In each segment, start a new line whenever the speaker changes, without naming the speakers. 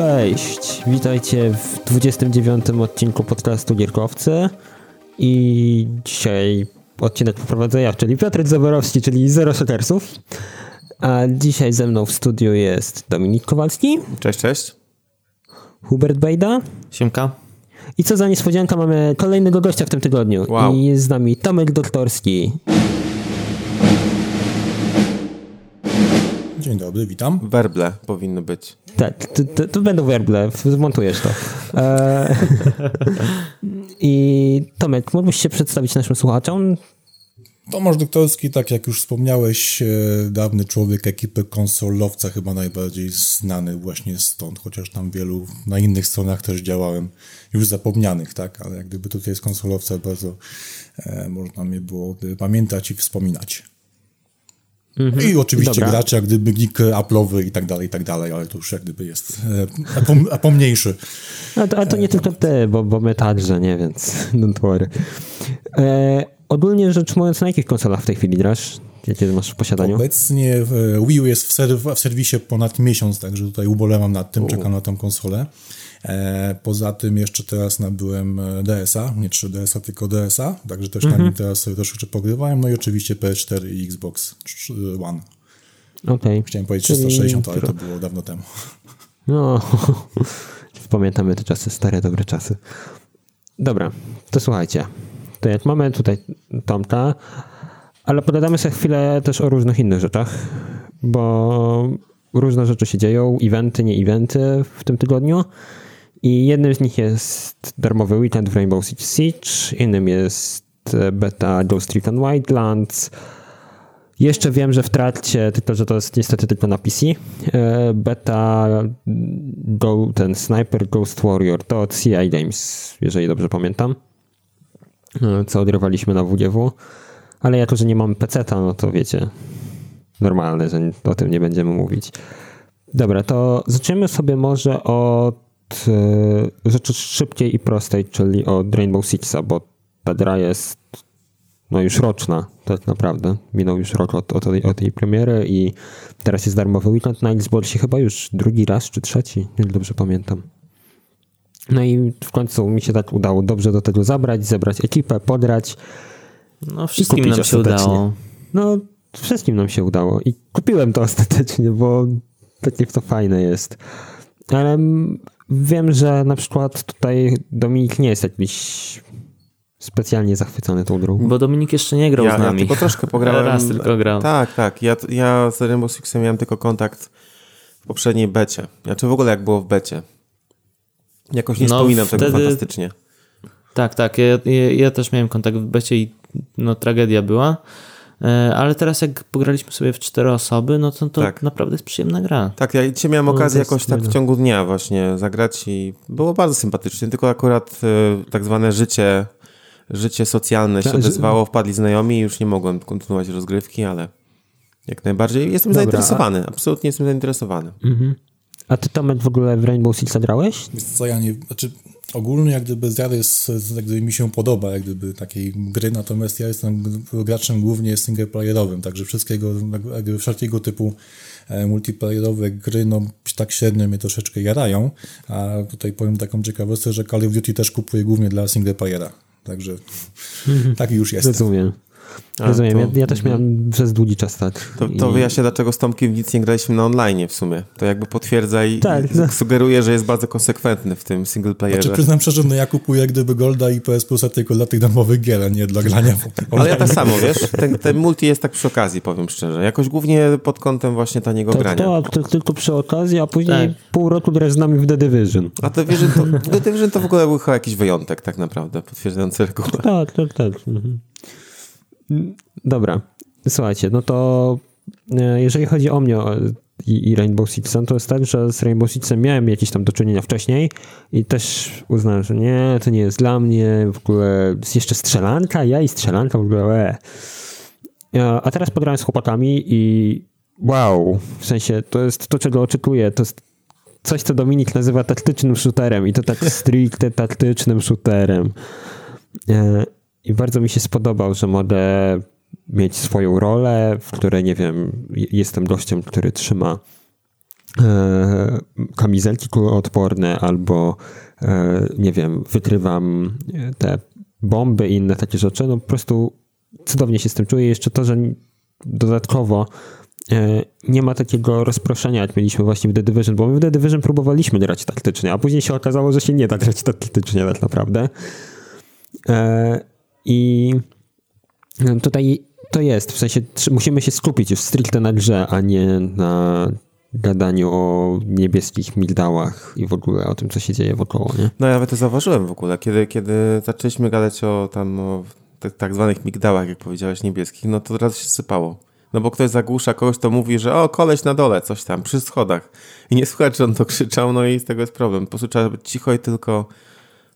Cześć, witajcie w 29 odcinku podcastu Gierkowcy i dzisiaj odcinek poprowadzę ja, czyli Piotr Zaborowski, czyli Zero Shakersów. A dzisiaj ze mną w studiu jest Dominik Kowalski.
Cześć, cześć.
Hubert Bejda.
Siemka.
I co za niespodzianka, mamy kolejnego gościa w tym tygodniu.
Wow.
I jest z nami Tomek Doktorski.
Dzień dobry, witam.
Werble powinno być.
Tak, to będą werble, zmontujesz to. E, I Tomek, mógłbyś się przedstawić naszym słuchaczom?
Tomasz Doktorski, tak jak już wspomniałeś, e, dawny człowiek ekipy konsolowca, chyba najbardziej znany właśnie stąd, chociaż tam wielu na innych stronach też działałem, już zapomnianych, tak, ale jak gdyby tutaj z konsolowca bardzo e, można mnie było gdyby pamiętać i wspominać. I oczywiście
Dobra.
gracze, jak gdyby geek Apple'owy i tak dalej, i tak dalej, ale to już jak gdyby jest e, a, pom, a pomniejszy.
A, to- a to nie tylko ty, bo, bo my także, nie, więc don't worry. E, ogólnie rzecz mówiąc, na jakich konsolach w tej chwili grasz? Jakie masz w posiadaniu?
Obecnie e, Wii U jest w, serw- w serwisie ponad miesiąc, także tutaj ubolewam nad tym, czekam na tą konsolę. E, poza tym jeszcze teraz nabyłem e, DSa, nie 3DS-a, tylko DSa, także też na nim teraz sobie troszeczkę pogrywałem, no i oczywiście PS4 i Xbox One.
Okej.
Chciałem powiedzieć
Czyli
360, ale to było dawno temu.
No, pamiętamy te czasy, stare, dobre czasy. Dobra, to słuchajcie. To jak mamy tutaj Tomka, ale pogadamy sobie chwilę też o różnych innych rzeczach, bo różne rzeczy się dzieją, eventy, nie eventy w tym tygodniu. I jednym z nich jest darmowy weekend w Rainbow Six Siege, innym jest e, beta Ghost Recon Wildlands, jeszcze wiem, że w trakcie, tylko że to jest niestety tylko na PC, e, beta Go, ten Sniper Ghost Warrior to od CI Games, jeżeli dobrze pamiętam, e, co odrywaliśmy na WGW, ale jako, że nie mamy PC-ta, no to wiecie, normalne, że o tym nie będziemy mówić. Dobra, to zaczniemy sobie może od e, rzeczy szybkiej i prostej, czyli od Rainbow Sixa, bo ta gra jest no już roczna, tak naprawdę. Minął już rok od, od, tej- od tej premiery i teraz jest darmowy weekend na Xboxie chyba już drugi raz czy trzeci, nie dobrze pamiętam. No i w końcu mi się tak udało dobrze do tego zabrać, zebrać ekipę, podrać.
No wszystkim nam się udało.
No, wszystkim nam się udało i kupiłem to ostatecznie, bo takie to fajne jest. Ale wiem, że na przykład tutaj Dominik nie jest jakiś specjalnie zachwycony tą grą.
Bo Dominik jeszcze nie grał
Ja,
z
ja
nami.
tylko troszkę pograłem.
Raz tylko grał.
Tak, tak. Ja, ja z Rainbow Sixem miałem tylko kontakt w poprzedniej becie. Znaczy w ogóle jak było w becie. Jakoś nie
No,
wspominam tego
wtedy-
fantastycznie.
Tak, tak. Ja, ja, ja też miałem kontakt w becie i no tragedia była. E, Ale teraz jak pograliśmy sobie w cztery osoby, no to, to
Tak.
naprawdę jest przyjemna gra.
Tak, ja dzisiaj miałem
No,
okazję jakoś tak w ciągu dnia właśnie zagrać i było bardzo sympatycznie, tylko akurat e, tak zwane życie, życie socjalne się
Tak,
odezwało, wpadli znajomi i już nie mogłem kontynuować rozgrywki, ale jak najbardziej jestem
Dobra,
zainteresowany, absolutnie jestem zainteresowany.
A ty Tomek w ogóle w Rainbow Six grałeś?
Wiesz co, ja nie, znaczy ogólnie jak gdyby zarys, jak gdyby mi się podoba, jak gdyby takiej gry, natomiast ja jestem graczem głównie singleplayerowym, także wszystkiego, jak gdyby wszelkiego typu e, multiplayerowe gry, no tak średnio mnie troszeczkę jarają, a tutaj powiem taką ciekawostkę, że Call of Duty też kupuję głównie dla singleplayera, także taki już jestem.
Rozumiem. Rozumiem.
to-
Ja, ja też miałem przez długi czas tak.
To, to
I-
wyjaśnia, dlaczego z Tomkiem nic nie graliśmy na online w sumie. To jakby potwierdza i,
Tak, no.
sugeruje, że jest bardzo konsekwentny w tym single playerze.
Znaczy przyznam szczerze, no ja kupuję gdyby Golda i PS Plusa tylko dla tych darmowych gier, a nie dla grania w
Ale ja tak samo, wiesz, ten, ten multi jest tak przy okazji, powiem szczerze. Jakoś głównie pod kątem właśnie taniego
Tak,
grania.
to, to tylko przy okazji, a później
Tak.
pół roku grasz z nami w The Division.
A The Division to, The Division to w ogóle był chyba jakiś wyjątek tak naprawdę, potwierdzający regułę.
Tak, tak, tak. Mhm. Dobra, słuchajcie, no to e, jeżeli chodzi o mnie i Rainbow Six, to jest tak, że z Rainbow Sixem miałem jakieś tam do czynienia wcześniej i też uznałem, że nie, to nie jest dla mnie, w ogóle jest jeszcze strzelanka, ja i strzelanka w ogóle, e. E, A teraz pograłem z chłopakami i wow, w sensie to jest to, czego oczekuję, to jest coś, co Dominik nazywa taktycznym shooterem i to tak stricte taktycznym shooterem. E, I bardzo mi się spodobał, że mogę mieć swoją rolę, w której, nie wiem, jestem gościem, który trzyma e, kamizelki kuloodporne albo e, nie wiem, wykrywam te bomby i inne takie rzeczy, no po prostu cudownie się z tym czuję. Jeszcze to, że dodatkowo e, nie ma takiego rozproszenia, jak mieliśmy właśnie w The Division, bo my w The Division próbowaliśmy grać taktycznie, a później się okazało, że się nie da grać taktycznie tak naprawdę. E, I tutaj to jest, w sensie musimy się skupić już stricte na grze, a nie na gadaniu o niebieskich migdałach i w ogóle o tym, co się dzieje wokoło, nie?
No ja nawet to zauważyłem w ogóle, kiedy, kiedy zaczęliśmy gadać o tam o tak, tak zwanych migdałach, jak powiedziałeś, niebieskich, no to od razu się sypało. No bo ktoś zagłusza kogoś, to mówi, że o, koleś na dole, coś tam, przy schodach. I nie słychać, że on to krzyczał, no i z tego jest problem. Po prostu trzeba być cicho i tylko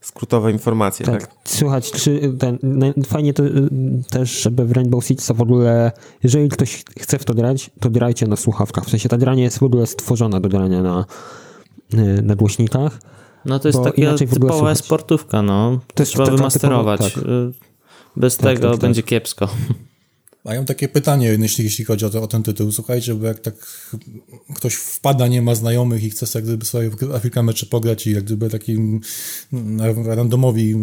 skrótowe informacje, tak? tak?
Słuchać, czy ten, no, fajnie to y, też, żeby w Rainbow Six w ogóle, jeżeli ktoś chce w to grać, to grajcie na słuchawkach. W sensie ta granie jest w ogóle stworzona do grania na, y, na głośnikach.
No to jest taka typowa sportówka, no. To trzeba wymasterować. Typowa, tak. Bez tak, tego tak, tak.
Mają takie pytanie, jeśli, jeśli chodzi o, to, o, ten tytuł. Słuchajcie, bo jak tak ktoś wpada, nie ma znajomych i chce jak gdyby sobie w Afrika mecze pograć i jak gdyby takim randomowi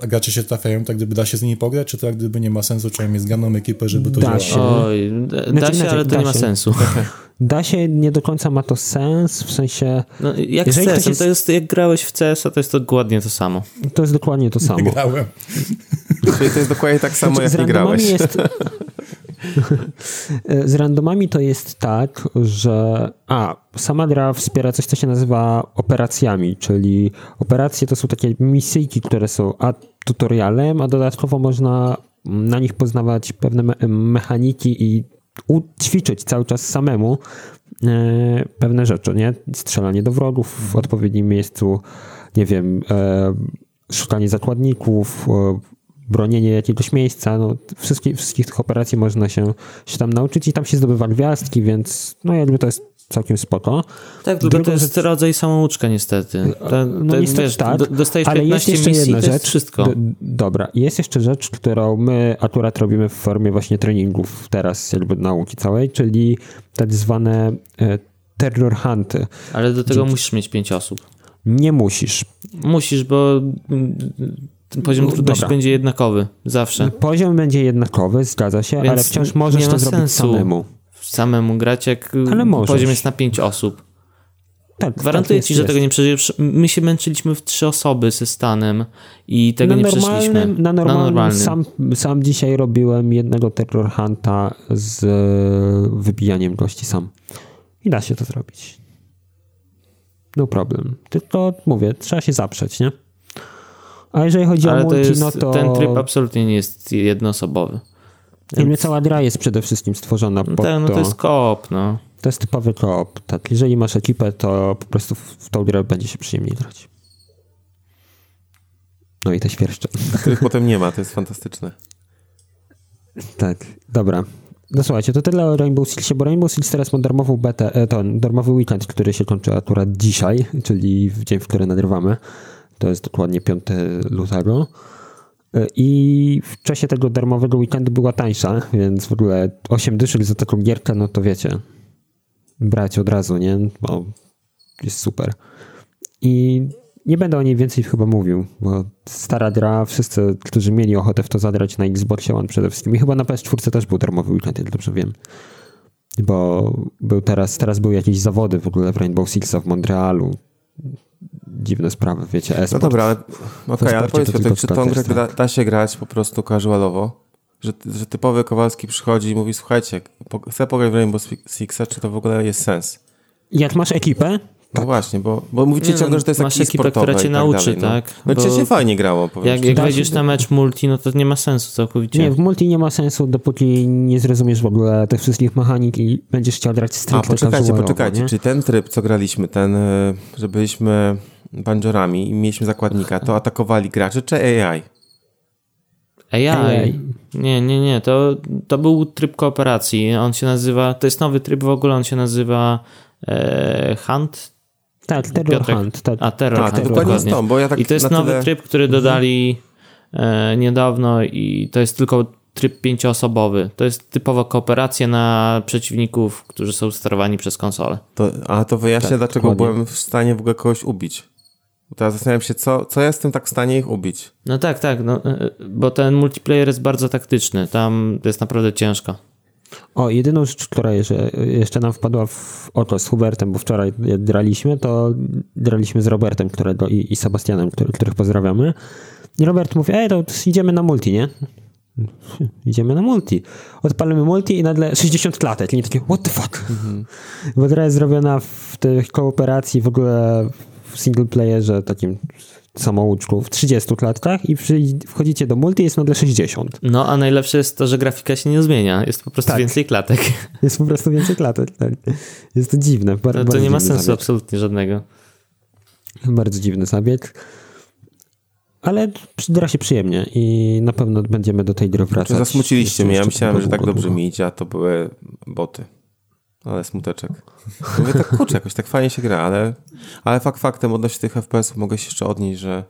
gracze się trafiają, tak gdyby da się z nimi pograć, czy to jak gdyby nie ma sensu, trzeba mieć zgraną ekipę, żeby to
da działało? Się. Oj, da, znaczy, się, ale to nie ma sensu.
Da się, nie do końca ma to sens, w sensie...
No, jak z CS, jest... to jest, jak grałeś w CS, to jest dokładnie to samo.
To jest dokładnie to samo.
Nie grałem.
Czyli to jest dokładnie tak samo, znaczy, jak nie grałeś. Jest...
z randomami to jest tak, że a, sama gra wspiera coś, co się nazywa operacjami, czyli operacje to są takie misyjki, które są a tutorialem, a dodatkowo można na nich poznawać pewne me mechaniki i ćwiczyć cały czas samemu e, pewne rzeczy, nie? Strzelanie do wrogów w odpowiednim miejscu, nie wiem, e, szukanie zakładników, e, bronienie jakiegoś miejsca, no, wszystkich, tych operacji można się, się tam nauczyć i tam się zdobywa gwiazdki, więc no jakby to jest całkiem spoko.
Tak, tylko to jest rodzaj samouczka niestety. To,
no to, niestety wiesz, tak, dostajesz ale jest jeszcze misji, jedna rzecz.
wszystko.
D dobra, jest jeszcze rzecz, którą my akurat robimy w formie właśnie treningów teraz jakby nauki całej, czyli tak zwane e, terror hunty.
Ale do tego musisz mieć pięć osób.
Nie musisz.
Musisz, bo ten poziom no, trudności Dobra. będzie jednakowy, zawsze.
Poziom będzie jednakowy, zgadza się, Więc ale wciąż możesz to zrobić samemu.
Samemu grać, jak ale poziom jest na pięć osób. Tak, Gwarantuję tak, ci, że jest. tego nie przeżyjesz. My się męczyliśmy w trzy osoby ze Stanem i tego na nie przeszliśmy.
Na normalnym, na normalnym. Sam, sam dzisiaj robiłem jednego Terror Hunta z wybijaniem gości sam. I da się to zrobić. No problem. Tylko mówię, trzeba się zaprzeć, nie? A jeżeli chodzi Ale o multi, to jest, no to...
Ten tryb absolutnie nie jest jednoosobowy.
Więc... Cała gra jest przede wszystkim stworzona
no pod tak, no to. jest koop, no.
To jest typowy koop, tak. Jeżeli masz ekipę, to po prostu w tą grę będzie się przyjemniej grać. No i te świerszcze.
Których potem nie ma, to jest fantastyczne.
Tak, dobra. No słuchajcie, to tyle o Rainbow Sixie, bo Rainbow Six teraz ma darmową betę, e, to darmowy weekend, który się kończy akurat dzisiaj, czyli w dzień, w który nagrywamy. To jest dokładnie 5 lutego. I w czasie tego darmowego weekendu była tańsza, więc w ogóle 8 dyszek za taką gierkę, no to wiecie, brać od razu, nie? Bo jest super. I nie będę o niej więcej chyba mówił, bo stara gra, wszyscy, którzy mieli ochotę w to zadrać na Xboxie One przede wszystkim. I chyba na PS4 też był darmowy weekend, jak dobrze wiem. Bo był teraz, teraz były jakieś zawody w ogóle w Rainbow Sixa w Montrealu dziwne sprawy, wiecie,
e No dobra, ale, okay, ale powiedz Piotrek, czy tą grę da, da, się grać po prostu casualowo? Że, że typowy Kowalski przychodzi i mówi, słuchajcie, po, chcę pograć w Rainbow Sixa, czy to w ogóle jest sens?
Jak masz ekipę,
no właśnie, bo, bo mówicie nie, ciągle, że to jest
masz ekipę, która cię tak nauczy, dalej, no. tak?
No, no się fajnie grało,
powiem Jak, jak wejdziesz na mecz multi, no to nie ma sensu całkowicie.
Nie, w multi nie ma sensu, dopóki nie zrozumiesz w ogóle tych wszystkich mechanik i będziesz chciał grać stricte A,
poczekajcie, poczekajcie. Nie? Czy ten tryb, co graliśmy, ten, e, że byliśmy banjorami i mieliśmy zakładnika, to atakowali gracze czy AI?
AI. AI. Nie, nie, nie. To, to był tryb kooperacji. On się nazywa. To jest nowy tryb w ogóle. On się nazywa e, Hunt.
Tak, Terror Piotrek. Hunt. Tak.
A, Terror tak, Hunt. Dokładnie. To, bo ja tak I to jest nowy tyle... tryb, który dodali e, niedawno i to jest tylko tryb pięcioosobowy. To jest typowa kooperacja na przeciwników, którzy są sterowani przez konsolę.
To, a to wyjaśnia,
Tak,
dlaczego
dokładnie.
byłem w stanie w ogóle kogoś ubić. Teraz zastanawiam się, co, co ja jestem tak w stanie ich ubić.
No tak, tak, no, e, bo ten multiplayer jest bardzo taktyczny. Tam jest naprawdę ciężko.
O, jedyną rzecz, która jeszcze, jeszcze nam wpadła w oko z Hubertem, bo wczoraj jak graliśmy, to graliśmy z Robertem którego, i, i Sebastianem, który, których pozdrawiamy. I Robert mówi, ej, to idziemy na multi, nie? Idziemy na multi. Odpalamy multi i nagle 60 klatek. I nie takie, what the fuck? Bo gra jest zrobiona w tej kooperacji w ogóle w single playerze takim samouczku w 30 klatkach i przy, wchodzicie do multi jest nagle 60.
No, a najlepsze jest to, że grafika się nie zmienia. Jest po prostu
Tak.
więcej klatek.
Jest po prostu więcej klatek. Tak. Jest to dziwne. Bar,
To, to
bardzo
nie ma sensu
zabieg.
absolutnie żadnego.
Bardzo dziwny zabieg. Ale gra się przyjemnie i na pewno będziemy do tej gry wracać.
zasmuciliście mnie? Ja myślałem, że tak dobrze
długo.
mi idzie, a to były boty. Ale smuteczek. Mówię tak, kurczę, jakoś tak fajnie się gra, ale, ale fakt faktem odnośnie tych FPS-ów mogę się jeszcze odnieść, że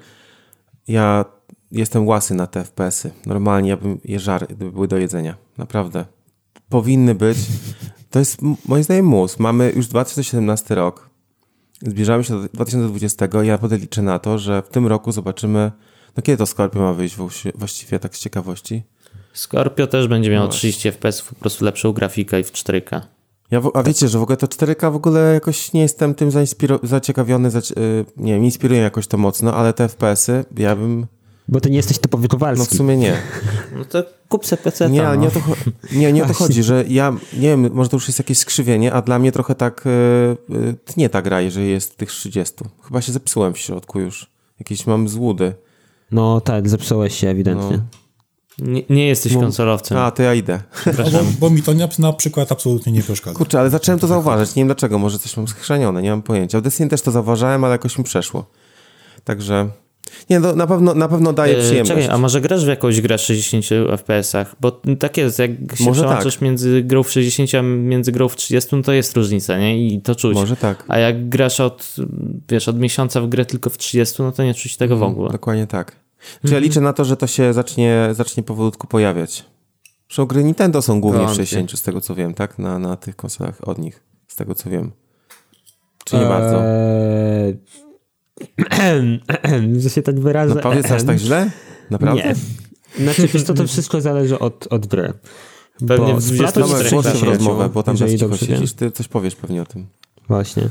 ja jestem łasy na te FPS-y. Normalnie ja bym je żar, gdyby były do jedzenia. Naprawdę. Powinny być. To jest moim zdaniem mus. Mamy już 2017 rok. Zbliżamy się do 2020. Ja naprawdę liczę na to, że w tym roku zobaczymy. No kiedy to Scorpio ma wyjść właści- właściwie tak z ciekawości?
Scorpio też będzie miał
No
30 fps, po prostu lepszą grafikę i w 4K.
Ja w, a wiecie, że w ogóle to 4K w ogóle jakoś nie jestem tym zaciekawiony, zac- y, nie wiem, inspiruje jakoś to mocno, ale te FPS-y ja bym,
Bo ty nie jesteś typowy
no
Kowalski.
w sumie nie.
No to kup se PC.
Nie,
no.
nie o to, nie, nie o to chodzi, że ja, nie wiem, może to już jest jakieś skrzywienie, a dla mnie trochę tak y, y, tnie ta gra, jeżeli jest tych 30. Chyba się zepsułem w środku już. Jakieś mam złudy.
No tak, zepsułeś się ewidentnie.
No.
Nie, nie jesteś
No.
konsolowcem.
A, to ja idę.
Bo, bo mi to na, na przykład absolutnie nie przeszkadza.
Kurczę, ale zacząłem to zauważyć. Nie wiem dlaczego, może coś mam schrzenione, nie mam pojęcia. W Destiny też to zauważałem, ale jakoś mi przeszło. Także, nie, no, na pewno, na pewno daje
E,
przyjemność.
Czekaj, a może grasz w jakąś grę w 60 FPS-ach? Bo tak jest, jak się
Może
przełączasz
tak.
między grą w 60 a między grą w 30, no to jest różnica, nie? I to czuć.
Może tak.
A jak grasz od, wiesz, od miesiąca w grę tylko w 30, no to nie czuć tego w ogóle.
Dokładnie tak. Czy ja liczę na to, że to się zacznie, zacznie powolutku pojawiać? Że gry Nintendo są głównie w
Wątpię.
60, z tego co wiem, tak? Na, na tych konsolach od nich, z tego co wiem. Czy nie bardzo?
Eee, że się tak wyrażę.
No powiedz aż tak źle? Naprawdę?
Nie. Znaczy, wiesz, to, to wszystko zależy od, od gry.
Pewnie
Bo
w
Splatoon
24
jest
Włączę w
60,
rozmowę, bo tam za cicho siedzisz, ty coś powiesz pewnie o tym.
Właśnie.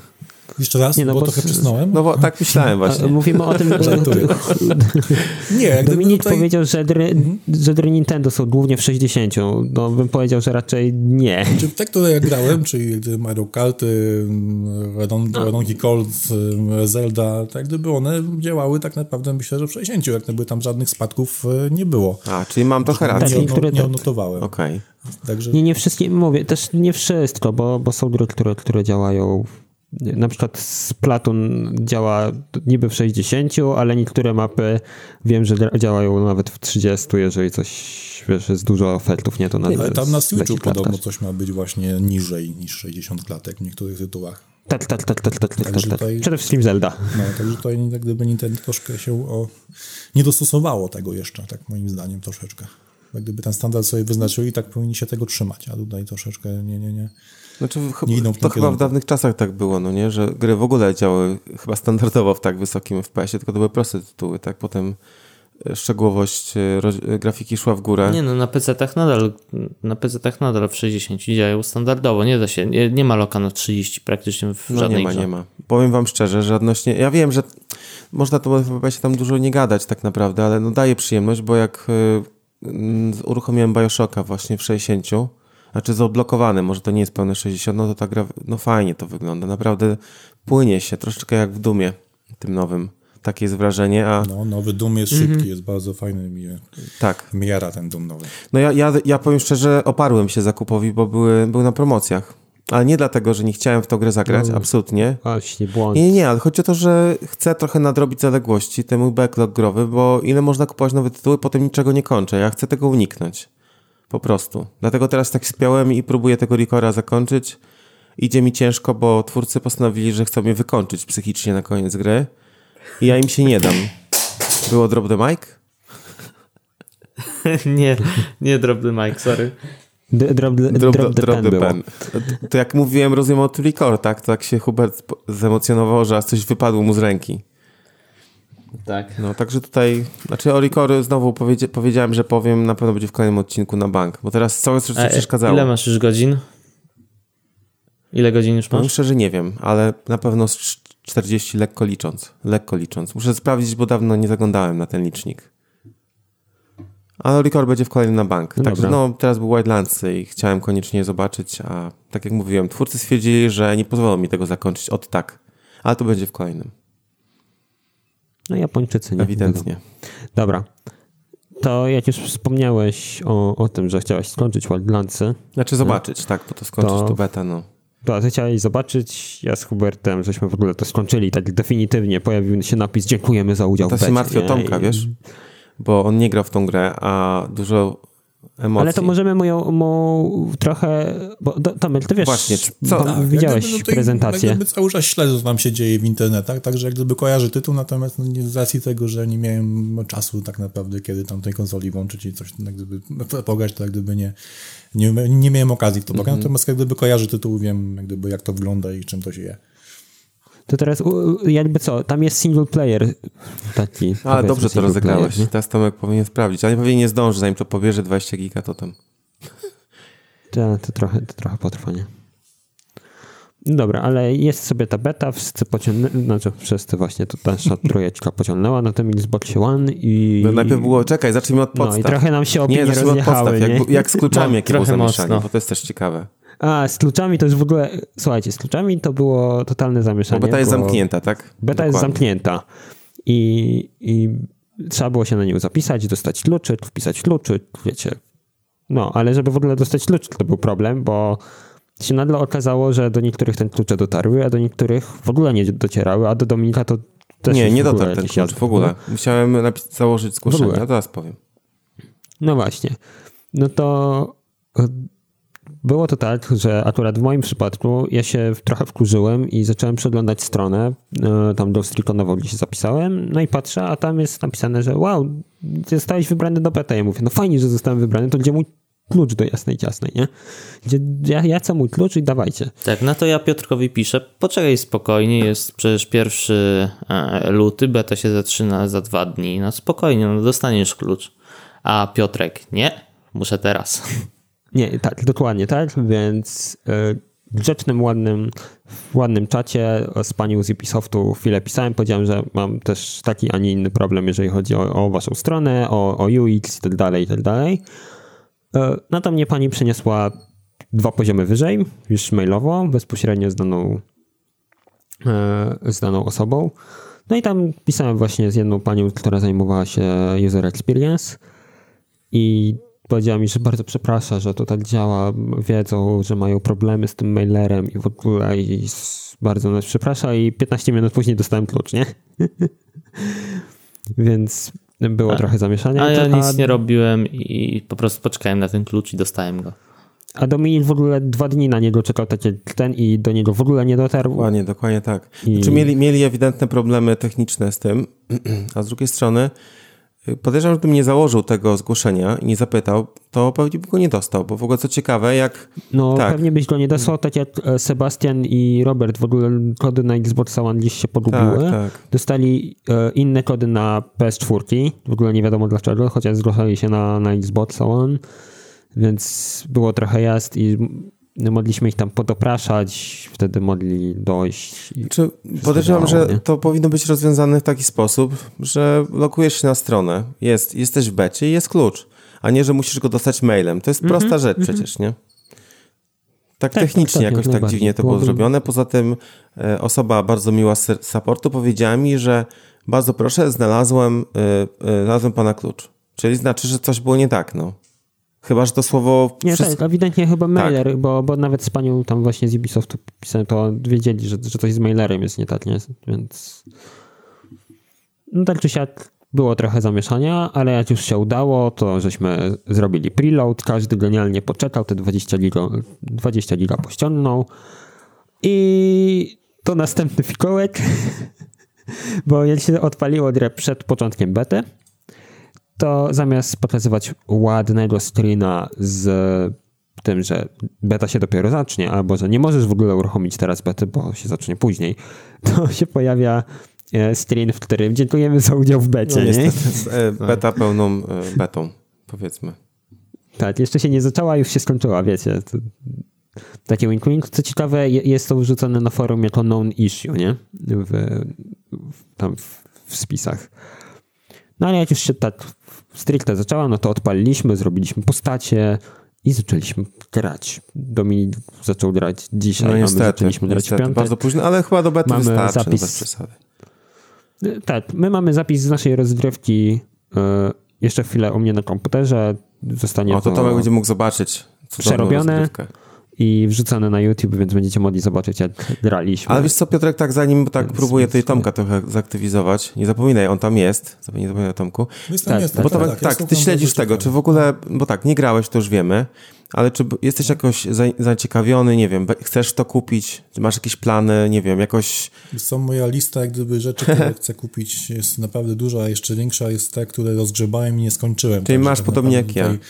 Jeszcze raz,
Nie, no
bo,
bo
trochę przysnąłem.
No bo tak myślałem właśnie.
mówimy o tym.
Nie,
Dominik
tutaj...
powiedział, że gry, że gry Nintendo są głównie w 60. No bym powiedział, że raczej nie.
Czy te, które ja grałem, czyli Mario Kart, Redonki Colt, ym, Zelda, tak gdyby one działały tak naprawdę myślę, że w 60, jak gdyby tam żadnych spadków y, nie było.
A, czyli mam trochę
Tak,
racji.
Nie, nie
tak.
odnotowałem.
Okej.
Także
Nie, nie wszystkie, mówię, też nie wszystko, bo, bo są gry, które, które działają. Na przykład Splatoon działa niby w 60, ale niektóre mapy wiem, że działają nawet w 30, jeżeli coś, wiesz, jest dużo ofertów, nie to nawet.
ale tam na Switchu podobno coś ma być właśnie niżej niż 60 klatek w niektórych tytułach.
Tak, tak, tak, tak, tak, tak, tak, Przede wszystkim Zelda.
No, także tutaj jak gdyby Nintendo troszkę się o... nie dostosowało tego jeszcze, tak moim zdaniem troszeczkę. Jak gdyby ten standard sobie wyznaczyli, tak powinni się tego trzymać, a tutaj troszeczkę nie, nie, nie.
Znaczy, ch-
Nie idą w
to chyba w dawnych czasach tak było, no nie? Że gry w ogóle działały chyba standardowo w tak wysokim FPS-ie, tylko to były proste tytuły, tak? Potem e, szczegółowość e, e, grafiki szła w górę.
Nie no, na PC-tach nadal, na PC-tach nadal w 60 działają standardowo. Nie da się, nie, nie ma lokanów 30 praktycznie w
No
żadnej
nie ma,
grze.
nie ma. Powiem wam szczerze, że odnośnie... Ja wiem, że można to w FPS-ie tam dużo nie gadać tak naprawdę, ale no daje przyjemność, bo jak y, uruchomiłem Bioshocka właśnie w 60, znaczy zablokowany, może to nie jest pełne 60, no to ta gra, no fajnie to wygląda. Naprawdę płynie się, troszeczkę jak w Dumie tym nowym. Takie jest wrażenie, a
No, nowy Doom jest szybki, jest bardzo fajny, mi,
tak.
mi jara ten Doom nowy.
No ja, ja, ja powiem szczerze, oparłem się zakupowi, bo były, był na promocjach. Ale nie dlatego, że nie chciałem w tą grę zagrać,
No.
absolutnie.
Właśnie, błąd.
Nie, nie, nie, ale chodzi o to, że chcę trochę nadrobić zaległości, ten mój backlog growy, bo ile można kupować nowe tytuły, potem niczego nie kończę. Ja chcę tego uniknąć. Po prostu. Dlatego teraz tak spiałem i próbuję tego Ricora zakończyć. Idzie mi ciężko, bo twórcy postanowili, że chcą mnie wykończyć psychicznie na koniec gry. I ja im się nie dam. Było drop the mic?
nie, nie drop the mic, sorry.
D- drop, the-
Drop,
drop the
drop
pen
the
było.
pen. To jak mówiłem, rozumiem o Record, tak? To tak się Hubert zemocjonował, że aż coś wypadło mu z ręki.
Tak.
No, także tutaj, znaczy o Record znowu powiedzia- powiedziałem, że powiem, na pewno będzie w kolejnym odcinku na bank, bo teraz całe coś
A,
przeszkadzało.
ile masz już godzin? Ile godzin już
Powiem
masz?
szczerze, nie wiem, ale na pewno z cz- 40 lekko licząc. Lekko licząc. Muszę sprawdzić, bo dawno nie zaglądałem na ten licznik. Ale Record będzie w kolejnym na bank.
No
Także
dobra.
no, teraz był Wildlandsy i chciałem koniecznie zobaczyć, a tak jak mówiłem, twórcy stwierdzili, że nie pozwolą mi tego zakończyć od tak. Ale to będzie w kolejnym.
No Japończycy nie.
Ewidentnie.
Dobra. To jak już wspomniałeś o, o tym, że chciałeś skończyć Wildlandsy,
Znaczy zobaczyć, tak, bo to skończyć
To-
to beta, no.
to ty chciałeś zobaczyć, ja z Hubertem, żeśmy w ogóle to skończyli tak definitywnie. Pojawił się napis dziękujemy za udział
To
w
się
becie.
martwi o? Tomka,
I-
wiesz? Bo on nie grał w tą grę, a dużo emocji.
Ale to możemy mu, ją- mu trochę... Bo, Tomek, ty wiesz,
Właśnie, co- tak,
jak
widziałeś
gdyby, no
prezentację.
Jak gdyby cały czas śledzę, co tam się dzieje w internetach, także jak gdyby kojarzy tytuł, natomiast no, nie z racji tego, że nie miałem czasu tak naprawdę, kiedy tam tej konsoli włączyć i coś jak gdyby no, pograć, to jak gdyby nie, nie, nie miałem okazji w to pograć, natomiast jak gdyby kojarzy tytuł, wiem jak gdyby jak to wygląda i czym to się je.
To teraz jakby co, tam jest single player taki.
Ale dobrze to rozegrałeś.
player?
Teraz Tomek powinien sprawdzić, ale pewnie nie zdąży, zanim to pobierze 20 giga, to tam.
To, to, trochę, to trochę potrwa, nie? Dobra, ale jest sobie ta beta, wszyscy pociągnęli, znaczy wszyscy właśnie, to nasza trójeczka pociągnęła na tym Xboxie One i...
No, najpierw było, czekaj, zacznijmy od
No
podstaw.
i trochę nam się opinie
nie, zacznijmy od
rozjechały,
podstaw,
nie?
jak, jak z kluczami,
No,
jakie było zamieszanie,
mocno.
bo to jest też ciekawe.
A, z kluczami to już w ogóle, słuchajcie, z kluczami to było totalne
Bo
zamieszanie.
beta jest
bo
zamknięta, tak?
Beta jest
Dokładnie.
zamknięta i, i trzeba było się na nią zapisać, dostać kluczyk, wpisać kluczyk, wiecie. No, ale żeby w ogóle dostać kluczyk, to był problem, bo się nagle okazało, że do niektórych ten klucze dotarły, a do niektórych w ogóle nie docierały, a do Dominika to też
Nie, nie dotarł ten klucz w ogóle. Musiałem napis- założyć zgłoszenie, a teraz powiem.
No właśnie. No to było to tak, że akurat w moim przypadku ja się trochę wkurzyłem i zacząłem przeglądać stronę, e, tam do Streakonową gdzie się zapisałem, no i patrzę, a tam jest napisane, że wow, zostałeś wybrany do beta. Ja mówię, no fajnie, że zostałem wybrany, to gdzie mój klucz do jasnej ciasnej, nie? Gdzie, ja, ja chcę mój klucz i dawajcie.
Tak, no to ja Piotrkowi piszę, poczekaj spokojnie, jest przecież pierwszy e, luty, beta się zaczyna za dwa dni, no spokojnie, no dostaniesz klucz. A Piotrek, nie, muszę teraz.
Nie, tak, dokładnie tak, więc e, w grzecznym, ładnym, ładnym czacie z panią z Ubisoftu chwilę pisałem, powiedziałem, że mam też taki, a nie inny problem, jeżeli chodzi o, o waszą stronę, o, o UX i tak dalej, i tak dalej. E, No to mnie pani przeniosła dwa poziomy wyżej, już mailowo, bezpośrednio z daną, e, z daną osobą. No i tam pisałem właśnie z jedną panią, która zajmowała się user experience i powiedziała mi, że bardzo przeprasza, że to tak działa, wiedzą, że mają problemy z tym mailerem i w ogóle i bardzo nas przeprasza i 15 minut później dostałem klucz, nie? Więc było
A-
trochę zamieszania.
A ja nic nie robiłem i po prostu poczekałem na ten klucz i dostałem go.
A Dominik w ogóle dwa dni na niego czekał, tak jak ten i do niego w ogóle nie dotarł.
Dokładnie, dokładnie tak.
I-
Znaczy mieli, mieli ewidentne problemy techniczne z tym, a z drugiej strony podejrzewam, że gdybym nie założył tego zgłoszenia i nie zapytał, to pewnie by go nie dostał, bo w ogóle co ciekawe, jak
No
Tak.
pewnie byś go nie dostał, tak jak e, Sebastian i Robert w ogóle kody na Xbox One gdzieś się pogubiły.
Tak, tak.
Dostali e, inne kody na PS4, w ogóle nie wiadomo dlaczego, chociaż zgłaszali się na, na Xbox One, więc było trochę jazd i mogliśmy ich tam podopraszać, wtedy mogli dojść. I...
Czy podejrzewam, że
nie?
to powinno być rozwiązane w taki sposób, że logujesz się na stronę, jest, jesteś w becie i jest klucz, a nie, że musisz go dostać mailem. To jest prosta rzecz przecież, nie? Tak,
Tak,
technicznie
tak, tak,
jakoś
jak
tak dziwnie to było
Byłoby-
zrobione. Poza tym e, osoba bardzo miła z supportu powiedziała mi, że bardzo proszę, znalazłem, e, e, znalazłem pana klucz. Czyli znaczy, że coś było nie tak, no. Chyba, że to słowo...
Nie,
wszystko-
tak, ewidentnie chyba mailer, bo, bo nawet z panią tam właśnie z Ubisoftu pisałem, to wiedzieli, że, że coś z mailerem jest nie tak, nie? Więc no tak czy siak było trochę zamieszania, ale jak już się udało, to żeśmy zrobili preload, każdy genialnie poczekał, te 20 giga, 20 giga pościągnął. I to następny fikołek, bo jak się odpaliło grę przed początkiem bety, to zamiast pokazywać ładnego screena z tym, że beta się dopiero zacznie, albo że nie możesz w ogóle uruchomić teraz bety, bo się zacznie później, to się pojawia e, screen, w którym dziękujemy za udział w becie,
No,
nie?
niestety, e, beta pełną e, betą, powiedzmy.
Tak, jeszcze się nie zaczęła, już się skończyła, wiecie. To, takie wink wink. Co ciekawe, je- jest to wrzucone na forum jako known issue, nie? W, w, tam w, w spisach. No ale jak już się tak stricte zaczęła, no to odpaliliśmy, zrobiliśmy postacie i zaczęliśmy grać. Dominik zaczął grać dzisiaj,
No
a my
niestety,
zaczęliśmy grać w
niestety
piątek.
bardzo późno, ale chyba do bety
Mamy
wystarczy,
zapis-
bez przesady.
Tak, my mamy zapis z naszej rozgrywki e, jeszcze chwilę u mnie na komputerze. Zostanie
O, to Tomek będzie mógł zobaczyć
Przerobione.
rozgrywkę.
I wrzucane na YouTube, więc będziecie mogli zobaczyć, jak graliśmy.
Ale wiesz co, Piotrek, tak zanim tak
Więc-
próbuję tutaj Tomka trochę zaktywizować, nie zapominaj, on tam jest, nie zapominaj o Tomku.
Jest tam,
Tak,
jest,
tak,
Bo
tak, tak, ja
tak, ty śledzisz tego, czy w ogóle, bo tak, nie grałeś, to już wiemy, ale czy jesteś jakoś za, zaciekawiony, nie wiem, chcesz to kupić, czy masz jakieś plany, nie wiem, jakoś,
Są moja lista jak gdyby rzeczy, które chcę kupić jest naprawdę duża, a jeszcze większa jest te, które rozgrzebałem i nie skończyłem.
Czyli masz podobnie
naprawdę
jak ja.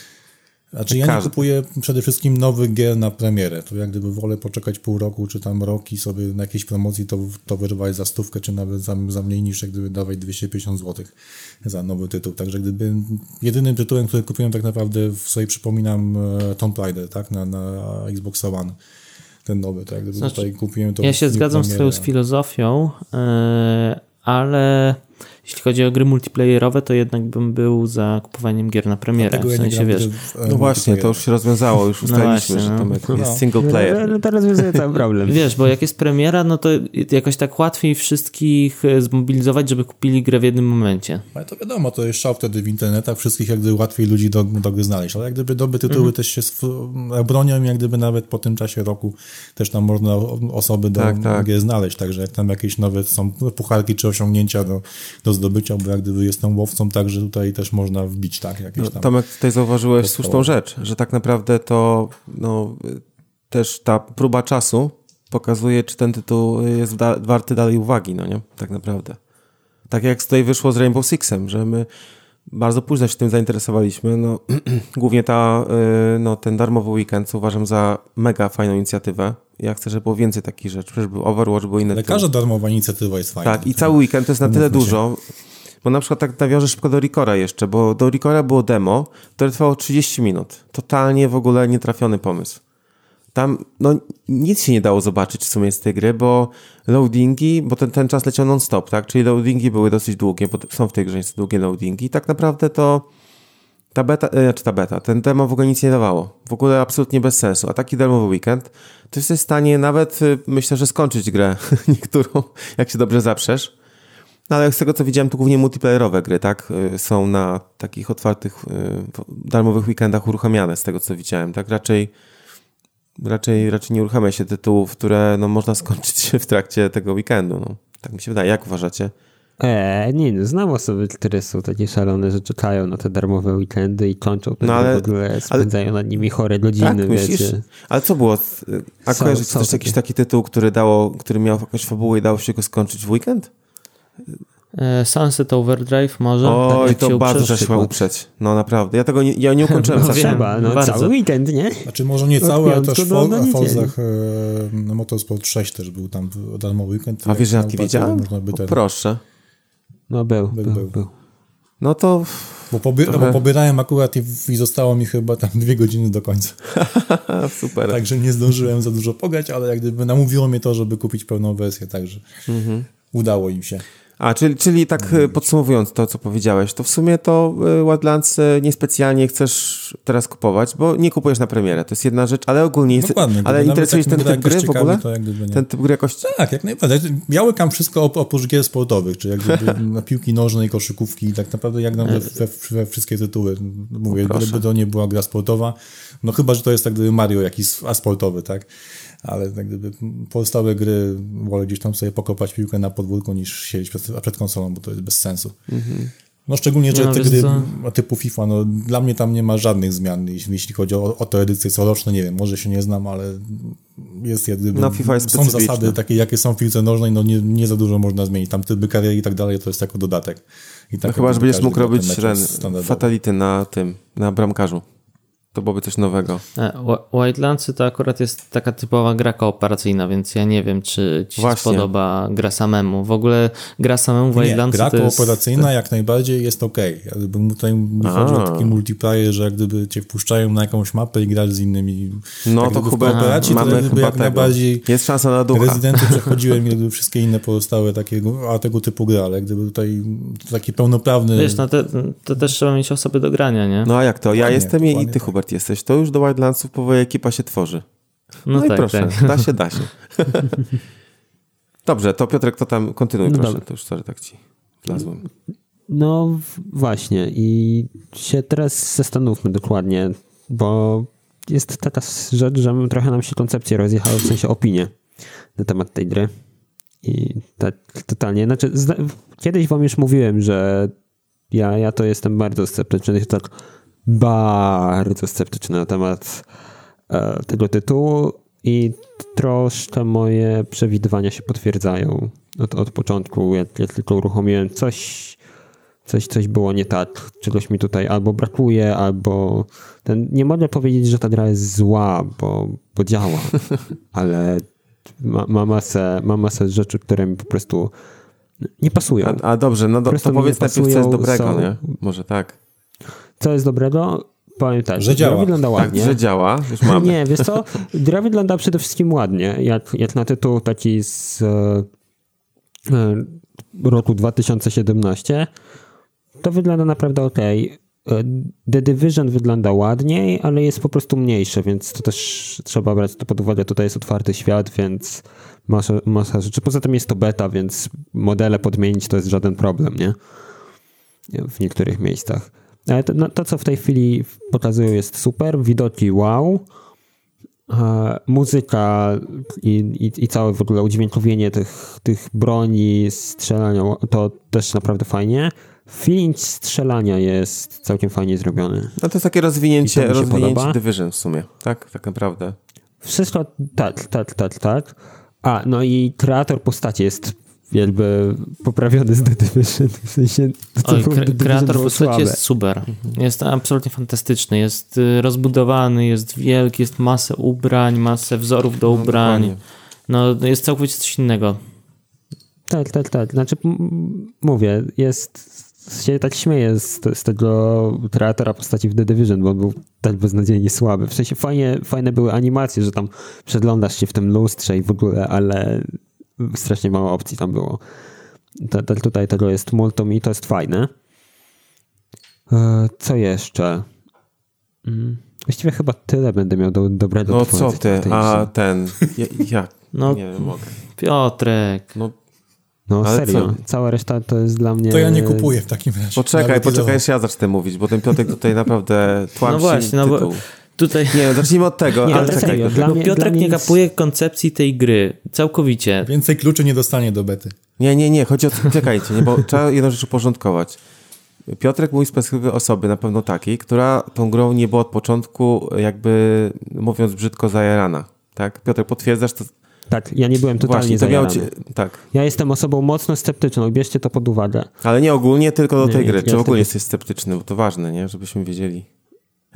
Znaczy ja nie kupuję przede wszystkim nowych gier na premierę. To jak gdyby wolę poczekać pół roku, czy tam rok i sobie na jakiejś promocji to, to wyrwać za stówkę, czy nawet za, za mniej niż jak gdyby dawać 250 zł za nowy tytuł. Także gdyby jedynym tytułem, który kupiłem tak naprawdę w sobie przypominam e, Tomb Raider, tak, na, na Xbox One. Ten nowy, tak, gdyby
Znaczy,
tutaj kupiłem to
Ja się zgadzam z
premierę.
twoją z filozofią, yy, ale jeśli chodzi o gry multiplayerowe, to jednak bym był za kupowaniem gier na premierę. W sensie, wiesz,
w- w-
no właśnie, to już się rozwiązało, już ustaliliśmy,
właśnie,
że
no.
Tomek
No.
jest single
No,
player.
no to rozwiązuje cały problem.
wiesz, bo jak jest premiera, no to jakoś tak łatwiej wszystkich e, zmobilizować, żeby kupili grę w jednym momencie.
Ale to wiadomo, to jest szał wtedy w internetach, wszystkich jak gdyby łatwiej ludzi do, do gry znaleźć, ale jak gdyby dobre tytuły też się sw- bronią, jak gdyby nawet po tym czasie roku też tam można osoby do
Tak, tak.
gier znaleźć, także jak tam jakieś nowe są pucharki czy osiągnięcia do, do zdobycia, bo jak gdyby jestem łowcą, także tutaj też można wbić, tak, jakieś
No,
tam.
Tomek, tutaj zauważyłeś
podstawowe.
słuszną rzecz, że tak naprawdę to no, też ta próba czasu pokazuje, czy ten tytuł jest da- warty dalej uwagi, no nie? Tak naprawdę. Tak jak tutaj wyszło z Rainbow Sixem, że my bardzo późno się tym zainteresowaliśmy. No, głównie ta, y, no, ten darmowy weekend uważam za mega fajną inicjatywę. Ja chcę, żeby było więcej takich rzeczy. Przecież był Overwatch, były inne
Ale
tytuły.
każda darmowa inicjatywa jest fajna.
Tak, i cały weekend to jest na tyle dużo. Bo na przykład tak nawiążę szybko do Ricora jeszcze, bo do Ricora było demo, które trwało 30 minut. Totalnie w ogóle nietrafiony pomysł. Tam no, nic się nie dało zobaczyć w sumie z tej gry, bo loadingi, bo ten, ten czas leciał non-stop, tak? Czyli loadingi były dosyć długie, bo są w tej grze długie loadingi. I tak naprawdę to ta beta, e, czy ta beta, ten demo w ogóle nic nie dawało. W ogóle absolutnie bez sensu. A taki darmowy weekend, to jesteś w stanie nawet, y, myślę, że skończyć grę niektórą, jak się dobrze zaprzesz. No ale z tego co widziałem, to głównie multiplayerowe gry, tak? Y, Są na takich otwartych, y, darmowych weekendach uruchamiane, z tego co widziałem, tak? Raczej, raczej, raczej nie uruchamia się tytułów, które no, można skończyć w trakcie tego weekendu. No. Tak mi się wydaje. Jak uważacie?
Eee, nie, no, znam osoby, które są takie szalone, że czekają na te darmowe weekendy i kończą te
No, ale-
w ogóle spędzają nad nimi chore godziny,
Tak, myślisz?
wiecie.
Ale co było? A
Są-
kojarzysz
są
też
takie.
jakiś taki tytuł, który dało, który miał jakąś fabułę i dało się go skończyć w weekend?
E, Sunset Overdrive może?
Oj,
się
to bardzo trzeba uprzeć. No naprawdę. Ja tego nie, ja nie ukończyłem
No.
Trzeba, no
bardzo.
cały weekend, nie?
Znaczy może nie cały, ale też w
do-
Fo-
do
w
niedzieli.
Forzach e, Motorsport 6 też był tam darmowy weekend.
A wiesz,
bardzo,
wiedziałem?
Można by
O,
ten,
proszę.
No był,
Był,
był,
był.
był.
No to
bo, poby,
Trochę-
bo pobierałem akurat i, i zostało mi chyba tam dwie godziny do końca.
super.
Także nie zdążyłem za dużo pograć, ale jak gdyby namówiło mnie to, żeby kupić pełną wersję, także
Mhm.
udało im się.
A, czyli, czyli tak e, podsumowując to, co powiedziałeś, to w sumie to e, Wildlands niespecjalnie chcesz teraz kupować, bo nie kupujesz na premierę. To jest jedna rzecz, ale ogólnie jest,
Dokładnie.
ale interesuje
jak
ten typ gry w ogóle? Ten typ gry jakoś...
Tak, jak najbardziej. Ja łykam wszystko op- oprócz gier sportowych, czy jak gdyby na piłki nożnej, koszykówki i tak naprawdę jak nam we, we, we wszystkie tytuły. Mówię,
proszę.
gdyby to nie była gra sportowa, no chyba, że to jest tak gdyby Mario jakiś asportowy, tak? Ale tak gdyby pozostałe gry wolę gdzieś tam sobie pokopać piłkę na podwórku niż siedzieć przed, przed konsolą, bo to jest bez sensu. No szczególnie, że
No,
te gry
co?
typu FIFA, no dla mnie tam nie ma żadnych zmian, jeśli, jeśli chodzi o, o te edycje coroczne, nie wiem, może się nie znam, ale jest jak gdyby,
No, FIFA jest
są zasady takie, jakie są w piłce nożnej, no nie, nie za dużo można zmienić, tam tryby kariery i tak dalej, to jest jako dodatek. I tak
No chyba, że będziesz mógł robić fatality na tym, na bramkarzu. To byłoby coś nowego.
E, Wi- Wildlandsy to akurat jest taka typowa gra kooperacyjna, więc ja nie wiem, czy ci się
Właśnie.
spodoba gra samemu. W ogóle gra samemu w
Nie,
Wildlandsy
gra
to jest...
kooperacyjna jak najbardziej jest okej. Jak gdyby tutaj nie chodzi o taki multiplayer, że jak gdyby cię wpuszczają na jakąś mapę i grasz z innymi.
No
jak
to Hubert,
kooperacji, to
mamy
jak gdyby
chyba
jak
tego.
najbardziej
Jest szansa na ducha.
Rezydenty przechodziłem i gdyby wszystkie inne pozostałe takiego, a tego typu gry, ale gdyby tutaj taki pełnoprawny...
Wiesz, no to, to też trzeba mieć osoby do grania, nie?
No a jak to? Ja
Dokładnie,
jestem i ty,
tak.
Hubert, jesteś. To już do Wildlandsów powoli ekipa się tworzy. No, i
tak,
proszę,
tak.
da się, da się. Dobrze, to Piotrek, to tam kontynuuj,
No
proszę.
dobra.
To już sorry, tak ci wlazłem.
No właśnie i się teraz zastanówmy dokładnie, bo jest taka rzecz, że trochę nam się koncepcje rozjechały, w sensie opinie na temat tej gry. I tak totalnie, znaczy zna, kiedyś wam już mówiłem, że ja, ja to jestem bardzo sceptyczny, tak bardzo sceptyczny na temat e, tego tytułu i troszkę moje przewidywania się potwierdzają od, od początku. Jak, jak tylko uruchomiłem coś, coś, coś było nie tak, czegoś mi tutaj albo brakuje, albo ten, nie mogę powiedzieć, że ta gra jest zła, bo, bo działa, ale ma, ma, masę, ma masę rzeczy, które mi po prostu nie pasują.
A, a dobrze, no do, to powiedz najpierw, co jest dobrego,
są-
nie? Może tak.
Co jest dobrego? Powiem tak,
Że działa.
wygląda
Tak,
ładnie.
że działa, już mamy.
Nie, wiesz co? Gra wygląda przede wszystkim ładnie. Jak, jak na tytuł taki z e, e, roku 2017, to wygląda naprawdę ok. The Division wygląda ładniej, ale jest po prostu mniejsze, więc to też trzeba brać to pod uwagę. Tutaj jest otwarty świat, więc masa, masa rzeczy. Poza tym jest to beta, więc modele podmienić to jest żaden problem, nie? W niektórych miejscach. Ale to, no, to co w tej chwili pokazują jest super. Widoki wow. E, muzyka i, i, i całe w ogóle udźwiękowienie tych, tych broni, strzelania, to też naprawdę fajnie. Feeling strzelania jest całkiem fajnie zrobiony.
No to jest takie rozwinięcie, rozwinięcie
podoba.
Division w sumie. Tak, tak naprawdę.
Wszystko tak, tak, tak, tak. A, no i kreator postaci jest jakby poprawiony z The Division. W sensie, to
Oj, kre-
The Division
kreator postaci jest super. Jest absolutnie fantastyczny. Jest y, rozbudowany, jest wielki, jest masę ubrań, masę wzorów do ubrań.
dokładnie.
No, jest całkowicie coś innego.
Tak, tak, tak. Znaczy, m- mówię, jest. się tak śmieję z, z tego kreatora postaci w The Division, bo on był tak beznadziejnie słaby. W sensie fajnie, fajne były animacje, że tam przeglądasz się w tym lustrze i w ogóle, ale strasznie mało opcji tam było. To, to, tutaj tego jest multum i to jest fajne. E, Co jeszcze? Mm, Właściwie chyba tyle będę miał do, dobrego
No co ty, a ten, ja, ja
No.
nie wiem, mogę.
Piotrek.
No
No serio,
co?
cała reszta to jest dla mnie...
To ja nie kupuję w takim razie.
poczekaj, poczekaj, jeszcze ja zacznę mówić, bo ten Piotrek tutaj naprawdę tłamsi
No właśnie, no bo
tytuł.
Tutaj...
Nie, zacznijmy od tego,
Nie,
ale czekaj.
serio, dla mnie-
Piotrek
mnie
nie kapuje koncepcji tej gry. Całkowicie.
Więcej kluczy nie dostanie do bety.
Nie, nie, nie, chodzi o... Czekajcie, nie, bo trzeba jedną rzecz uporządkować. Piotrek mówi z perspektywy osoby, na pewno takiej, która tą grą nie była od początku, jakby mówiąc brzydko, zajarana. Tak? Piotrek, potwierdzasz to?
Tak, ja nie byłem totalnie
Właśnie, to
zajarany.
ci... Tak.
Ja jestem osobą mocno sceptyczną, bierzcie to pod uwagę.
Ale nie ogólnie, tylko do
Nie,
tej
nie,
gry.
ja
Czy ogólnie
wtedy-
jesteś sceptyczny, bo to ważne, nie? Żebyśmy wiedzieli.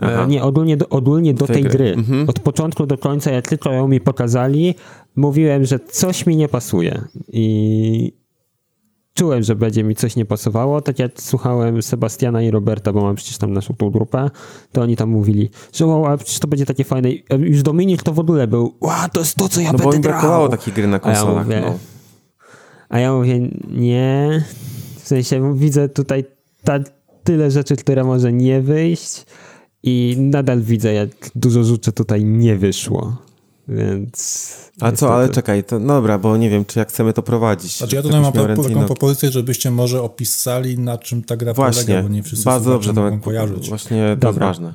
E, Nie, ogólnie do, ogólnie do
tej
tej
gry.
gry.
Mhm.
Od początku do końca, jak tylko ją mi pokazali, mówiłem, że coś mi nie pasuje. I czułem, że będzie mi coś nie pasowało. Tak jak słuchałem Sebastiana i Roberta, bo mam przecież tam naszą tą grupę, to oni tam mówili, że wow, ale przecież to będzie takie fajne. I Już Dominik to w ogóle był, wow, to jest to, co ja
No bo
będę
mi
grał.
brakowało takiej gry na
A ja
konsolach.
mówię,
no.
A ja mówię, nie. W sensie widzę tutaj ta, tyle rzeczy, które może nie wyjść i nadal widzę, jak dużo rzeczy tutaj nie wyszło. Więc...
A co, ale czekaj, to no dobra, bo nie wiem, czy jak chcemy to prowadzić.
Znaczy ja tutaj mam taką propozycję, żebyście może opisali na czym ta gra
Właśnie,
polega, bo nie wszyscy
bardzo dobrze to
mogą kojarzyć.
Właśnie to jest
Dobra.
ważne.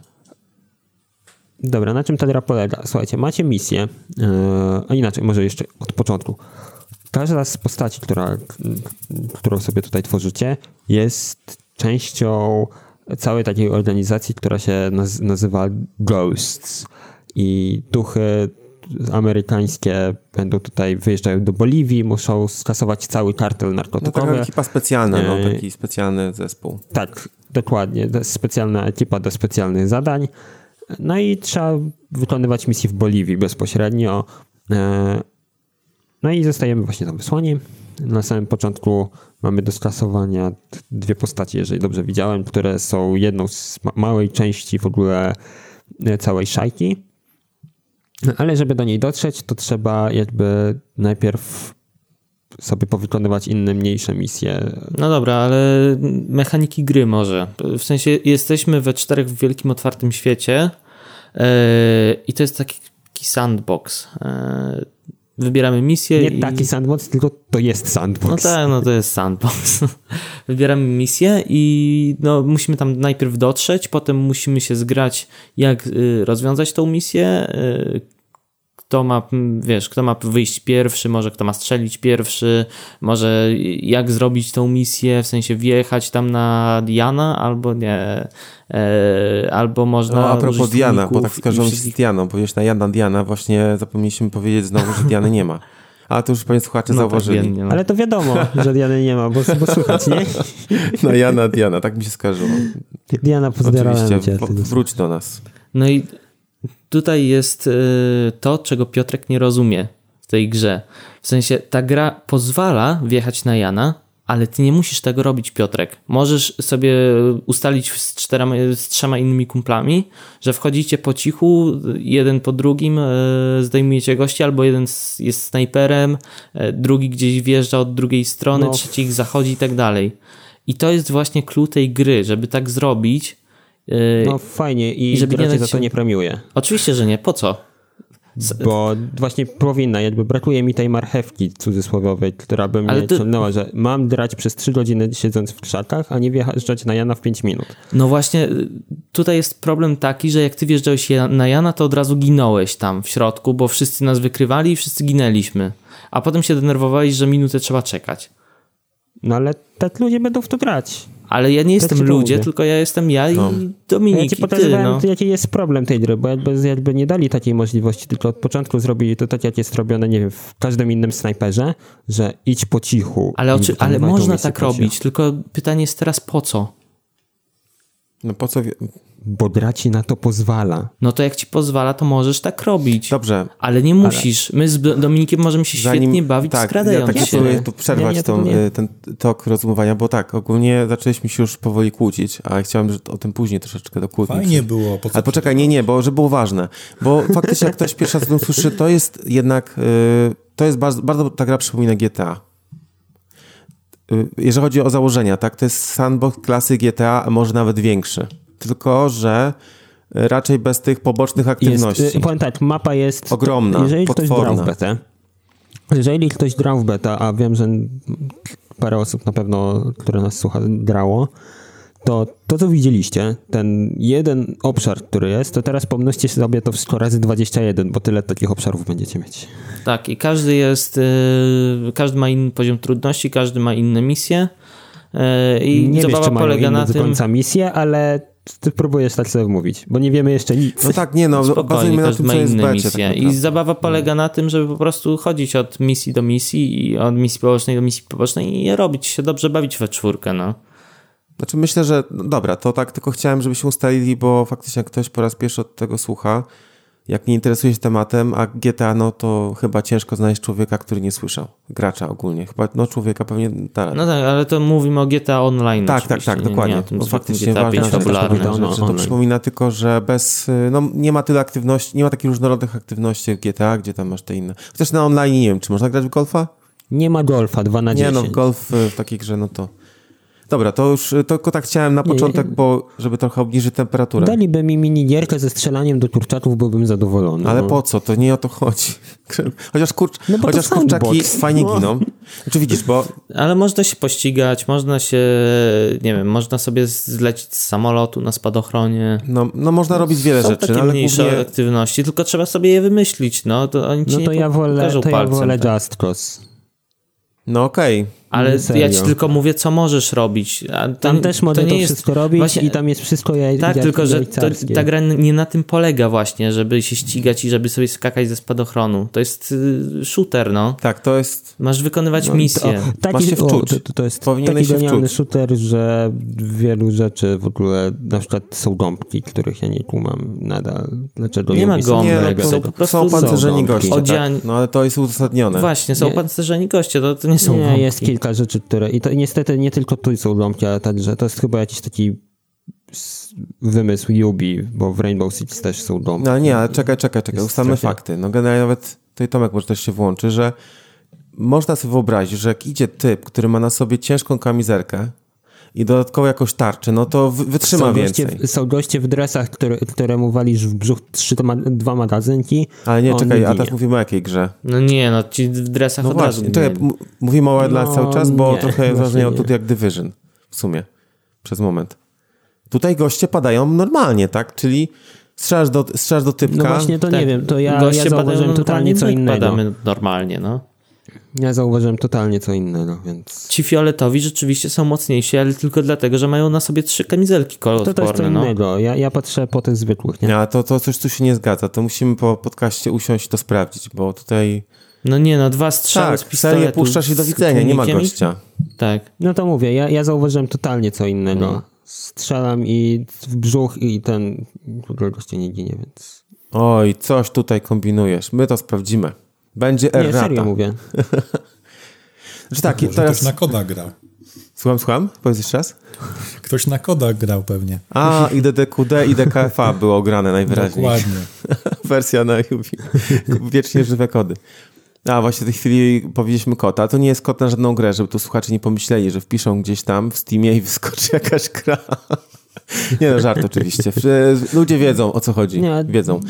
Dobra, na czym ta gra polega? Słuchajcie, macie misję, yy, a inaczej, może jeszcze od początku. Każda z postaci, która, którą sobie tutaj tworzycie, jest częścią całej takiej organizacji, która się naz nazywa Ghosts. I duchy amerykańskie będą tutaj, wyjeżdżają do Boliwii, muszą skasować cały kartel
No
narkotykowy.
taka ekipa specjalna, no,
E,
taki specjalny zespół.
Tak, dokładnie. Specjalna ekipa do specjalnych zadań. No i trzeba wykonywać misje w Boliwii bezpośrednio. E, No i zostajemy właśnie tam wysłani. Na samym początku mamy do skasowania dwie postacie, jeżeli dobrze widziałem, które są jedną z ma- małej części w ogóle e, całej szajki. Ale żeby do niej dotrzeć, to trzeba jakby najpierw sobie powykonywać inne mniejsze misje
No dobra, ale mechaniki gry może. W sensie jesteśmy we czterech w wielkim otwartym świecie yy, i to jest taki, taki sandbox. Yy, wybieramy misję
Nie
i...
taki sandbox, tylko to jest sandbox.
No tak, no to jest sandbox. Wybieramy misję i no, musimy tam najpierw dotrzeć, potem musimy się zgrać, jak y, rozwiązać tą misję. Kto ma, wiesz, kto ma wyjść pierwszy, może kto ma strzelić pierwszy, może jak zrobić tą misję, w sensie wjechać tam na Diana, albo nie, e, albo można.
No, a propos Diana, bo tak skojarzyłem się z
wszystkich-
Dianą, bo już na Jana Diana właśnie zapomnieliśmy powiedzieć znowu, że Diany nie ma. A to już pewnie słuchacze
No tak,
zauważyli.
no.
Ale to wiadomo, że Diany nie ma, bo, bo słychać, nie?
Na Jana Diana, tak mi się skojarzyło.
Diana, pozdrawiam
Oczywiście,
cię.
wróć do nas.
No i tutaj jest y, to, czego Piotrek nie rozumie w tej grze. W sensie ta gra pozwala wjechać na Jana, ale ty nie musisz tego robić, Piotrek. Możesz sobie ustalić z, czterema, z trzema innymi kumplami, że wchodzicie po cichu, jeden po drugim, y, zdejmujecie gości, albo jeden jest snajperem, y, drugi gdzieś wjeżdża od drugiej strony,
No.
trzeci ich zachodzi i tak dalej. I to jest właśnie clue tej gry, żeby tak zrobić. Y,
No fajnie i,
I żeby nie
za to nie premiuje.
Oczywiście, że nie. Po co?
Bo właśnie powinna, jakby brakuje mi tej marchewki cudzysłowiowej, która by mnie
to-
ciągnęła, że mam drać przez 3 godziny siedząc w krzakach, a nie wjeżdżać na Jana w 5 minut.
No właśnie, y, tutaj jest problem taki, że jak ty wjeżdżałeś na Jana, to od razu ginąłeś tam w środku, bo wszyscy nas wykrywali i wszyscy ginęliśmy. A potem się denerwowałeś, że minutę trzeba czekać.
No ale tak ludzie będą w to grać.
Ale ja nie jestem ludzie,
mówię.
tylko ja jestem ja i
Ja
Dominik
ci
i ty,
pokazywałem,
no.
jaki jest problem tej gry, bo jakby, jakby nie dali takiej możliwości, tylko od początku zrobili to tak, jak jest robione, nie wiem, w każdym innym snajperze, że idź po cichu.
Ale,
i
oczy, ale można tak robić, tylko pytanie jest teraz po co?
No po co... wie-
Bo gra ci na to pozwala.
No to jak ci pozwala, to możesz tak robić.
Dobrze,
Ale nie musisz. My z Dominikiem możemy się świetnie bawić
tak,
skradając
ja tak
się.
spróbuję tu przerwać
Nie, nie, to
tą, y, ten tok rozumowania, bo tak, ogólnie zaczęliśmy się już powoli kłócić, a chciałem że o tym później troszeczkę do kłótni.
Fajnie było. Po
Ale poczekaj, nie, nie, bo żeby było ważne. Bo faktycznie jak ktoś pierwszy raz o tym słyszy, to jest jednak, y, to jest bardzo, bardzo ta gra przypomina GTA. Y, jeżeli chodzi o założenia, tak, to jest sandbox klasy GTA, a może nawet większy. Tylko, że y, raczej bez tych pobocznych
Jest,
aktywności.
y, powiem tak, mapa jest
Ogromna,
Jeżeli ktoś grał w betę, jeżeli ktoś grał w betę, a wiem, że parę osób na pewno, które nas słucha, grało, to to, co widzieliście, ten jeden obszar, który jest, to teraz pomnożcie sobie to wszystko razy 21, bo tyle takich obszarów będziecie mieć.
Tak, i każdy jest, yy, każdy ma inny poziom trudności, każdy ma inne misje. Yy, I
nie wiesz,
zabawa
czy mają
polega na
do
tym.
końca misję, ale ty próbujesz tak sobie mówić, bo nie wiemy jeszcze nic.
No tak, nie no,
Spokojnie,
bazujmy na tym, co jest becie.
misje.
Tak
I zabawa polega na tym, żeby po prostu chodzić od misji do misji i od misji pobocznej do misji pobocznej i robić się dobrze, bawić we czwórkę, no.
Znaczy myślę, że no dobra, to tak tylko chciałem, żebyśmy ustalili, bo faktycznie jak ktoś po raz pierwszy od tego słucha, jak nie interesuje się tematem, a GTA, no to chyba ciężko znaleźć człowieka, który nie słyszał. Gracza ogólnie. Chyba, no człowieka pewnie da.
No tak, ale to mówimy o GTA Online
tak, tak, tak,
nie,
dokładnie.
Nie o tym
bo faktycznie
GTA
ważna
5
rzecz, tak
fabularnym.
że,
no,
że to przypomina tylko, że bez, y, no nie ma tyle aktywności, nie ma takich różnorodnych aktywności jak GTA, gdzie tam masz te inne. Chociaż na online nie wiem, czy można grać w golfa?
Nie ma golfa 2 na 10.
Nie, no golf y, w takiej grze, no to... Dobra, to już y, to tylko tak chciałem na
Nie,
początek, bo żeby trochę obniżyć temperaturę.
Daliby mi minigierkę ze strzelaniem do turczatów, byłbym zadowolony.
Ale
no.
po co? To nie o to chodzi. Chociaż, kurcz,
No
chociaż kurczaki
sandbox.
fajnie
No.
giną. Znaczy widzisz, bo
Ale można się pościgać, można się, nie wiem, można sobie zlecić z samolotu na spadochronie.
no, no można robić wiele
Są
rzeczy,
takie
no, ale
mniejsze
głównie...
aktywności, tylko trzeba sobie je wymyślić, no to oni ci
No
nie
to ja wolę, to ja
palcem,
wolę
tak.
Just Cause.
No okej.
Ale ja ci tylko mówię, co możesz robić. A to,
Tam też można to,
nie jest-
wszystko robić
właśnie-
i tam jest wszystko jaj,
Tak, tylko że to, ta gra nie na tym polega właśnie, żeby się ścigać i żeby sobie skakać ze spadochronu. To jest y, shooter, no.
Tak, to jest...
Masz wykonywać
No,
misje.
To,
Masz
taki,
się
o,
wczuć.
to, to jest
Powinieneś
taki
się
genialny shooter, że wielu rzeczy w ogóle, na przykład są gąbki, których ja nie kumam nadal. Dlaczego
Nie ma gąbek,
no,
są
to,
po prostu
są pancerzeni goście, tak? No ale to jest uzasadnione.
Właśnie, są
Nie.
pancerzeni goście, to, to nie są
Nie,
gąbki.
jest kilka rzeczy, które... I to niestety nie tylko tu są gąbki, ale także to jest chyba jakiś taki wymysł Yubi, bo w Rainbow Six też są gąbki.
No nie, ale czekaj, czekaj, czekaj, ustalmy
strasznie.
fakty. No generalnie nawet tutaj Tomek może też się włączy, że można sobie wyobrazić, że jak idzie typ, który ma na sobie ciężką kamizelkę i dodatkowo jakąś tarczę, no to wy- wytrzyma
są
więcej.
goście, są goście w dresach, które, któremu walisz w brzuch trzy, dwa magazynki.
Ale nie, czekaj, a
ginie.
teraz mówimy o jakiej grze?
No nie, no ci w dresach
No
od razu
właśnie, czekaj,
ginęli.
m- mówimy o Wildlands
No,
cały czas, bo
nie,
trochę wrażenie
nie.
tutaj jak Division w sumie, przez moment. Tutaj goście padają normalnie, tak? Czyli strzelasz do, strzelasz do typka.
No właśnie, to nie
Tak.
wiem, to ja,
Goście
ja
padają
zauważyłem totalnie co innego.
Padamy normalnie, no.
Ja zauważyłem totalnie co innego, więc...
Ci fioletowi rzeczywiście są mocniejsi, ale tylko dlatego, że mają na sobie trzy kamizelki
To to jest co
no.
innego. Ja, ja patrzę po tych zwykłych, nie?
Ale to, to coś tu się nie zgadza. To musimy po podcaście usiąść i to sprawdzić, bo tutaj...
No nie, no dwa strzały
Tak,
z pistoletu.
puszczasz i do widzenia, nie ma gościa.
Tak.
No to mówię, ja, ja zauważyłem totalnie co innego.
Mm.
Strzelam i w brzuch i ten... W ogóle goście nie ginie, więc...
Oj, coś tutaj kombinujesz. My to sprawdzimy. Będzie
Nie,
errata.
serio mówię.
Znaczy tak, teraz...
ktoś na kodach grał.
Słucham, słucham? Powiedz jeszcze raz?
Ktoś na kodach grał pewnie.
A, i DDQD i DKFA było grane najwyraźniej.
Dokładnie.
Wersja na. Wiecznie żywe kody. A, właśnie w tej chwili powiedzieliśmy kod, ale to nie jest kod na żadną grę, żeby tu słuchacze nie pomyśleli, że wpiszą gdzieś tam w Steamie i wyskoczy jakaś gra. Nie no, żart oczywiście. Ludzie wiedzą, o co chodzi.
Nie.
Wiedzą.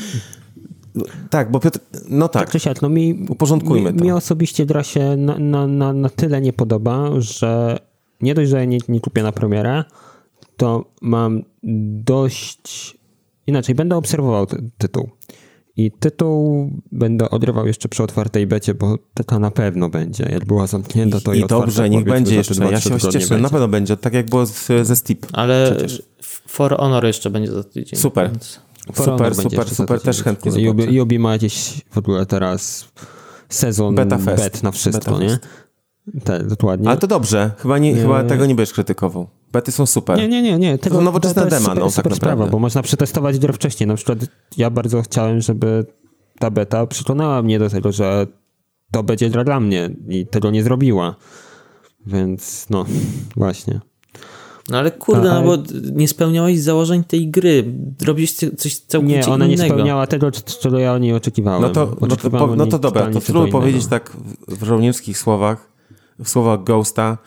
Tak, bo Piotr... No tak.
Czy siak, no mi,
Uporządkujmy
mi,
to.
mi osobiście gra się na, na, na, na tyle nie podoba, że nie dość, że nie, nie kupię na premierę, to mam dość... Inaczej, będę obserwował ty, tytuł. I tytuł będę odrywał jeszcze przy otwartej becie, bo to na pewno będzie. Jak była zamknięta, to i,
I dobrze, niech będzie jeszcze.
dwa,
Ja
trzy
się cieszę. Na pewno będzie, tak jak było z, ze Steep.
Ale
Przecież.
For Honor jeszcze będzie za tydzień.
Super.
Więc...
Super, super, super. Też chętnie zobaczę.
Yubi ma jakieś w ogóle teraz sezon
Beta fest.
bet na wszystko,
Beta
nie?
fest.
Tak, dokładnie.
Ale to dobrze. Chyba, nie,
Nie.
chyba tego nie będziesz krytykował. Bety są super.
Nie, nie, nie, nie. Tego, to, to jest
dema,
super,
no, tak
super sprawa,
naprawdę.
bo można przetestować grę wcześniej. Na przykład ja bardzo chciałem, żeby ta beta przekonała mnie do tego, że to będzie gra dla mnie i tego nie zrobiła. Więc no, właśnie.
No ale kurde, no bo nie spełniałeś założeń tej gry. Robisz coś całkowicie
Nie, ona nie
innego.
spełniała tego, czego ja od niej oczekiwałem.
No to, no to, po- no to dobra, to spróbuj
innego.
powiedzieć tak w, żołnierskich słowach, w słowach Ghosta,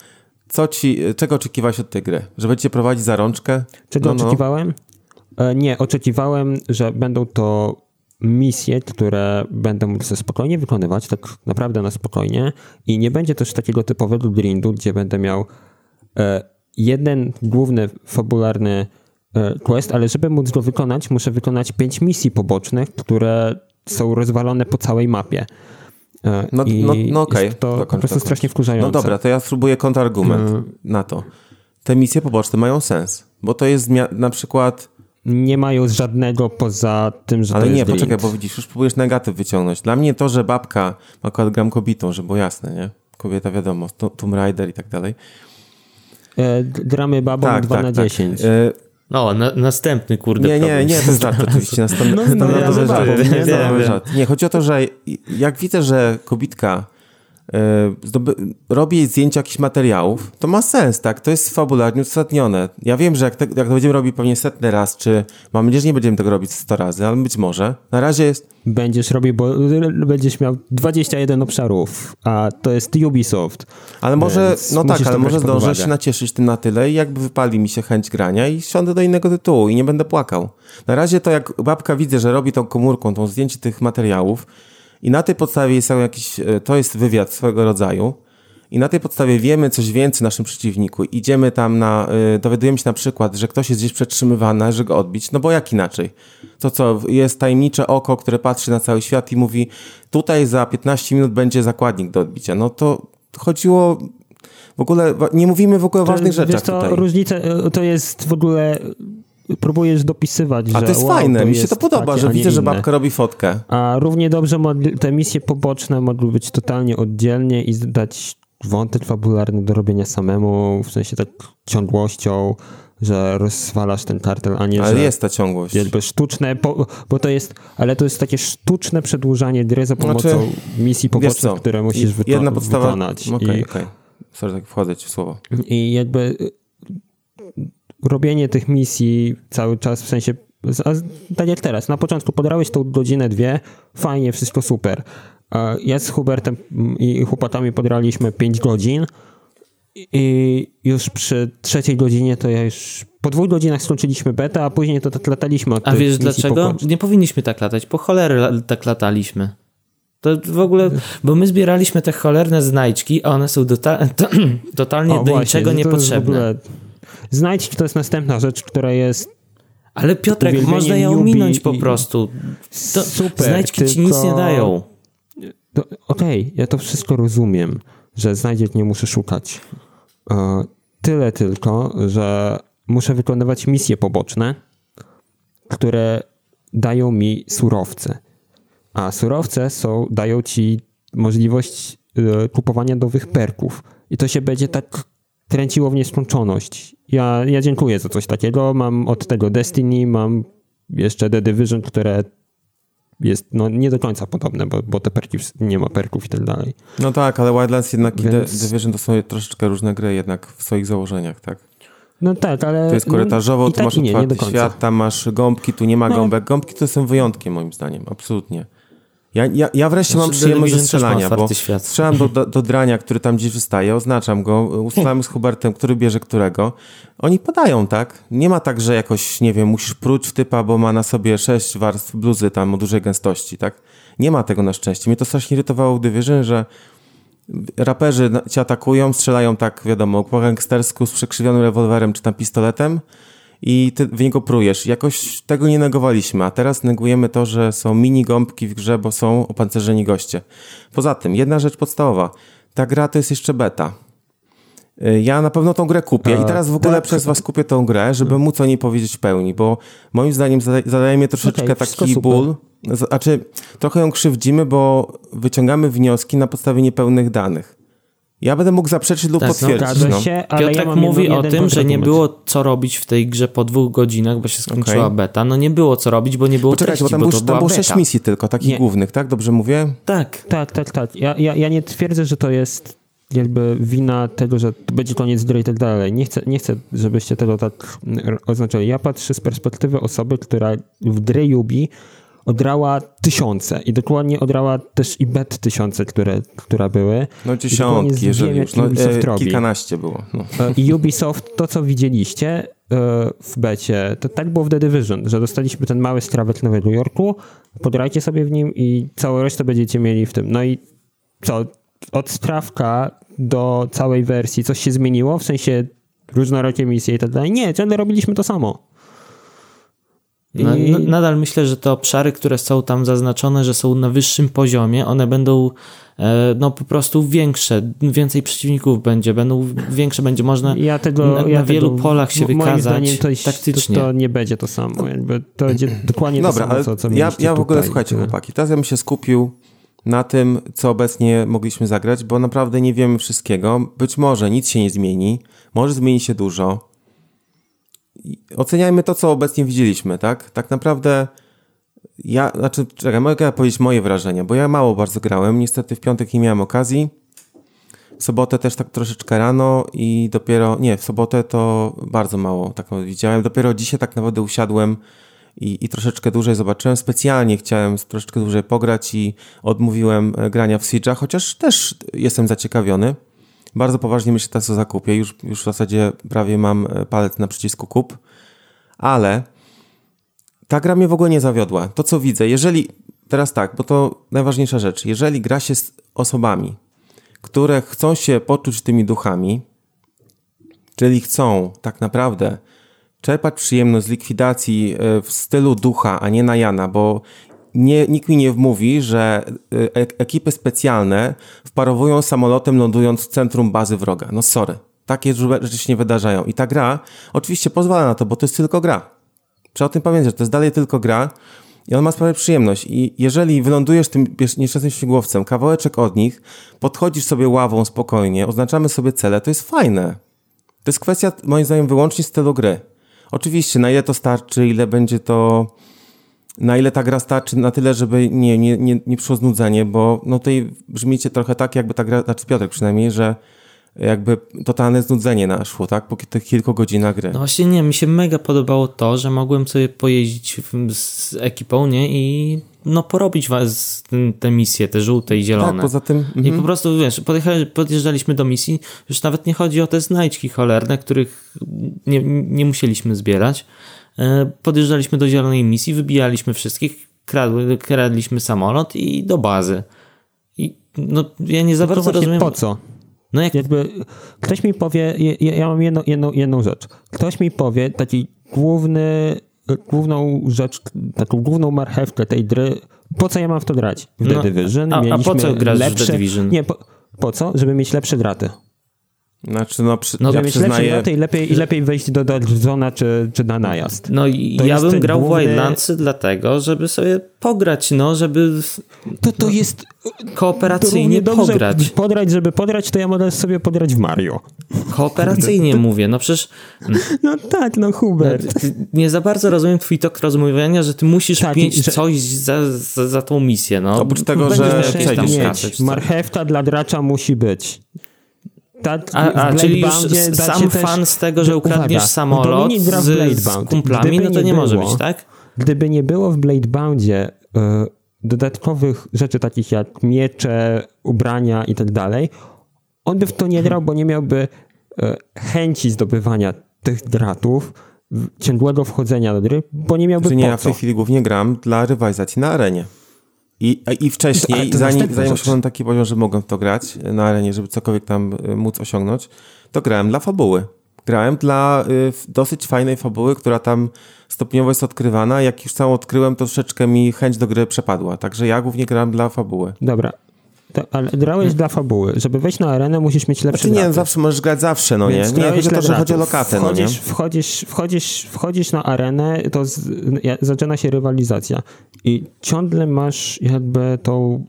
co ci, czego oczekiwałeś od tej gry? Że będziecie prowadzić za rączkę?
Czego
No, no.
oczekiwałem? E, Nie, oczekiwałem, że będą to misje, które będę mógł sobie spokojnie wykonywać, tak naprawdę na spokojnie i nie będzie też takiego typowego grindu, gdzie będę miał e, jeden główny, fabularny e, quest, ale żeby móc go wykonać, muszę wykonać pięć misji pobocznych, które są rozwalone po całej mapie. E,
No,
I
no, no okej.
to po
dokończ,
prostu
dokończ.
strasznie wkurzające.
No dobra, to ja spróbuję kontrargument
Mm.
na to. Te misje poboczne mają sens, bo to jest na przykład...
Nie mają żadnego poza tym, że
Ale
to
nie,
jest
poczekaj, bo widzisz, już próbujesz negatyw wyciągnąć. Dla mnie to, że babka, akurat gram kobietą, że było jasne, nie? Kobieta wiadomo, To- Tomb Raider i tak dalej.
E, gramy babą 2 na 10.
E,
O, na, następny kurde
Nie, nie, nie, to jest żart oczywiście. Następny,
No, no, ja
żart.
zabawą,
Nie,
nie?
nie, chodzi o to, że jak widzę, że kobitka e, zdoby- robi jej zdjęcia jakichś materiałów, to ma sens, tak? To jest fabularnie uzasadnione. Ja wiem, że jak, te, jak to będziemy robić pewnie setny raz, czy mam nadzieję, że nie będziemy tego robić 100 razy, ale być może. Na razie jest
Będziesz robił, bo r- będziesz miał 21 obszarów, a to jest Ubisoft.
Ale może, no tak, ale może zdążę się nacieszyć tym na tyle i jakby wypali mi się chęć grania i siądę do innego tytułu i nie będę płakał. Na razie to jak babka widzę, że robi tą komórką, tą zdjęcie tych materiałów i na tej podstawie są jakieś, e, to jest wywiad swego rodzaju i na tej podstawie wiemy coś więcej o naszym przeciwniku. Idziemy tam na, y, dowiadujemy się na przykład, że ktoś jest gdzieś przetrzymywany, że go odbić, no bo jak inaczej? To co, jest tajemnicze oko, które patrzy na cały świat i mówi, tutaj za 15 minut będzie zakładnik do odbicia. No to chodziło W ogóle nie mówimy w ogóle o ważnych rzeczach
Wiesz co,
tutaj.
różnica e, to jest w ogóle próbujesz dopisywać,
A
że
to jest
wow,
fajne,
to
mi się to podoba,
takie,
że widzę, że babka robi fotkę.
A równie dobrze te misje poboczne mogły być totalnie oddzielnie i dać wątek fabularny do robienia samemu, w sensie tak ciągłością, że rozwalasz ten kartel, a nie,
Ale
że
jest ta ciągłość.
jakby sztuczne, po, bo to jest, ale to jest takie sztuczne przedłużanie gry za pomocą
Znaczy,
misji pobocznych, które musisz wyko-
jedna podstawa...
wykonać.
Okej,
I,
okej. Sorry, tak wchodzę ci w słowo.
I jakby robienie tych misji cały czas w sensie, tak jak teraz, na początku podrałeś tą godzinę, dwie, fajnie, wszystko super. Ja z Hubertem i chłopakami podraliśmy 5 godzin i już przy trzeciej godzinie to ja już po dwóch godzinach skończyliśmy betę, a później to tak lataliśmy od
A wiesz dlaczego? Nie powinniśmy tak latać. Po cholerę tak lataliśmy. To w ogóle, bo my zbieraliśmy te cholerne znajdźki, a one są totalnie
O,
do
właśnie,
niczego
w
niepotrzebne.
Znajdź, to jest następna rzecz, która jest
Ale Piotrek, można ją ominąć po prostu. To
Super,
znajdźki ci nic nie
tylko-
dają.
Okej, ja to wszystko rozumiem, że znajdzieć nie muszę szukać. E, Tyle tylko, że muszę wykonywać misje poboczne, które dają mi surowce. A surowce są, dają ci możliwość e, kupowania nowych perków. I to się będzie tak kręciło w nieskończoność. Ja, ja dziękuję za coś takiego. Mam od tego Destiny, mam jeszcze The Division, które jest no, nie do końca podobne, bo, bo te perki, nie ma perków i tak dalej.
No tak, ale Wildlands jednak i
Więc-
The Division to są troszeczkę różne gry jednak w swoich założeniach, tak?
No tak, ale...
To jest
no,
korytarzowo,
i
tu
tak
masz
i nie, nie
otwarty
końca.
świat, tam masz gąbki, tu nie ma
No.
gąbek. Gąbki to są wyjątkiem moim zdaniem, absolutnie. Ja, ja, ja wreszcie mam
Znaczy,
przyjemność ze strzelania, bo
świat.
strzelam do, do, do drania, który tam gdzieś wystaje, oznaczam go, ustalamy z Hubertem, który bierze którego. Oni podają, tak? Nie ma tak, że jakoś, nie wiem, musisz pruć w typa, bo ma na sobie sześć warstw bluzy tam o dużej gęstości, tak? Nie ma tego na szczęście. Mnie to strasznie irytowało w Division, że raperzy cię atakują, strzelają tak, wiadomo, po gangstersku z przekrzywionym rewolwerem czy tam pistoletem i ty w niego prujesz. Jakoś tego nie negowaliśmy, a teraz negujemy to, że są mini gąbki w grze, bo są opancerzeni goście. Poza tym, jedna rzecz podstawowa. Ta gra to jest jeszcze beta. Y, Ja na pewno tą grę kupię i
E,
teraz w ogóle
tak.
przez was kupię tą grę, żeby móc o niej powiedzieć w pełni, bo moim zdaniem zada- zadaje mnie troszeczkę
wszystko
taki ból. Znaczy, trochę ją krzywdzimy, bo wyciągamy wnioski na podstawie niepełnych danych. Ja będę mógł zaprzeczyć lub
Tak, no,
potwierdzić. No.
się, ale
Piotrek
ja
mówi o
jeden
tym, że nie było co robić w tej grze po dwóch godzinach, bo się skończyła
Okej.
beta. No nie było co robić, bo nie było
Poczekajcie,
treści,
bo tam,
bo
był,
to
tam było sześć misji tylko, takich
Nie.
głównych, tak? Dobrze mówię?
Tak.
Tak, tak, tak. Ja, ja, ja nie twierdzę, że to jest jakby wina tego, że to będzie koniec gry i tak dalej. Nie chcę, nie chcę, żebyście tego tak mm, oznaczali. Ja patrzę z perspektywy osoby, która w gry Yubi odrała tysiące i dokładnie odrała też i bet tysiące, które, które były.
No dziesiątki, jeżeli już. No,
Ubisoft
e, kilkanaście było. No.
E, I Ubisoft, to co widzieliście e, w becie, to tak było w The Division, że dostaliśmy ten mały skrawek Nowego Jorku, podrajcie sobie w nim i całą resztę będziecie mieli w tym. No i co, od sprawka do całej wersji coś się zmieniło, w sensie różnorakie misje i tak dalej? Nie, ciągle robiliśmy to samo. I-
na, nadal myślę, że te obszary, które są tam zaznaczone, że są na wyższym poziomie, one będą e, no po prostu większe, więcej przeciwników będzie, będą większe, będzie można
Ja tego,
na,
ja
na wielu
tego,
polach się
moim
wykazać
zdaniem to,
taktycznie.
To, to nie będzie to samo. Jakby to będzie dokładnie
Dobra,
to samo,
ale
co, co
ja,
mieliście
ja w ogóle,
tutaj.
słuchajcie
Tyle.
chłopaki, teraz ja bym się skupił na tym, co obecnie mogliśmy zagrać, bo naprawdę nie wiemy wszystkiego. Być może nic się nie zmieni, może zmieni się dużo. Oceniajmy to, co obecnie widzieliśmy, tak? Tak naprawdę ja, znaczy, czekaj, mogę powiedzieć moje wrażenia, bo ja mało bardzo grałem, niestety w piątek nie miałem okazji. W sobotę też tak troszeczkę rano i dopiero, nie, w sobotę to bardzo mało tak widziałem. Dopiero dzisiaj tak naprawdę usiadłem i, i troszeczkę dłużej zobaczyłem. Specjalnie chciałem troszeczkę dłużej pograć i odmówiłem e, grania w Siege'a, chociaż też jestem zaciekawiony. Bardzo poważnie myślę teraz o zakupie. Już, już w zasadzie prawie mam e, palec na przycisku kup. Ale ta gra mnie w ogóle nie zawiodła. To co widzę, jeżeli, teraz tak, bo to najważniejsza rzecz, jeżeli gra się z osobami, które chcą się poczuć tymi duchami, czyli chcą tak naprawdę czerpać przyjemność z likwidacji e, w stylu ducha, a nie na Jana, bo nie, nikt mi nie wmówi, że e- ekipy specjalne wparowują samolotem lądując w centrum bazy wroga. No sorry. Takie rzeczy się nie wydarzają. I ta gra oczywiście pozwala na to, bo to jest tylko gra. Trzeba o tym pamiętać, że to jest dalej tylko gra i on ma sprawiać przyjemność. I jeżeli wylądujesz tym nieszczęsnym śmigłowcem, kawałeczek od nich, podchodzisz sobie ławą spokojnie, oznaczamy sobie cele, to jest fajne. To jest kwestia, moim zdaniem, wyłącznie stylu gry. Oczywiście, na ile to starczy, ile będzie to. Na ile ta gra starczy, na tyle, żeby nie, nie, nie, nie przyszło znudzenie, bo no tutaj brzmicie trochę tak, jakby ta gra, znaczy Piotrek przynajmniej, że jakby totalne znudzenie naszło, tak? Po tych kilku godzinach gry.
No właśnie nie, mi się mega podobało to, że mogłem sobie pojeździć z ekipą, nie? I no porobić was te misje, te żółte i zielone.
tak, poza tym.
I
Mhm.
po prostu, wiesz, podjeżdżaliśmy do misji, już nawet nie chodzi o te znajdźki cholerne, których nie, nie musieliśmy zbierać. E, Podjeżdżaliśmy do zielonej misji, wybijaliśmy wszystkich, kradły, kradliśmy samolot i do bazy. I no, ja nie za bardzo
właśnie
rozumiem.
po co?
No jak
Jakby ktoś mi powie, ja, ja mam jedną, jedną, jedną rzecz. Ktoś mi powie taki główny, główną rzecz, taką główną marchewkę tej gry, po co ja mam w to grać? W The
No,
Division
a- a po co grasz w The
lepsze,
Division?
Nie, po, po co? Żeby mieć lepsze graty.
Znaczy, no, przy,
No,
ja
mieć lepsze
przyznaję.
graty i lepiej, i lepiej wejść do Dark Zona czy, czy na najazd.
No i
To
ja bym grał w
główny-
Wildlandsy dlatego, żeby sobie pograć, no, żeby
To, to jest
kooperacyjnie
dobrze
pograć.
Podrać, żeby podrać, to ja mogę sobie podrać w Mario.
Kooperacyjnie mówię, no przecież
No tak, no Hubert.
ty- nie za bardzo rozumiem twój tok rozumowania, że ty musisz
Tak,
mieć
że-
coś za, za, za tą misję, no.
Oprócz tego,
Będziesz
że.
Marchewka dla gracza musi być. Tak,
A, a czyli już sam fan z tego, że
Uwaga,
ukradniesz samolot
gra w
z, z kumplami,
Gdyby
no to nie, może
było-
być, tak?
Gdyby nie było w Bladeboundzie e, dodatkowych rzeczy takich jak miecze, ubrania i tak dalej, on by w to nie grał, bo nie miałby e, chęci zdobywania tych gratów, w- ciągłego wchodzenia do gry, bo nie miałby
Że nie,
po
ja w tej chwili głównie gram dla rywalizacji na arenie. I, i wcześniej,
to
zanim, zanim osiągnąłem taki poziom, że mogłem w to grać na arenie, żeby cokolwiek tam y, móc osiągnąć, to grałem dla fabuły. Grałem dla y, dosyć fajnej fabuły, która tam stopniowo jest odkrywana. Jak już całą odkryłem, to troszeczkę mi chęć do gry przepadła. Także ja głównie grałem dla fabuły.
Dobra. To, ale grałeś dla fabuły. Żeby wejść na arenę, musisz mieć lepsze
Znaczy nie,
graty.
zawsze możesz grać zawsze, no nie.
Więc
Nie, chodzi o to, że chodzi o lokatę, no nie.
wchodzisz, Wchodzisz, wchodzisz, wchodzisz na arenę, to z, ja- zaczyna się rywalizacja. I ciągle masz jakby tą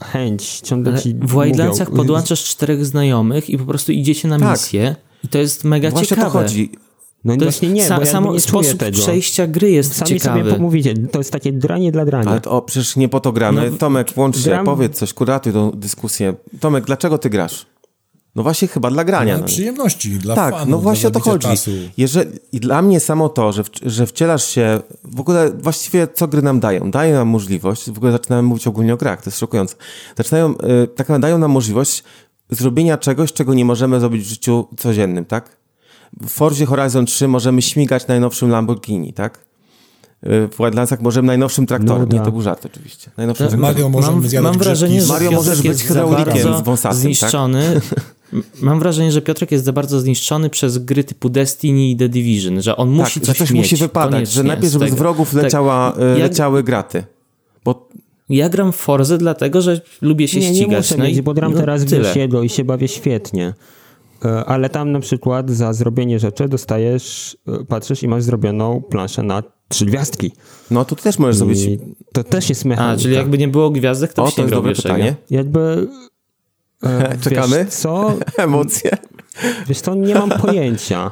chęć, ciągle ci
w Wildlandsach podłączasz czterech znajomych i po prostu idziecie na
Tak.
misję i to jest mega
Właśnie o
ciekawe.
to chodzi.
No
To
właśnie nie,
sa-
bo ja
samo
nie
sposób
tego.
przejścia gry jest
Sami
ciekawy.
sobie mówicie, to jest takie dranie dla drania.
Ale to, o, przecież nie po to gramy.
No,
Tomek, włącz się,
gram-
powiedz coś, kuratuj tą dyskusję. Tomek, dlaczego ty grasz? No właśnie chyba dla grania.
Dla
no.
przyjemności, dla
Tak,
fanu,
no właśnie o to chodzi.
Czasu.
Jeżeli, I dla mnie samo to, że, w, że wcielasz się, w ogóle właściwie co gry nam dają? Dają nam możliwość, w ogóle zaczynamy mówić ogólnie o grach, to jest szokujące. Zaczynają, y, tak dają nam możliwość zrobienia czegoś, czego nie możemy zrobić w życiu codziennym, tak? W Forzie Horizon 3 możemy śmigać najnowszym Lamborghini, tak? Y, W Wildlandsach możemy najnowszym traktorem.
Nuda.
Nie, to był żart oczywiście. Najnowszym traktorem.
Mario możemy
mam,
zjadać
mam wrażenie, że
Mario możesz być hydraulikiem z wąsatym, tak?
zniszczony. Mam wrażenie, że Piotrek jest za bardzo zniszczony przez gry typu Destiny i The Division, że on musi
tak,
coś
że coś
mieć.
musi wypadać, że najpierw, żeby z wrogów
Tak.
leciała, y,
Jak-
leciały graty. Bo
Ja gram w Forze dlatego, że lubię się
nie, nie
ścigać.
muszę
no
mieć,
i,
bo gram
no,
teraz w
tyle.
Yoshiego i się bawię świetnie. E, Ale tam na przykład za zrobienie rzeczy dostajesz, e, patrzysz i masz zrobioną planszę na trzy gwiazdki.
no to ty też możesz zrobić
I to też jest mechanika.
A, czyli jakby nie było gwiazdek, to
O,
byś
to
nie
jest dobre pytanie.
Jakby... e,
Czekamy?
Wiesz co?
Emocje.
Wiesz co, nie mam pojęcia.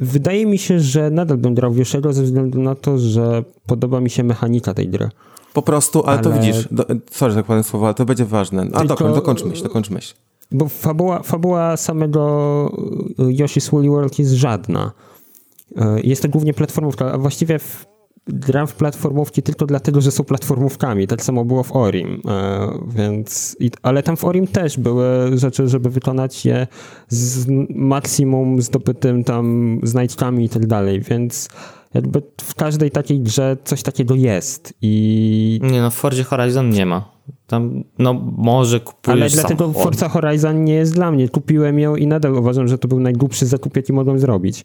Wydaje mi się, że nadal bym grał ze względu na to, że podoba mi się mechanika tej gry.
Po prostu, ale, to
Ale-
widzisz, do, sorry, tak powiem słowo, ale to będzie ważne. A
Tylko-
dokończ myśl, dokończ myśl.
Bo fabuła, fabuła samego e, Yoshi's Woolly World jest żadna. E, Jest to głównie platformówka, a właściwie w, gram w platformówki tylko dlatego, że są platformówkami. Tak samo było w Orim. e, Więc, ale tam w Orim też były rzeczy, żeby wykonać je z maksimum zdobytym tam znajdźkami i tak dalej. Więc jakby w każdej takiej grze coś takiego jest. I
Nie no, w Forzie Horizon nie ma. Tam, no może kupujesz
Ale dlatego
samochód.
Forza Horizon nie jest dla mnie. Kupiłem ją i nadal uważam, że to był najgłupszy zakup, jaki mogłem zrobić.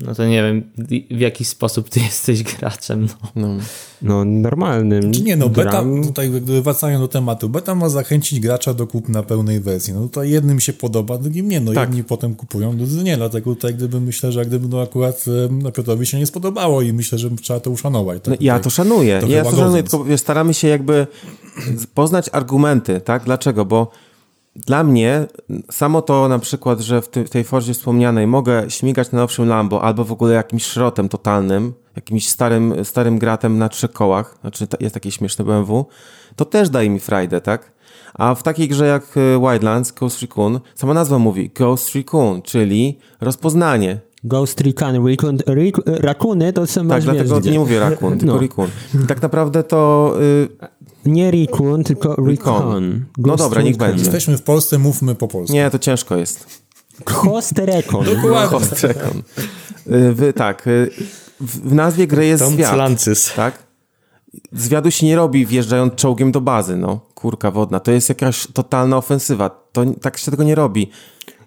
No to nie wiem, w jaki sposób ty jesteś graczem. No.
No.
No
Czy
normalnym.
Znaczy nie no, beta,
gram.
tutaj wracając do tematu, beta ma zachęcić gracza do kupna pełnej wersji. No to jednym się podoba, drugim nie. No
Tak.
jedni potem kupują, drudzy nie. Dlatego tutaj gdyby myślę, że gdyby no akurat e, Piotrowi się nie spodobało i myślę, że trzeba to uszanować. Tak,
No, ja
tutaj
to szanuję.
trochę
Ja to szanuję, tylko staramy się jakby poznać argumenty, tak? Dlaczego? Bo dla mnie samo to na przykład, że w, tej Forzie wspomnianej mogę śmigać na nowszym Lambo albo w ogóle jakimś szrotem totalnym, jakimś starym, starym gratem na trzech kołach, znaczy jest takie śmieszne BMW, to też daje mi frajdę, tak? A w takiej grze jak e, Wildlands, Ghost Recon, sama nazwa mówi Ghost Recon, czyli rozpoznanie.
Ghost Recon, Recon, Rakuny to są
Tak, dlatego nie mówię Rakun, tylko
No.
Recon. I tak naprawdę to... Y,
Nie Recon, tylko Recon.
No dobra, niech
Recon.
będzie.
Jesteśmy w Polsce, mówmy po polsku.
Nie, to ciężko jest.
Ghost Recon.
Dokładnie.
Ostrekon. Y, Wy, tak, y, w, w nazwie gry jest
Tom
zwiad.
Clancy's.
Tak? Zwiadu się nie robi wjeżdżając czołgiem do bazy, no. Kurka wodna. To jest jakaś totalna ofensywa. To, tak się tego nie robi.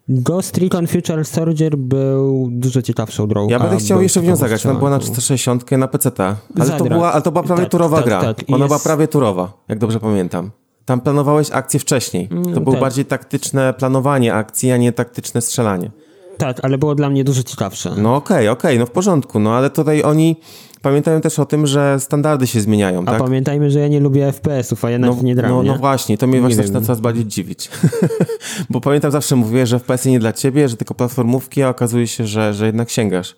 Ghost Recon Future Soldier był dużo ciekawszą drogą.
Ja będę chciał jeszcze w nią zagrać. Ona była na
strzelanką.
460 na PC. Ale to, była, ale to była prawie
Tak,
turowa
tak,
gra.
tak.
Ona była
jest-
prawie turowa, jak dobrze pamiętam. Tam planowałeś akcję wcześniej. To było
tak.
bardziej taktyczne planowanie akcji, a nie taktyczne strzelanie.
Tak, ale było dla mnie dużo ciekawsze.
No okej, okej, no w porządku. No ale tutaj oni pamiętają też o tym, że standardy się zmieniają,
A
tak?
pamiętajmy, że ja nie lubię FPS-ów, a jednak
No,
nie gram,
no,
nie?
no właśnie, to mnie
Nie
właśnie
wiem.
zaczyna coraz bardziej dziwić. Bo pamiętam zawsze mówię, że FPS nie dla ciebie, że tylko platformówki, a okazuje się, że, że jednak sięgasz.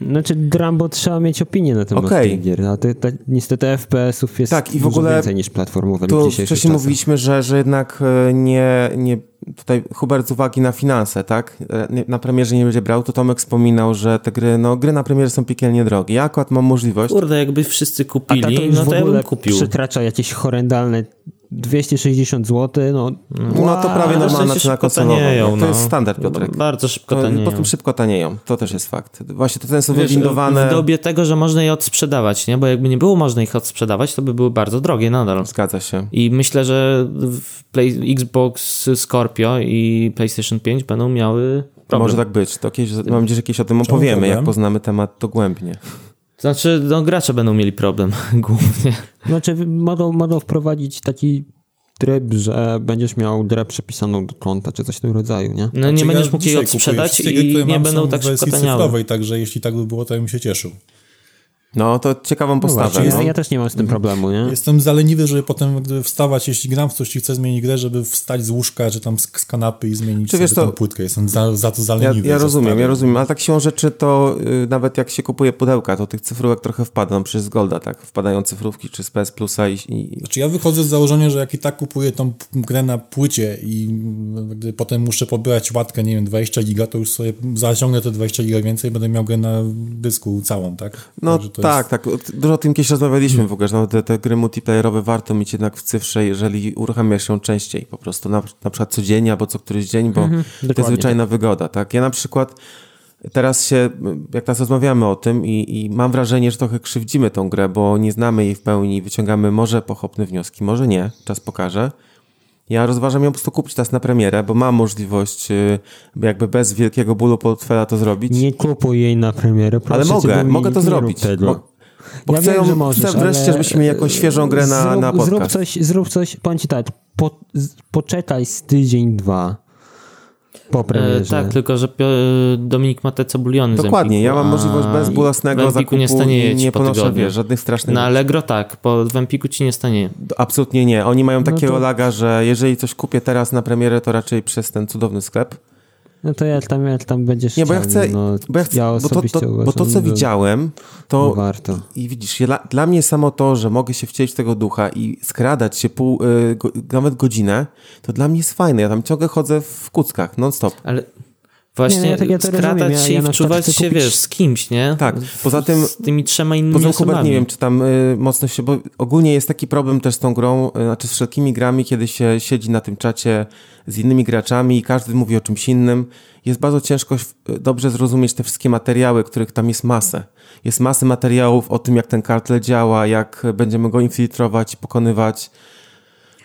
Znaczy gram, bo trzeba mieć opinię na temat
Okej.
tych gier, a te, te, niestety FPS-ów jest
Tak, i w
dużo
ogóle
więcej niż
Tu
dzisiejszych
wcześniej
czasach.
mówiliśmy, że, że jednak e, nie, nie, tutaj Hubert z uwagi na finanse, tak, e, na premierze nie będzie brał, to Tomek wspominał, że te gry, no gry na premierze są piekielnie drogie. Ja akurat mam możliwość,
Kurde, jakby wszyscy
A ta
kupili,
to już
no
w
to ja
ogóle
bym kupił.
przekracza jakieś horrendalne 260 zł, no...
no to prawie normalna cena konsolowa.
tanieją,
To
no.
jest standard, Piotrek.
Bardzo szybko
To,
tanieją.
potem szybko tanieją, to też jest fakt. Właśnie te ceny są
Wiesz,
wywindowane.
W dobie tego, że można je odsprzedawać, nie? Bo jakby nie było można ich odsprzedawać, to by były bardzo drogie nadal.
Zgadza się.
I myślę, że Play, Xbox Scorpio i PlayStation 5 będą miały problem.
Może tak być. To kiedyś, mam nadzieję, że kiedyś o tym opowiemy, jak poznamy temat dogłębnie.
Znaczy, no gracze będą mieli problem głównie.
Znaczy mogą, mogą wprowadzić taki tryb, że będziesz miał grę przepisaną do konta, czy coś w tym rodzaju, nie?
No nie
Znaczy,
będziesz
ja
mógł jej odsprzedać i nie będą tak szybko
cyfrowej, także jeśli tak by było, to bym się cieszył.
No to ciekawą
No
postawę.
właśnie,
no.
ja, ja też nie mam z tym problemu, nie?
Jestem zaleniwy, żeby potem wstawać, jeśli gram w coś i chcę zmienić grę, żeby wstać z łóżka, czy tam z, z kanapy i zmienić
Czy
sobie
wiesz
tą płytkę. Jestem za, za to
Ja,
zaleniwy.
ja
za
rozumiem, ja rozumiem, ale tak siłą rzeczy to y, nawet jak się kupuje pudełka, to tych cyfrówek trochę wpada, no przecież z Golda, tak, wpadają cyfrówki czy z PS Plusa i, i
Znaczy ja wychodzę z założenia, że jak i tak kupuję tą grę na płycie i mm, gdy potem muszę pobierać łatkę, nie wiem, 20 giga, to już sobie zaciągnę te 20 giga więcej, będę miał grę na dysku całą, tak?
no
Także to
tak, tak, dużo o tym kiedyś rozmawialiśmy w ogóle, że te, te gry multiplayerowe warto mieć jednak w cyfrze, jeżeli uruchamiasz ją częściej, po prostu na, na przykład codziennie albo co któryś dzień, bo to jest zwyczajna wygoda, tak. Ja na przykład teraz się, jak teraz rozmawiamy o tym i, i mam wrażenie, że trochę krzywdzimy tą grę, bo nie znamy jej w pełni i wyciągamy może pochopne wnioski, może nie, czas pokaże. Ja rozważam ją po prostu kupić teraz na premierę, bo mam możliwość y, jakby bez wielkiego bólu portfela to zrobić.
Nie kupuj jej na premierę, proszę
Ale
cię,
mogę,
Dominik,
mogę to zrobić. Bo,
ja
chcę,
wiem, że możesz,
chcę wreszcie,
ale
żebyśmy mieli jakąś świeżą grę na,
zrób,
na podcast.
Zrób coś, zrób coś, powiem ci tak, po, poczekaj z tydzień, dwa po
E,
premierze.
tak, tylko że Dominik ma te cebuliony
Dokładnie, ja mam możliwość
a
bez
w
bolesnego
Empiku
zakupu
nie ci
nie
po
ponoszę, wiesz, żadnych strasznych...
Na Allegro tak, po w Empiku ci nie stanie.
Absolutnie nie. Oni mają takiego
to-
laga, że jeżeli coś kupię teraz na premierę, to raczej przez ten cudowny sklep.
No to jak tam, jak tam będziesz
Nie, bo ja chcę,
no,
bo ja chcę,
ja
bo, to, to, bo to, co widziałem, to
warto.
i widzisz, dla, dla mnie samo to, że mogę się wcielić w tego ducha i skradać się pół, y, go, nawet godzinę, to dla mnie jest fajne. Ja tam ciągle chodzę w kuckach, non-stop.
Ale właśnie
Nie, no ja to- ja rozumiem.
Się
ja
i wczuwać się,
kupić-
wiesz, z kimś, nie?
Tak, poza tym-
Z tymi trzema innymi
Poza tym,
osobami.
Nie wiem, czy tam y, mocno się, bo ogólnie jest taki problem też z tą grą, y, znaczy z wszelkimi grami, kiedy się siedzi na tym czacie z innymi graczami i każdy mówi o czymś innym. Jest bardzo ciężko y, dobrze zrozumieć te wszystkie materiały, których tam jest masę. Jest masy materiałów o tym, jak ten kartel działa, jak będziemy go infiltrować, pokonywać.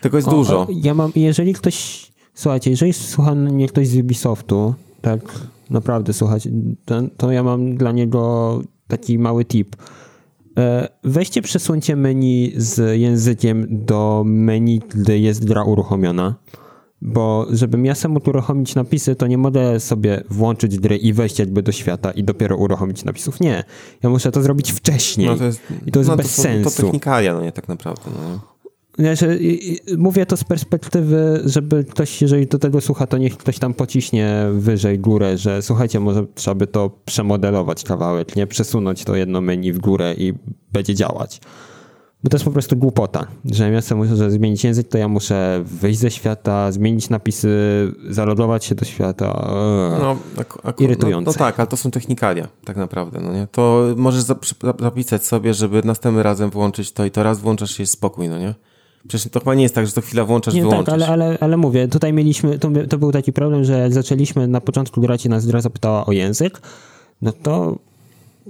Tego jest
O,
dużo.
o, Ja mam, jeżeli ktoś, słuchajcie, jeżeli słucha mnie ktoś z Ubisoftu, tak, Naprawdę, słuchajcie, to, to ja mam dla niego taki mały tip. E, weźcie, przesuńcie menu z językiem do menu, gdy jest gra uruchomiona. Bo żebym ja sam mógł uruchomić napisy, to nie mogę sobie włączyć gry i wejść jakby do świata i dopiero uruchomić napisów. Nie. Ja muszę to zrobić wcześniej.
No to jest,
I to jest
no
bez
są-
sensu.
To technikalia, no nie tak naprawdę. No. Nie?
Znaczy, i- i- mówię to z perspektywy, żeby ktoś, jeżeli do tego słucha, to niech ktoś tam pociśnie wyżej górę, że słuchajcie, może trzeba by to przemodelować kawałek, nie przesunąć to jedno menu w górę i będzie działać. Bo to jest po prostu głupota, że ja sobie muszę zmienić język, to ja muszę wyjść ze świata, zmienić napisy, zalogować się do świata. Eee.
No, ak- ak-
Irytujące.
No, no tak, ale to są technikalia, tak naprawdę, no nie? To możesz zap- zapisać sobie, żeby następnym razem włączyć to i to raz włączasz się jest spokój, no nie? Przecież to chyba nie jest tak, że to chwila włączasz,
Nie,
wyłączasz.
tak, ale, ale, ale mówię, tutaj mieliśmy, to, to był taki problem, że jak zaczęliśmy na początku grać i nas gra zapytała o język, no to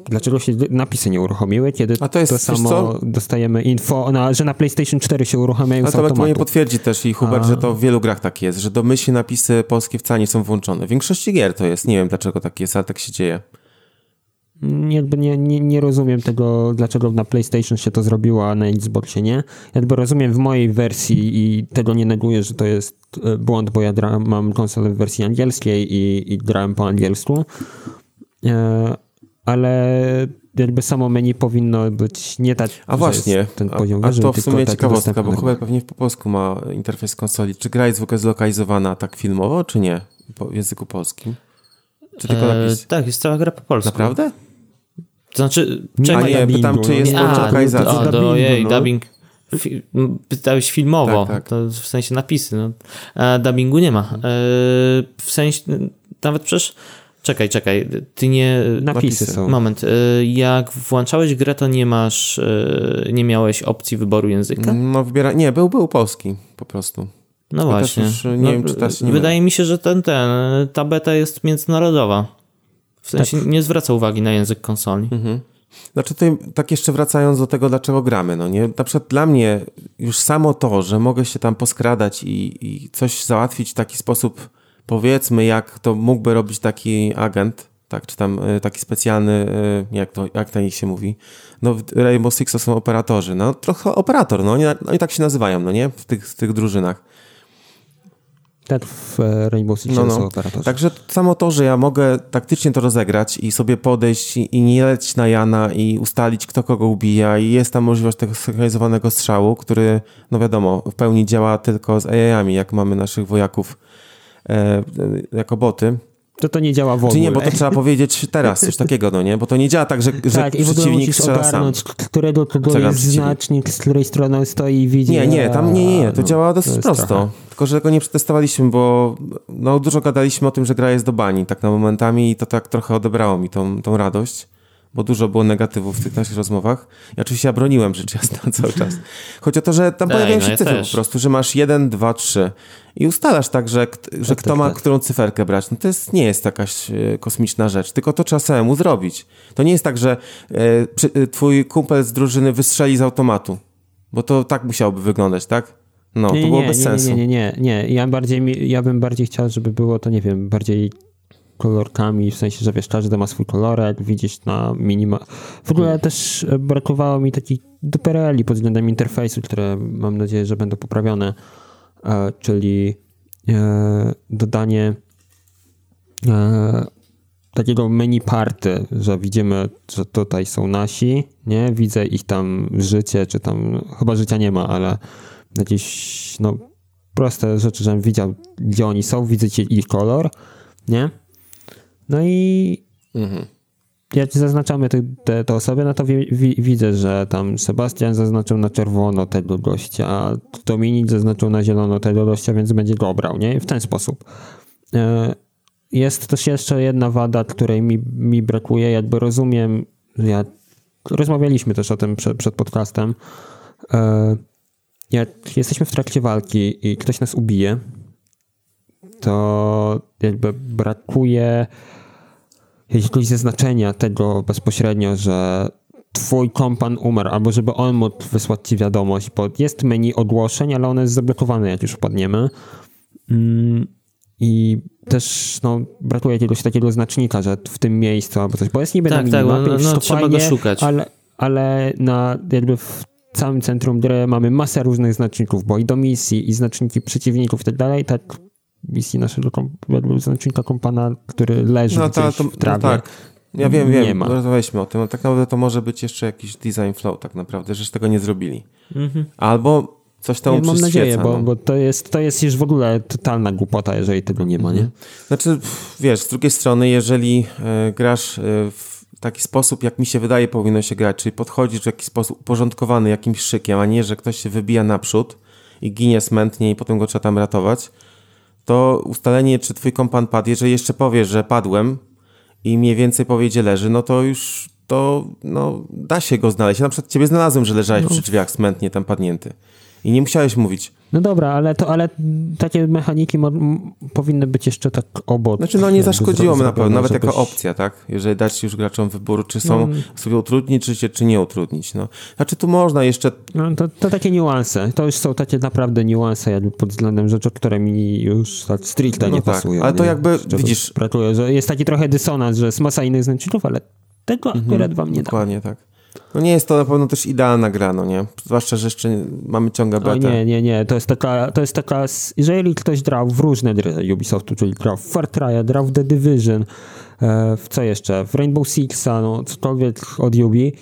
dlaczego się napisy nie uruchomiły, kiedy
A to jest,
to samo
co?
dostajemy info, na, że na PlayStation 4 się uruchamiają
A to
automatu.
potwierdzi też i Hubert, że to w wielu grach tak jest, że domyślnie napisy polskie wcale nie są włączone. W większości gier to jest, nie wiem dlaczego tak jest, ale tak się dzieje.
Nie, jakby nie, nie, nie rozumiem tego, dlaczego na PlayStation się to zrobiło, a na Xboxie nie. Jakby rozumiem w mojej wersji i tego nie neguję, że to jest e, błąd, bo ja dra, mam konsolę w wersji angielskiej i, i grałem po angielsku. E, ale jakby samo menu powinno być nie tak,
A właśnie,
ten poziom
a, a
wyżej,
to w sumie
tak
ciekawostka, bo Hubert pewnie po polsku ma interfejs konsoli. Czy gra jest w ogóle zlokalizowana tak filmowo, czy nie? Po, w języku polskim? Czy tylko
E,
napis?
tak, jest cała gra po polsku.
Naprawdę?
To znaczy, czekaj,
nie,
dubbingu,
pytam, czy
no.
jest
A,
lokalizacja.
a,
dubbingu,
do jej,
no.
dubbing. Fi, pytałeś filmowo,
Tak, tak.
to w sensie napisy. No. A dubbingu nie ma. E, w sensie, nawet przecież, czekaj, czekaj, ty nie...
Napisy są.
Moment, e, jak włączałeś grę, to nie masz, e, nie miałeś opcji wyboru języka?
No wybiera... Nie, był, był polski po prostu.
No właśnie.
też już nie
no,
wiem, czy się nie
wydaje mi się, że ten, ten, ta beta jest międzynarodowa. W sensie
Tak.
nie zwraca uwagi na język konsoli.
Mhm. Znaczy tutaj, tak jeszcze wracając do tego, dlaczego gramy, no nie? Na przykład dla mnie już samo to, że mogę się tam poskradać i, i coś załatwić w taki sposób, powiedzmy, jak to mógłby robić taki agent, tak, czy tam y, taki specjalny, y, jak to, jak to nich się mówi, no w Rainbow Six to są operatorzy, no trochę operator, no oni, oni tak się nazywają, no nie? W tych, w tych drużynach.
Tak w e, Rainbow Six
No, no. Także samo to, że ja mogę taktycznie to rozegrać i sobie podejść i, nie lecieć na Jana i ustalić, kto kogo ubija i jest tam możliwość tego synchronizowanego strzału, który, no wiadomo, w pełni działa tylko z AI-ami, jak mamy naszych wojaków e, jako boty.
To to nie działa w ogóle.
Czy nie, bo to trzeba powiedzieć teraz, coś takiego, no nie? Bo to nie działa tak, że, że
tak,
przeciwnik strzela sam.
ogarnąć, k- którego
gra
jest
przeciwnik?
znacznik, z której strony stoi i widzi.
Nie, nie, tam nie, nie, nie. To
no,
działa dosyć
jest
prosto.
trochę-
Tylko, że tego nie przetestowaliśmy, bo no, dużo gadaliśmy o tym, że gra jest do bani tak na momentami i to tak trochę odebrało mi tą, tą radość, bo dużo było negatywów w tych naszych rozmowach. I oczywiście ja broniłem rzecz jasna cały czas. Chodzi o to, że tam
Ej,
pojawiają
no
się
ja
cyfry
też.
po prostu, że masz jeden, dwa, trzy i ustalasz tak, że, że kto
tak,
ma
tak.
którą cyferkę brać. No to jest, nie jest jakaś e, kosmiczna rzecz, tylko to trzeba samemu zrobić. To nie jest tak, że e, e, twój kumpel z drużyny wystrzeli z automatu, bo to tak musiałoby wyglądać, tak? No,
Nie,
to było
nie,
bez
nie,
sensu.
Nie, nie, nie, nie. Ja, bardziej, ja bym bardziej chciał, żeby było to, nie wiem, bardziej kolorkami, w sensie, że wiesz, każdy ma swój kolorek, widzisz na minima... W ogóle
Hmm.
też e, brakowało mi takich dupereli pod względem interfejsu, które mam nadzieję, że będą poprawione, e, czyli e, dodanie takiego menu party, że widzimy, że tutaj są nasi, nie? Widzę ich tam życie, czy tam, chyba życia nie ma, ale jakieś, no, proste rzeczy, żebym widział, gdzie oni są, widzicie ich kolor, nie? No i
Mhm.
jak zaznaczamy te, te, te osoby, no to wi, wi, widzę, że tam Sebastian zaznaczył na czerwono tego gościa, a Dominik zaznaczył na zielono tego gościa, więc będzie go brał, nie? W ten sposób. E, Jest też jeszcze jedna wada, której mi, mi brakuje, jakby rozumiem, ja, rozmawialiśmy też o tym przed, przed podcastem, E, jak jesteśmy w trakcie walki i ktoś nas ubije, to jakby brakuje jakiegoś zaznaczenia tego bezpośrednio, że twój kompan umarł, albo żeby on mógł wysłać ci wiadomość, bo jest menu ogłoszeń, ale ono jest zablokowane, jak już wpadniemy. Mm, i też no, brakuje jakiegoś takiego znacznika, że w tym miejscu albo coś, bo jest niby
Tak,
na
tak,
minimapie,
no, no,
wszystko
trzeba
fajnie,
go szukać.
Ale, ale na jakby w całym centrum gry mamy masę różnych znaczników, bo i do misji, i znaczniki przeciwników i tak dalej, tak misji naszego jakby znacznika kompana, który leży
No, ta, to,
w trawie.
no tak. Ja wiem,
Nie
wiem,
ma.
rozmawialiśmy o tym. No, tak naprawdę to może być jeszcze jakiś design flow tak naprawdę, że tego nie zrobili.
Mhm.
Albo coś tam
Ja mam nadzieję, bo,
no.
bo to, jest, to jest już w ogóle totalna głupota, jeżeli tego nie ma, nie?
Znaczy, pff, wiesz, z drugiej strony, jeżeli e, grasz e, w taki sposób, jak mi się wydaje, powinno się grać, czyli podchodzisz w jakiś sposób uporządkowany jakimś szykiem, a nie, że ktoś się wybija naprzód i ginie smętnie i potem go trzeba tam ratować, to ustalenie, czy twój kompan padł, jeżeli jeszcze powiesz, że padłem i mniej więcej powie, gdzie leży, no to już to no, da się go znaleźć. Ja na przykład ciebie znalazłem, że leżałeś przy drzwiach smętnie tam padnięty. I nie musiałeś mówić,
No dobra, ale, to, ale takie mechaniki powinny być jeszcze tak obok.
Znaczy, no nie zaszkodziło mi na pewno, nawet
żebyś-
jako opcja, tak? Jeżeli dać już graczom wybór, czy są sobie utrudnić, czy się, czy nie utrudnić, no. Znaczy, tu można jeszcze,
No, to, to takie niuanse. To już są takie naprawdę niuanse jakby pod względem rzeczy, które mi już tak stricte
No
nie
tak,
pasują.
ale to
nie?
jakby,
Z czego
widzisz-
Brakuje, że jest taki trochę dysonans, że jest masa innych znaczników, ale tego akurat wam nie da.
dokładnie tak. No nie jest to na pewno też idealna gra, no nie? Zwłaszcza, że jeszcze mamy ciągle
O
betę.
nie, nie, nie. To jest taka, to jest taka, jeżeli ktoś grał w różne gry Ubisoftu, czyli grał w Far Cry'a, grał w The Division, e, w co jeszcze, w Rainbow Sixa, no cokolwiek od Ubi,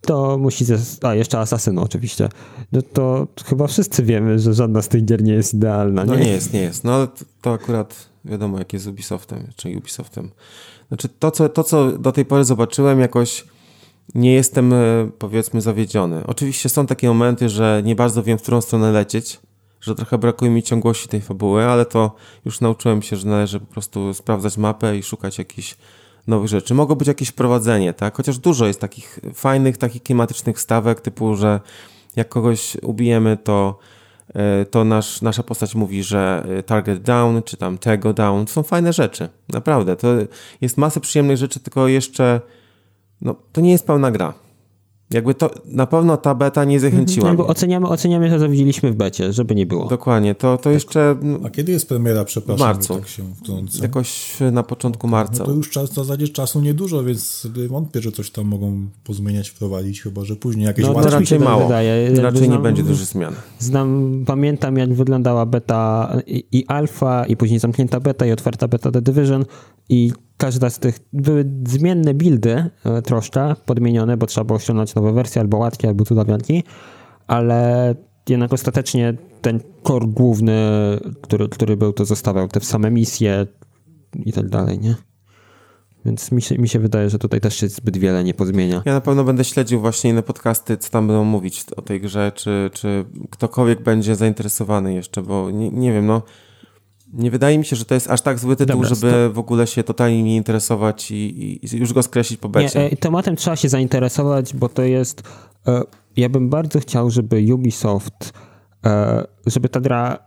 to musi, a jeszcze Assassino oczywiście, no to chyba wszyscy wiemy, że żadna z tych gier nie jest idealna,
No
nie?
nie jest, nie jest. No ale to, to akurat wiadomo, jak jest z Ubisoftem, czy Ubisoftem. Znaczy, to co, to, co do tej pory zobaczyłem, jakoś nie jestem, e, powiedzmy, zawiedziony. Oczywiście są takie momenty, że nie bardzo wiem, w którą stronę lecieć, że trochę brakuje mi ciągłości tej fabuły, ale to już nauczyłem się, że należy po prostu sprawdzać mapę i szukać jakichś nowych rzeczy. Mogło być jakieś wprowadzenie, tak? Chociaż dużo jest takich fajnych, takich klimatycznych stawek, typu, że jak kogoś ubijemy, to e, to nasz, nasza postać mówi, że e, target down, czy tam tego down. To są fajne rzeczy. Naprawdę. To jest masę przyjemnych rzeczy, tylko jeszcze no, to nie jest pełna gra. Jakby to, na pewno ta beta nie zachęciła mnie.
oceniamy, oceniamy to, co widzieliśmy w becie, żeby nie było.
Dokładnie. To, to jeszcze no,
A kiedy jest premiera, przepraszam,
W marcu.
tak się wtrącę?
jakoś na początku marca.
No to już czas, w zasadzie czasu niedużo, więc wątpię, że coś tam mogą pozmieniać, wprowadzić, chyba że później jakieś
No,
To raczej
tak
mało.
wydaje. Jakby
Raczej nie
znam-
będzie dużych zmian.
Znam, pamiętam jak wyglądała beta i, i alfa, i później zamknięta beta i otwarta beta The Division i każda z tych, były zmienne buildy e, troszkę, podmienione, bo trzeba było ściągnąć nowe wersje, albo łatki, albo cudawianki, ale jednak ostatecznie ten core główny, który, który był, to zostawiał te same misje i tak dalej, nie? Więc mi się, mi się wydaje, że tutaj też się zbyt wiele nie pozmienia.
Ja na pewno będę śledził właśnie inne podcasty, co tam będą mówić o tej grze, czy, czy ktokolwiek będzie zainteresowany jeszcze, bo nie, nie wiem, no nie wydaje mi się, że to jest aż tak zły tytuł,
Dobra,
żeby w ogóle się totalnie nie interesować i, i, już go skreślić po becie.
Nie, e, tematem trzeba się zainteresować, bo to jest. E, ja bym bardzo chciał, żeby Ubisoft, e, żeby ta gra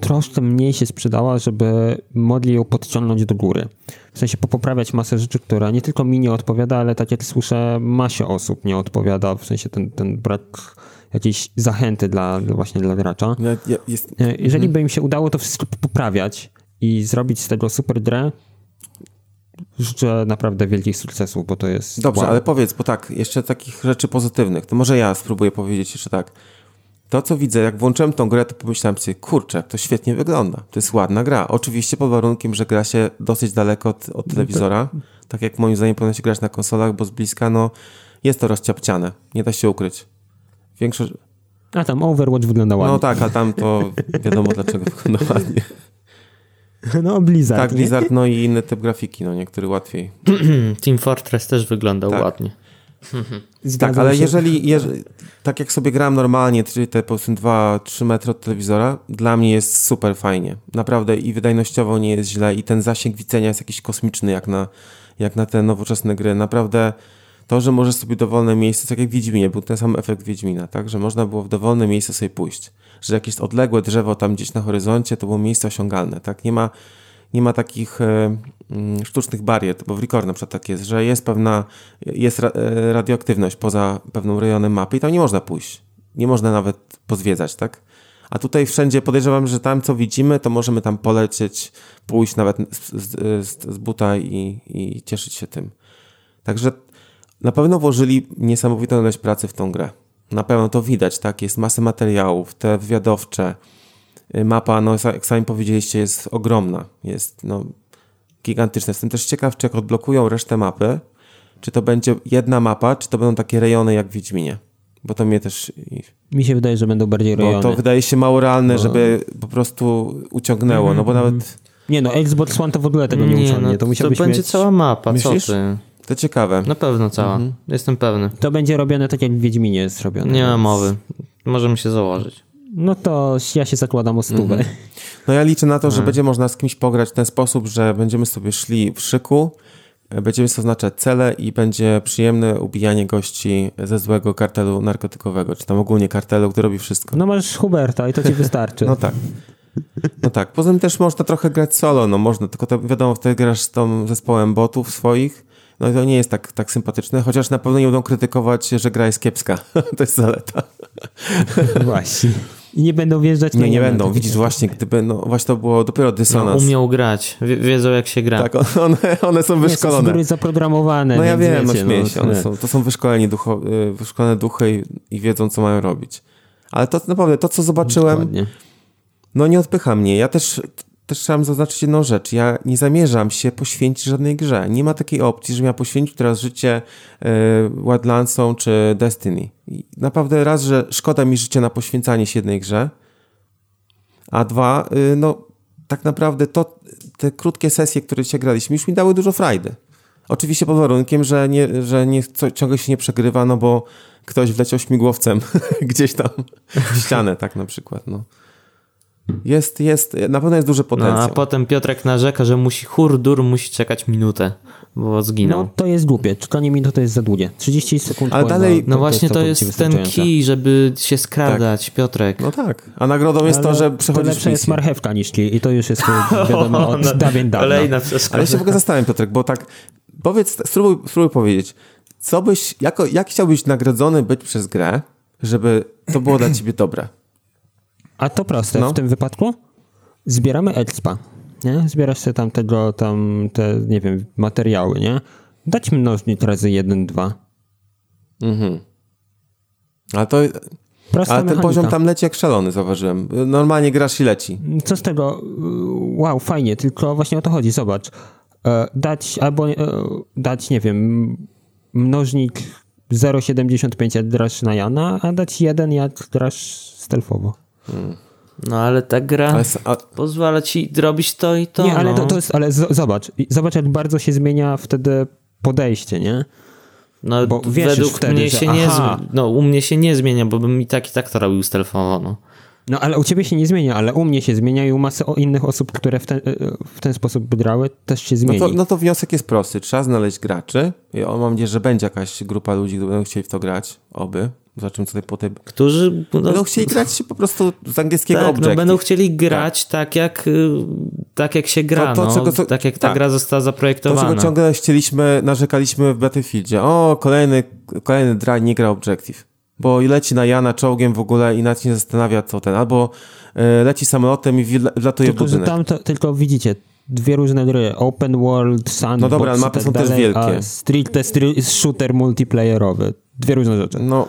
troszkę mniej się sprzedała, żeby mogli ją podciągnąć do góry. W sensie popoprawiać masę rzeczy, która nie tylko mi nie odpowiada, ale tak jak słyszę, masie osób nie odpowiada, w sensie ten, ten brak jakiejś zachęty dla, właśnie dla gracza. E, Jeżeli by im się udało to wszystko poprawiać i zrobić z tego super grę, życzę naprawdę wielkich sukcesów, bo to jest...
Dobrze,
wow.
ale powiedz, bo tak, jeszcze takich rzeczy pozytywnych, to może ja spróbuję powiedzieć jeszcze tak. To, co widzę, jak włączyłem tą grę, to pomyślałem sobie, kurczę, to świetnie wygląda. To jest ładna gra. Oczywiście pod warunkiem, że gra się dosyć daleko od, od telewizora. Tak jak moim zdaniem powinno się grać na konsolach, bo z bliska, no, jest to rozciapciane. Nie da się ukryć. Większość...
A tam Overwatch wygląda ładnie.
No tak, a tam to wiadomo dlaczego wygląda ładnie.
No, Blizzard,
Tak,
nie?
Blizzard, no i inny typ grafiki, no niektóry łatwiej.
Team Fortress też wyglądał
Tak.
ładnie.
Zgadzam
Tak, ale
się.
jeżeli, jeżeli, tak jak sobie grałem normalnie, czyli te powiedzmy 2-3 metry od telewizora, dla mnie jest super fajnie. Naprawdę i wydajnościowo nie jest źle i ten zasięg widzenia jest jakiś kosmiczny jak na, jak na te nowoczesne gry. Naprawdę to, że możesz sobie dowolne miejsce, tak jak w Wiedźminie, był ten sam efekt Wiedźmina, tak, że można było w dowolne miejsce sobie pójść. Że jakieś odległe drzewo tam gdzieś na horyzoncie, to było miejsce osiągalne, tak, nie ma nie ma takich e, mm, sztucznych barier, bo w Record na przykład tak jest, że jest pewna, jest ra, e, radioaktywność poza pewnym rejonem mapy i tam nie można pójść. Nie można nawet pozwiedzać, tak? A tutaj wszędzie podejrzewam, że tam co widzimy, to możemy tam polecieć, pójść nawet z, z, z buta i, i cieszyć się tym. Także na pewno włożyli niesamowitą ilość pracy w tą grę. Na pewno to widać, tak? Jest masę materiałów, te wywiadowcze. Y, mapa, no jak sami powiedzieliście, jest ogromna. Jest no, gigantyczna. Jestem też ciekaw, czy jak odblokują resztę mapy, czy to będzie jedna mapa, czy to będą takie rejony jak w Wiedźminie. Bo to mnie też...
Mi się wydaje, że będą bardziej rejony.
Bo to wydaje się mało realne, żeby po prostu uciągnęło, no bo nawet...
Nie no, Xbox One to w ogóle tego nie, nie uciągnie.
No,
to
to będzie
mieć...
cała mapa,
Myślisz?
co ty?
To ciekawe.
Na pewno cała. Jestem pewny.
To będzie robione tak jak w Wiedźminie jest robione.
Nie ma
więc-
mowy. Możemy się założyć.
No to ja się zakładam o stówę.
No ja liczę na to, że będzie można z kimś pograć w ten sposób, że będziemy sobie szli w szyku, będziemy sobie oznaczać cele i będzie przyjemne ubijanie gości ze złego kartelu narkotykowego, czy tam ogólnie kartelu, który robi wszystko.
No masz Huberta i to ci wystarczy.
No tak. No tak. Poza tym też można trochę grać solo, no można, tylko to wiadomo, wtedy grasz z tą zespołem botów swoich, no to nie jest tak, tak sympatyczne, chociaż na pewno nie będą krytykować, że gra jest kiepska. to jest zaleta.
Właśnie. I nie będą wjeżdżać na
Nie, nie będą.
tak
Widzisz, właśnie, gdyby, no właśnie to było dopiero
No,
dysonans.
umiał grać. Wie- Wiedzą jak się gra.
Tak, one, one są
Nie, są
wyszkolone.
zaprogramowane.
No ja wiem, no
wiecie,
śmieję się. One
nie.
są, to są wyszkoleni ducho, y, wyszkolone duchy i, i wiedzą, co mają robić. Ale to naprawdę, to co zobaczyłem,
Dokładnie.
no nie odpycha mnie. Ja też, też chciałem zaznaczyć jedną rzecz. Ja nie zamierzam się poświęcić żadnej grze. Nie ma takiej opcji, żebym ja poświęcił teraz życie y, Wildlandsom czy Destiny. I naprawdę raz, że szkoda mi życia na poświęcanie się jednej grze, a dwa, y, no tak naprawdę to, te krótkie sesje, które dzisiaj graliśmy, już mi dały dużo frajdy. Oczywiście pod warunkiem, że, nie, że nie, co, ciągle się nie przegrywa, no bo ktoś wleciał śmigłowcem gdzieś tam w ścianę, tak na przykład. No. Jest, jest, na pewno jest duży
No,
potencjał.
a potem Piotrek narzeka, że musi hurdur, musi czekać minutę, bo zginął.
No to jest głupie. Czytanie minuty to jest za długie. 30 sekund.
Ale dalej-
No właśnie to
całkowicie
jest ten kij, żeby się skradać, Piotrek.
No tak. A nagrodą jest to,
Ale
że
to
przechodzisz
lepsze jest
misję.
marchewka niż kij i to już jest to wiadomo od dawien dawna.
Ale ja się w ogóle zastanawiam, Piotrek, bo tak, powiedz, spróbuj, spróbuj powiedzieć, co byś, jako, jak chciałbyś nagrodzony być przez grę, żeby to było dla ciebie dobre?
A to proste.
No.
W tym wypadku zbieramy expa. Nie? Zbierasz sobie tam tego, tam te, nie wiem, materiały, nie? Dać mnożnik razy 1, 2.
Ale to,
Prosta
ale ten
mechanika.
poziom tam leci jak szalony, zauważyłem. Normalnie grasz i leci.
Co z tego? Wow, fajnie, tylko właśnie o to chodzi. Zobacz. E, Dać albo e, dać, nie wiem, mnożnik 0,75 jak grasz na Jana, a dać 1 jak grasz stealthowo.
No ale ta gra
Ale, a,
pozwala ci robić to i to.
Nie, ale
no.
to, to jest, ale z- zobacz, zobacz jak bardzo się zmienia wtedy podejście, nie?
No,
bo wiesz
według
wtedy,
mnie
że
się nie
aha.
zmi- No, u mnie się nie zmienia, bo bym i tak i tak to robił stealthowo, no.
No ale u ciebie się nie zmienia, ale u mnie się zmienia i u masy o innych osób, które w ten, w ten sposób by grały, też się
no,
zmieni.
to, no to wniosek jest prosty. Trzeba znaleźć graczy. O, mam nadzieję, że będzie jakaś grupa ludzi, którzy będą chcieli w to grać. Oby. Zobaczymy, co tutaj po tej...
Którzy no,
Będą chcieli grać po prostu z angielskiego
tak, no, będą chcieli grać tak, jak, y, tak jak się gra,
To- to,
no,
czego- co-
tak jak ta
tak.
gra została
To,
zaprojektowana.
czego ciągle chcieliśmy, narzekaliśmy w Battlefieldzie. O, kolejny, kolejny dra nie gra Objective. Bo leci na Jana czołgiem w ogóle i nawet się nie zastanawia, co ten. Albo e, leci samolotem i w
tylko, że
budynek.
tam to, tylko widzicie, dwie różne gry, open world, sandbox
No dobra, ale mapy
tak
są też
dalej,
wielkie.
a stricte stri- shooter multiplayerowy. Dwie różne rzeczy.
No,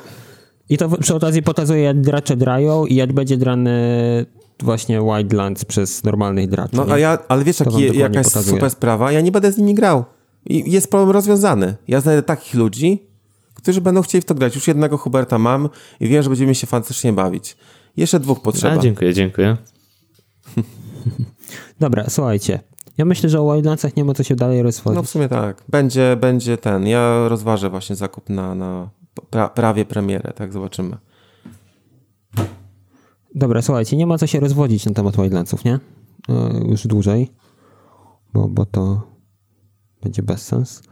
I to przy okazji pokazuje, jak gracze grają i jak będzie grany właśnie Wildlands przez normalnych graczy.
no a ja, ale wiesz,
dokładnie
jaka jest
pokazuje.
super sprawa? Ja nie będę z nimi grał. I jest problem rozwiązany. Ja znajdę takich ludzi, którzy będą chcieli w to grać. Już jednego Huberta mam i wiem, że będziemy się fantastycznie bawić. Jeszcze dwóch potrzeba.
A, dziękuję, dziękuję.
Dobra, słuchajcie. Ja myślę, że o Wildlandsach nie ma co się dalej rozwodzić.
No w sumie tak. Będzie, będzie ten. Ja rozważę właśnie zakup na, na pra, prawie premierę, tak zobaczymy.
Dobra, słuchajcie, nie ma co się rozwodzić na temat Wildlandsów, nie? E, już dłużej, bo, bo to będzie bez sens.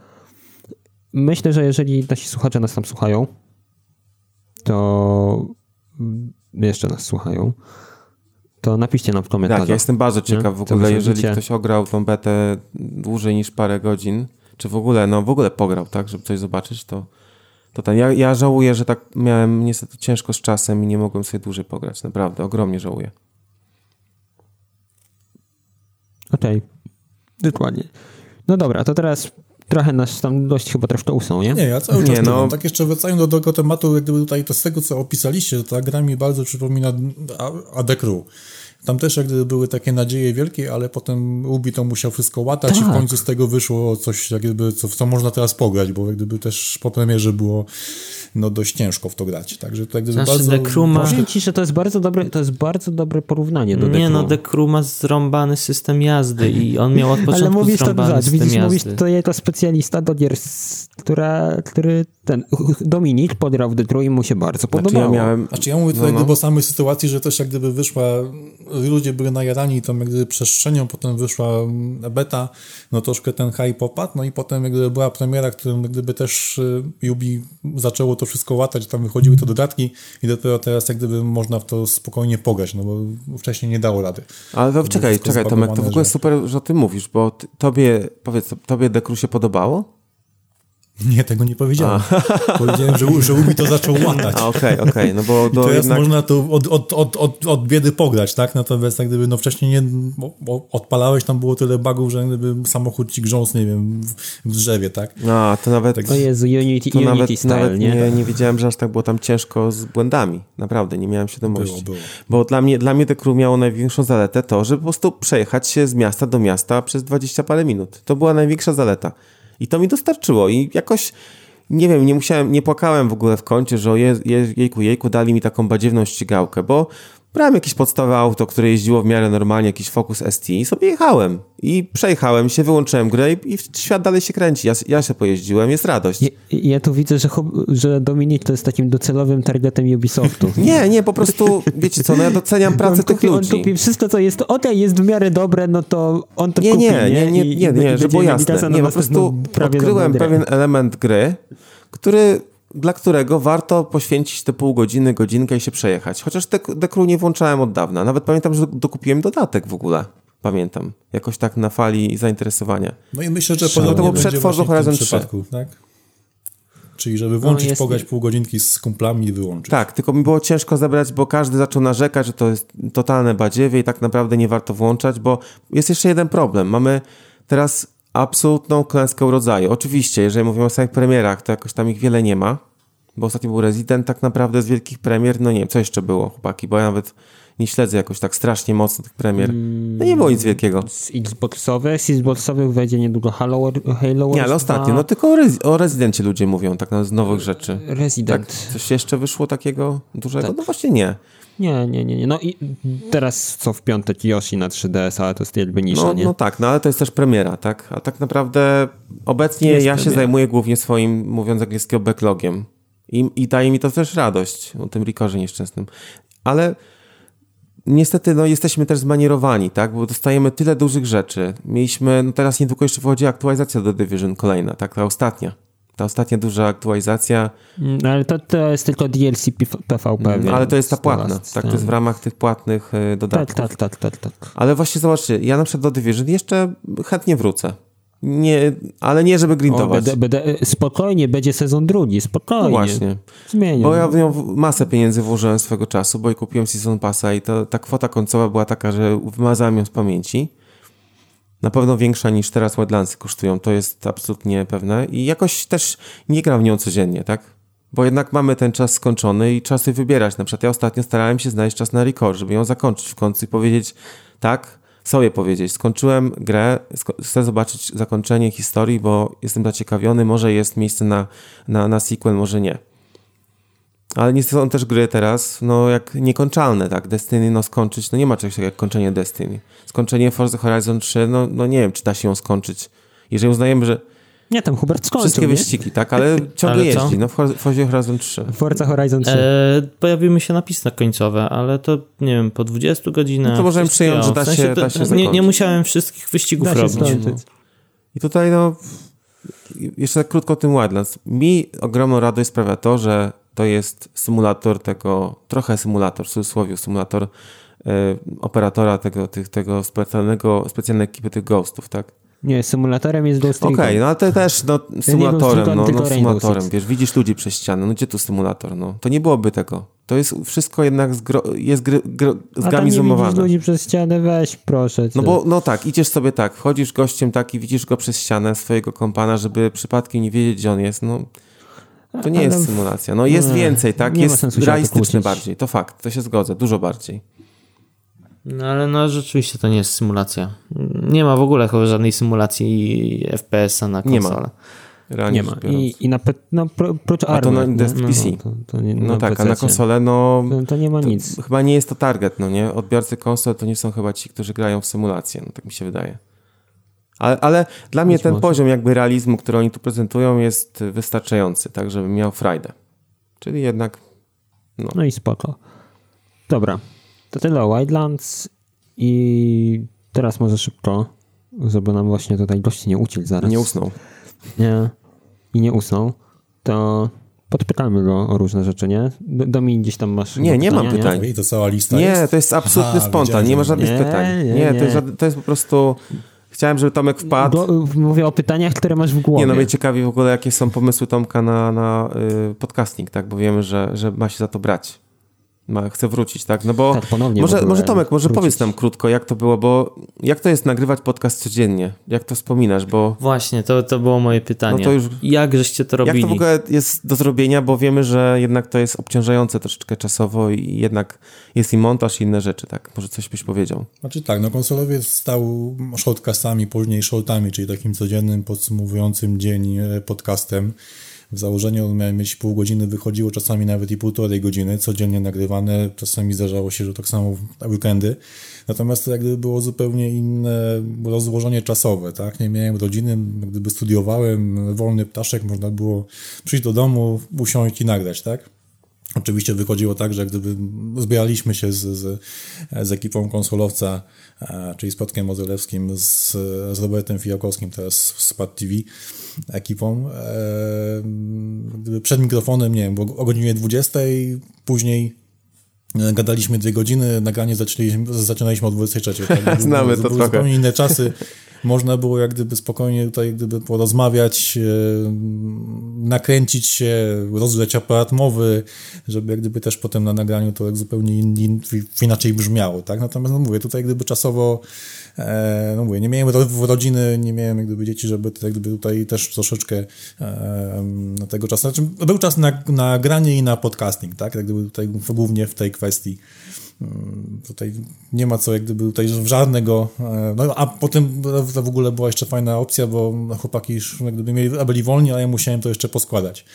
Myślę, że jeżeli nasi słuchacze nas tam słuchają, to jeszcze nas słuchają, to napiszcie nam w komentarzach.
Tak, ja jestem bardzo ciekaw w ogóle, jeżeli ktoś ograł tą betę dłużej niż parę godzin, czy w ogóle, no w ogóle pograł, tak, żeby coś zobaczyć, to To ten, ja, ja żałuję, że tak miałem niestety ciężko z czasem i nie mogłem sobie dłużej pograć. Naprawdę, ogromnie żałuję.
Okej. Dokładnie. No dobra, to teraz trochę nas tam dość chyba troszkę usnął, nie?
Nie, ja cały czas
Nie, no.
Tak jeszcze wracając do tego tematu, jak gdyby tutaj to z tego, co opisaliście, to ta gra mi bardzo przypomina AD Crew. Tam też jak gdyby były takie nadzieje wielkie, ale potem Ubi to musiał wszystko łatać i w
Tak.
końcu z tego wyszło coś, jak gdyby, co, w co można teraz pograć, bo jak gdyby też po premierze było no, dość ciężko w to grać. Także to jak gdyby
Znaczy,
bardzo...
The Crew ma-
Powiem ci, że to jest bardzo dobre, to jest bardzo dobre porównanie do
Nie no,
Crew.
The Crew ma zrąbany system jazdy i on miał od początku
Ale mówisz to,
zrąbany
zobacz,
system
widzisz, mówisz
jazdy.
to jako specjalista do gier, która, który ten Dominik pograł w i mu się bardzo
Znaczy
podobało.
ja miałem...
Znaczy ja mówię tutaj
No, no.
o samej sytuacji, że też jak gdyby wyszła, ludzie byli najarani i tam jak gdyby przestrzenią, potem wyszła mm, beta, no troszkę ten hype popadł, no i potem jak gdyby była premiera, którym jak gdyby też y, Ubi zaczęło to wszystko łatać, tam wychodziły te dodatki i dopiero teraz jak gdyby można w to spokojnie pogać, no bo wcześniej nie dało rady.
Ale to czekaj, czekaj Tomek, to w ogóle
że-
super, że o tym mówisz, bo tobie, powiedz, tobie Dekru się podobało?
Nie, tego nie powiedziałem. Powiedziałem, że, że Ubi to zaczął łatać.
A okej, okej, no bo
I
do
teraz
jednak...
można to od, od, od, od, od biedy pograć, tak? Natomiast jak gdyby no wcześniej nie bo, bo odpalałeś, tam było tyle bugów, że jak gdyby samochód ci grząsł, nie wiem, w, w drzewie, tak?
A, to nawet...
O Jezu, Unity,
To
Unity
nawet,
style,
nawet
nie?
nie, nie wiedziałem, że aż tak było tam ciężko z błędami. Naprawdę, nie miałem świadomości.
Było, było.
Bo dla mnie, dla mnie The Crew miało największą zaletę to, że po prostu przejechać się z miasta do miasta przez 20 parę minut. To była największa zaleta. I to mi dostarczyło. I jakoś, nie wiem, nie musiałem, nie płakałem w ogóle w kącie, że je, je, jejku, jejku, dali mi taką badziewną ścigałkę, bo brałem jakieś podstawowe auto, które jeździło w miarę normalnie, jakiś Focus ST i sobie jechałem. I przejechałem się, wyłączyłem grę i, i świat dalej się kręci. Ja, ja się pojeździłem, jest radość.
Ja, ja tu widzę, że, że Dominik to jest takim docelowym targetem Ubisoftu.
Nie, nie, po prostu, wiecie co, no ja doceniam pracę
on
tych
kupi, on
ludzi.
kupi wszystko, co jest, okej, jest w miarę dobre, no to on to
Nie,
kupi,
nie, nie, nie, nie, nie,
będzie
żeby było jasne. Nie, po
następną
prostu odkryłem pewien element gry, który, dla którego warto poświęcić te pół godziny, godzinkę i się przejechać. Chociaż Crew nie włączałem od dawna. Nawet pamiętam, że dokupiłem dodatek w ogóle. Pamiętam. Jakoś tak na fali zainteresowania.
No i myślę, że
to
podobnie
było przed
będzie
Forza
właśnie w tym
Horizon 3.
przypadku, tak? Czyli żeby włączyć,
jest-
pograć pół godzinki z kumplami i wyłączyć.
Tak, tylko mi było ciężko zebrać, bo każdy zaczął narzekać, że to jest totalne badziewie i tak naprawdę nie warto włączać, bo jest jeszcze jeden problem. Mamy teraz absolutną klęskę rodzaju. Oczywiście, jeżeli mówimy o samych premierach, to jakoś tam ich wiele nie ma, bo ostatnio był Resident tak naprawdę z wielkich premier, no nie wiem, co jeszcze było, chłopaki, bo ja nawet nie śledzę jakoś tak strasznie mocno tych premier. No nie było nic wielkiego.
Z Xboxowych, z Xboxowych wejdzie niedługo Halo, Halo
Nie, ale ostatnio,
2,
no tylko o, Rez- o Rezydencie ludzie mówią, tak na z nowych rzeczy.
Resident.
Tak, coś jeszcze wyszło takiego dużego? No właśnie nie.
Nie, nie, nie, nie. No i teraz co w piątek Yoshi na 3DS, ale to jest jakby nisza,
No,
nie?
no tak, no ale to jest też premiera, tak? A tak naprawdę obecnie
Jest
ja się zajmuję głównie swoim, mówiąc angielskiego, backlogiem. I, I daje mi to też radość o tym rekorze nieszczęsnym. Ale niestety no, jesteśmy też zmanierowani, tak? Bo dostajemy tyle dużych rzeczy. Mieliśmy, no teraz niedługo jeszcze wychodzi aktualizacja do Division kolejna, tak? Ta ostatnia. Ta ostatnia duża aktualizacja,
Mm, Ale to, to jest tylko DLC PV- PvP.
no, ale to jest ta płatna, tak? To jest w ramach tych płatnych y, dodatków.
tak, tak, tak, tak, tak.
Ale właśnie zobaczcie, ja na przykład do Division jeszcze chętnie wrócę. Nie, ale nie żeby
O,
grindować.
będę, będę, spokojnie, będzie sezon drugi, spokojnie.
No właśnie.
Zmienię.
Bo ja w nią masę pieniędzy włożyłem swego czasu, bo i kupiłem Season Passa i to, ta kwota końcowa była taka, że wymazałem ją z pamięci. Na pewno większa niż teraz Wildlandsy kosztują, to jest absolutnie pewne. I jakoś też nie gram w nią codziennie, tak? Bo jednak mamy ten czas skończony i czas sobie wybierać. Na przykład ja ostatnio starałem się znaleźć czas na record, żeby ją zakończyć w końcu i powiedzieć tak, sobie powiedzieć, skończyłem grę, sko- chcę zobaczyć zakończenie historii, bo jestem zaciekawiony, może jest miejsce na, na, na sequel, może nie. Ale niestety są też gry teraz, no jak niekończalne, tak? Destiny, no skończyć, no nie ma czegoś takiego jak kończenie Destiny. Skończenie Forza Horizon 3, no, no nie wiem, czy da się ją skończyć. Jeżeli uznajemy, że
Nie, tam Hubert skończył,
wszystkie
nie?
wyścigi, tak? Ale ciągle
Ale co?
jeździ, no w For- Forza Horizon 3.
Forza Horizon 3.
E, pojawiły mi się napisy końcowe, ale to nie wiem, po 20 godzinach.
No to możemy przyjąć, że da się-
to,
da się
nie,
zakończyć.
nie musiałem wszystkich wyścigów
Da się
robić.
skończyć.
I tutaj, no, jeszcze tak krótko o tym Wildlands. Mi ogromną radość sprawia to, że to jest symulator tego, trochę symulator, w cudzysłowie symulator e, operatora tego, tych, tego specjalnego, specjalnej ekipy tych Ghostów, tak?
Nie, symulatorem jest Ghost
Okej,
Recon.
no ale to też no, symulatorem, no, no symulatorem, wiesz, widzisz ludzi przez ścianę, no gdzie tu symulator, no. To nie byłoby tego. To jest wszystko jednak zgro, jest gry, gro,
A tam nie widzisz ludzi przez ścianę, weź proszę cię.
No bo, no tak, idziesz sobie tak, wchodzisz gościem tak i widzisz go przez ścianę, swojego kompana, żeby przypadkiem nie wiedzieć, gdzie on jest, no. To nie
Ale
jest symulacja. No jest
nie,
więcej, tak? Jest
to
realistyczny bardziej. To fakt, to się zgodzę, dużo bardziej.
No ale no rzeczywiście to nie jest symulacja. Nie ma w ogóle chyba żadnej symulacji FPS-a na
Nie ma.
konsolę.
Realnie
nie ma. I, i na, pe- no, pro, prócz
A to na
no,
PC.
No, to, to nie,
No tak, a na konsolę, no...
To, to nie ma
To
nic.
Chyba nie jest to target, no nie? Odbiorcy konsol to nie są chyba ci, którzy grają w symulację, no tak mi się wydaje. Ale, ale dla mnie
Być
ten
może.
poziom jakby realizmu, który oni tu prezentują jest wystarczający, tak żebym miał frajdę. Czyli jednak
No i spoko. Dobra, to tyle o Wildlands i teraz może szybko, żeby nam właśnie tutaj gości nie uciekł zaraz.
nie usnął.
Nie. I nie usnął, to podpytamy go o różne rzeczy, nie? Do- Domin gdzieś tam masz
Nie, nie mam
pytania,
pytań.
Ojej, to cała lista
Nie,
jest?
to jest absolutny
Aha,
spontan, nie ma żadnych
Nie,
pytań.
nie,
Nie, to,
nie.
jest, to jest po prostu... Chciałem, żeby Tomek wpadł.
Mówię o pytaniach, które masz w głowie.
Nie, no mnie ciekawi w ogóle, jakie są pomysły Tomka na, na y, podcasting, tak? Bo wiemy, że, że ma się za to brać. Ma, chce wrócić, tak? No bo
Tak, ponownie
może, może Tomek, może
wrócić.
powiedz nam krótko, jak to było, bo jak to jest nagrywać podcast codziennie? Jak to wspominasz? Bo
Właśnie, to, to było moje pytanie.
No to już-
Jak żeście to robili?
jak to w ogóle jest do zrobienia? Bo wiemy, że jednak to jest obciążające troszeczkę czasowo i jednak jest i montaż i inne rzeczy, tak? Może coś byś powiedział.
Znaczy tak, no konsolowiec stał shortcastami, później shortami, czyli takim codziennym podsumowującym dzień e, podcastem. W założeniu on miał mieć pół godziny, wychodziło czasami nawet i półtorej godziny, codziennie nagrywane. Czasami zdarzało się, że tak samo w weekendy. Natomiast to jak gdyby było zupełnie inne rozłożenie czasowe, tak? Nie miałem rodziny, gdyby studiowałem, wolny ptaszek, można było przyjść do domu, usiąść i nagrać, tak? Oczywiście wychodziło tak, że gdyby zbieraliśmy się z, z, z ekipą konsolowca, e, czyli z Patkiem Mozelewskim, z, z Robertem Fijakowskim, teraz z Pad TV ekipą, e, gdyby przed mikrofonem, nie wiem, bo o godzinie 20, później e, gadaliśmy dwie godziny, nagranie zaczęliśmy, zaczynaliśmy o 23. Tak?
Znamy to
były
trochę.
zupełnie inne czasy. Można było jak gdyby spokojnie tutaj jak gdyby porozmawiać, e, nakręcić się, rozgrzeć aparat mowy, żeby jak gdyby też potem na nagraniu to jak zupełnie in, in, inaczej brzmiało, tak? Natomiast no mówię, tutaj jak gdyby czasowo, e, no mówię, nie miałem ro, rodziny, nie miałem jak gdyby dzieci, żeby jak gdyby tutaj też troszeczkę e, tego czasu, znaczy był czas na, na granie i na podcasting, tak? Jak gdyby tutaj głównie w tej kwestii. Mm, Tutaj nie ma co jak gdyby tutaj żadnego. e, No, a potem to w ogóle była jeszcze fajna opcja, bo chłopaki już jak gdyby mieli, byli wolni, ale ja musiałem to jeszcze poskładać.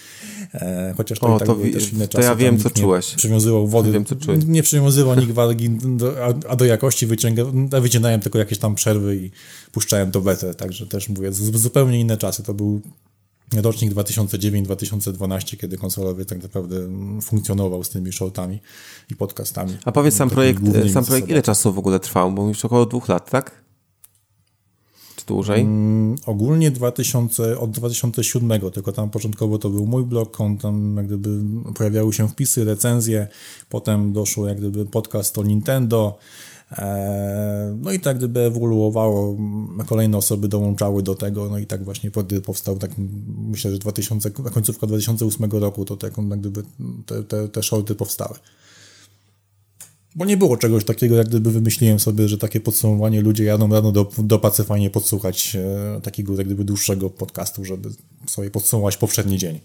E, Chociaż to
O,
tak
to
były też inne
to
czasy.
ja wiem, co czułeś.
Przywiązywał wody.
Wiem, co czułeś.
Nie przywiązywał nikt wagi, do, a, a do jakości wyciąga, wycinałem tylko jakieś tam przerwy i puszczałem to betę. Także też mówię, zupełnie inne czasy. To był rocznik 2009-2012, kiedy konsolowy tak naprawdę funkcjonował z tymi shortami i podcastami.
A powiedz, sam projekt,
głównymi
sam projekt ile czasu w ogóle trwał? Bo już około dwóch lat, tak? Czy dłużej?
Mm, Ogólnie 2000, od 2007, tylko tam początkowo to był mój blog, on tam jak gdyby pojawiały się wpisy, recenzje, potem doszło jak gdyby podcast o Nintendo, e, no i tak gdyby ewoluowało, kolejne osoby dołączały do tego, no i tak właśnie wtedy powstał, tak myślę, że 2000, końcówka 2008 roku to tak gdyby te, te, te shorty powstały. Bo nie było czegoś takiego, jak gdyby wymyśliłem sobie, że takie podsumowanie ludzie jadą rano do, do pracy fajnie podsłuchać e, takiego jak gdyby dłuższego podcastu, żeby sobie podsumować poprzedni dzień.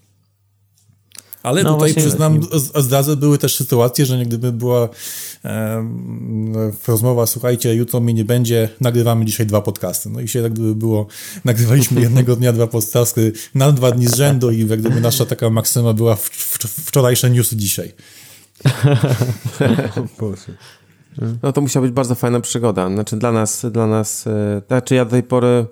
Ale
No
tutaj przyznam, z- zdradzę, były też sytuacje, że gdyby była e, rozmowa, słuchajcie, jutro mnie nie będzie, nagrywamy dzisiaj dwa podcasty. No i się jak gdyby było, nagrywaliśmy jednego dnia dwa podcasty na dwa dni z rzędu i jak gdyby nasza taka maksyma była w, w, wczorajsze newsy dzisiaj.
No to musiała być bardzo fajna przygoda. Znaczy dla nas, dla nas, e, znaczy ja do tej pory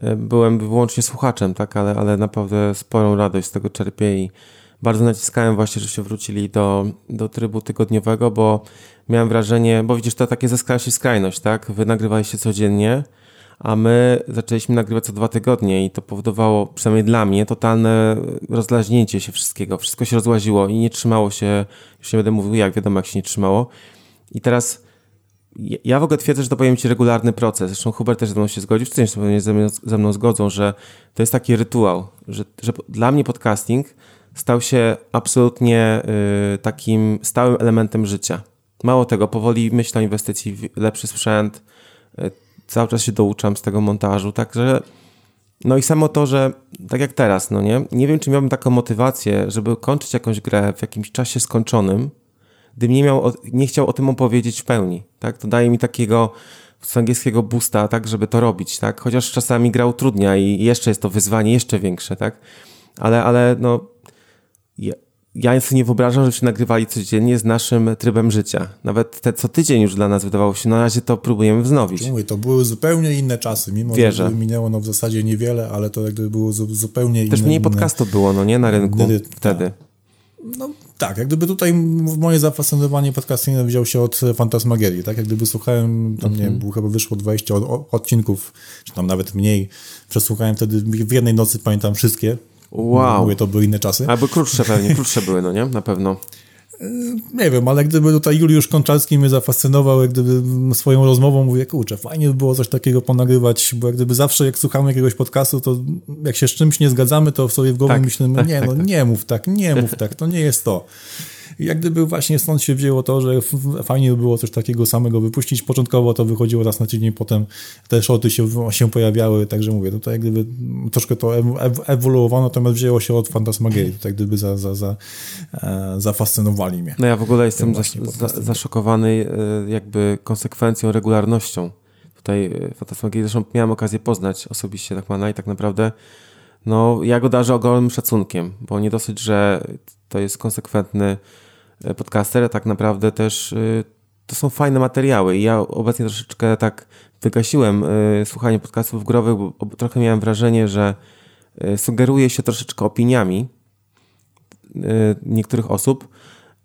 e, byłem wyłącznie słuchaczem, tak, ale, ale naprawdę sporą radość z tego czerpię i bardzo naciskałem właśnie, żebyście wrócili do, do trybu tygodniowego, bo miałem wrażenie, bo widzisz, to takie zeskala się skrajność, tak, wy nagrywaliście codziennie, a my zaczęliśmy nagrywać co dwa tygodnie i to powodowało, przynajmniej dla mnie, totalne rozlaźnięcie się wszystkiego. Wszystko się rozłaziło i nie trzymało się, już nie będę mówił jak, wiadomo jak się nie trzymało. I teraz ja- w ogóle twierdzę, że to powinien być regularny proces. Zresztą Hubert też ze mną się zgodził, wszyscy się ze ze mną zgodzą, że to jest taki rytuał, że, że dla mnie podcasting stał się absolutnie y, takim stałym elementem życia. Mało tego, powoli myślę o inwestycji w lepszy sprzęt, y, cały czas się douczam z tego montażu, także no i samo to, że tak jak teraz, no nie, nie wiem, czy miałbym taką motywację, żeby kończyć jakąś grę w jakimś czasie skończonym, gdybym nie, miał, nie chciał o tym opowiedzieć w pełni, tak? To daje mi takiego z angielskiego boosta, tak, żeby to robić, tak? Chociaż czasami gra utrudnia i jeszcze jest to wyzwanie jeszcze większe, tak? Ale, ale no, ja, ja sobie nie wyobrażam, żebyśmy nagrywali codziennie z naszym trybem życia. Nawet te co tydzień już dla nas wydawało się, na razie to próbujemy wznowić.
Mówię, to były zupełnie inne czasy, mimo
Wierzę.
że minęło no w zasadzie niewiele, ale to jakby było zu- zupełnie inne.
Też mniej podcastów było, no nie, na rynku
Wtedy-
wtedy.
No tak, jak gdyby tutaj moje zafascynowanie podcastingiem wziął się od Fantasmagierii, tak? Jak gdyby słuchałem, tam nie wiem, było chyba wyszło 20 od- o- odcinków, czy tam nawet mniej. Przesłuchałem wtedy w jednej nocy, pamiętam wszystkie.
Wow.
Mówię, to były inne czasy.
Albo krótsze pewnie, krótsze były, no nie? Na pewno.
Nie wiem, ale gdyby tutaj Juliusz Konczalski mnie zafascynował, jak gdyby swoją rozmową, mówię, kurczę, fajnie by było coś takiego ponagrywać, bo jak gdyby zawsze jak słuchamy jakiegoś podcastu, to jak się z czymś nie zgadzamy, to sobie w głowie
Tak,
myślimy,
tak,
nie,
tak,
no
tak.
nie mów tak, nie mów tak, to nie jest to. Jak gdyby właśnie stąd się wzięło to, że fajnie by było coś takiego samego wypuścić. Początkowo to wychodziło raz na tydzień, potem te shoty się, się pojawiały, także mówię, tutaj jak gdyby troszkę to ew- ew- ewoluowało, natomiast wzięło się od Fantasmagierii, tak gdyby za, za, za, e, zafascynowali mnie.
No ja w ogóle jestem za, zaszokowany e, jakby konsekwencją, regularnością. Tutaj e, Fantasmagierii zresztą miałem okazję poznać osobiście Lachmana i tak naprawdę no ja go darzę ogromnym szacunkiem, bo nie dosyć, że to jest konsekwentny e, podcaster, tak naprawdę też e, to są fajne materiały. I ja obecnie troszeczkę tak wygasiłem e, słuchanie podcastów growych, bo trochę miałem wrażenie, że sugeruje się troszeczkę opiniami niektórych osób,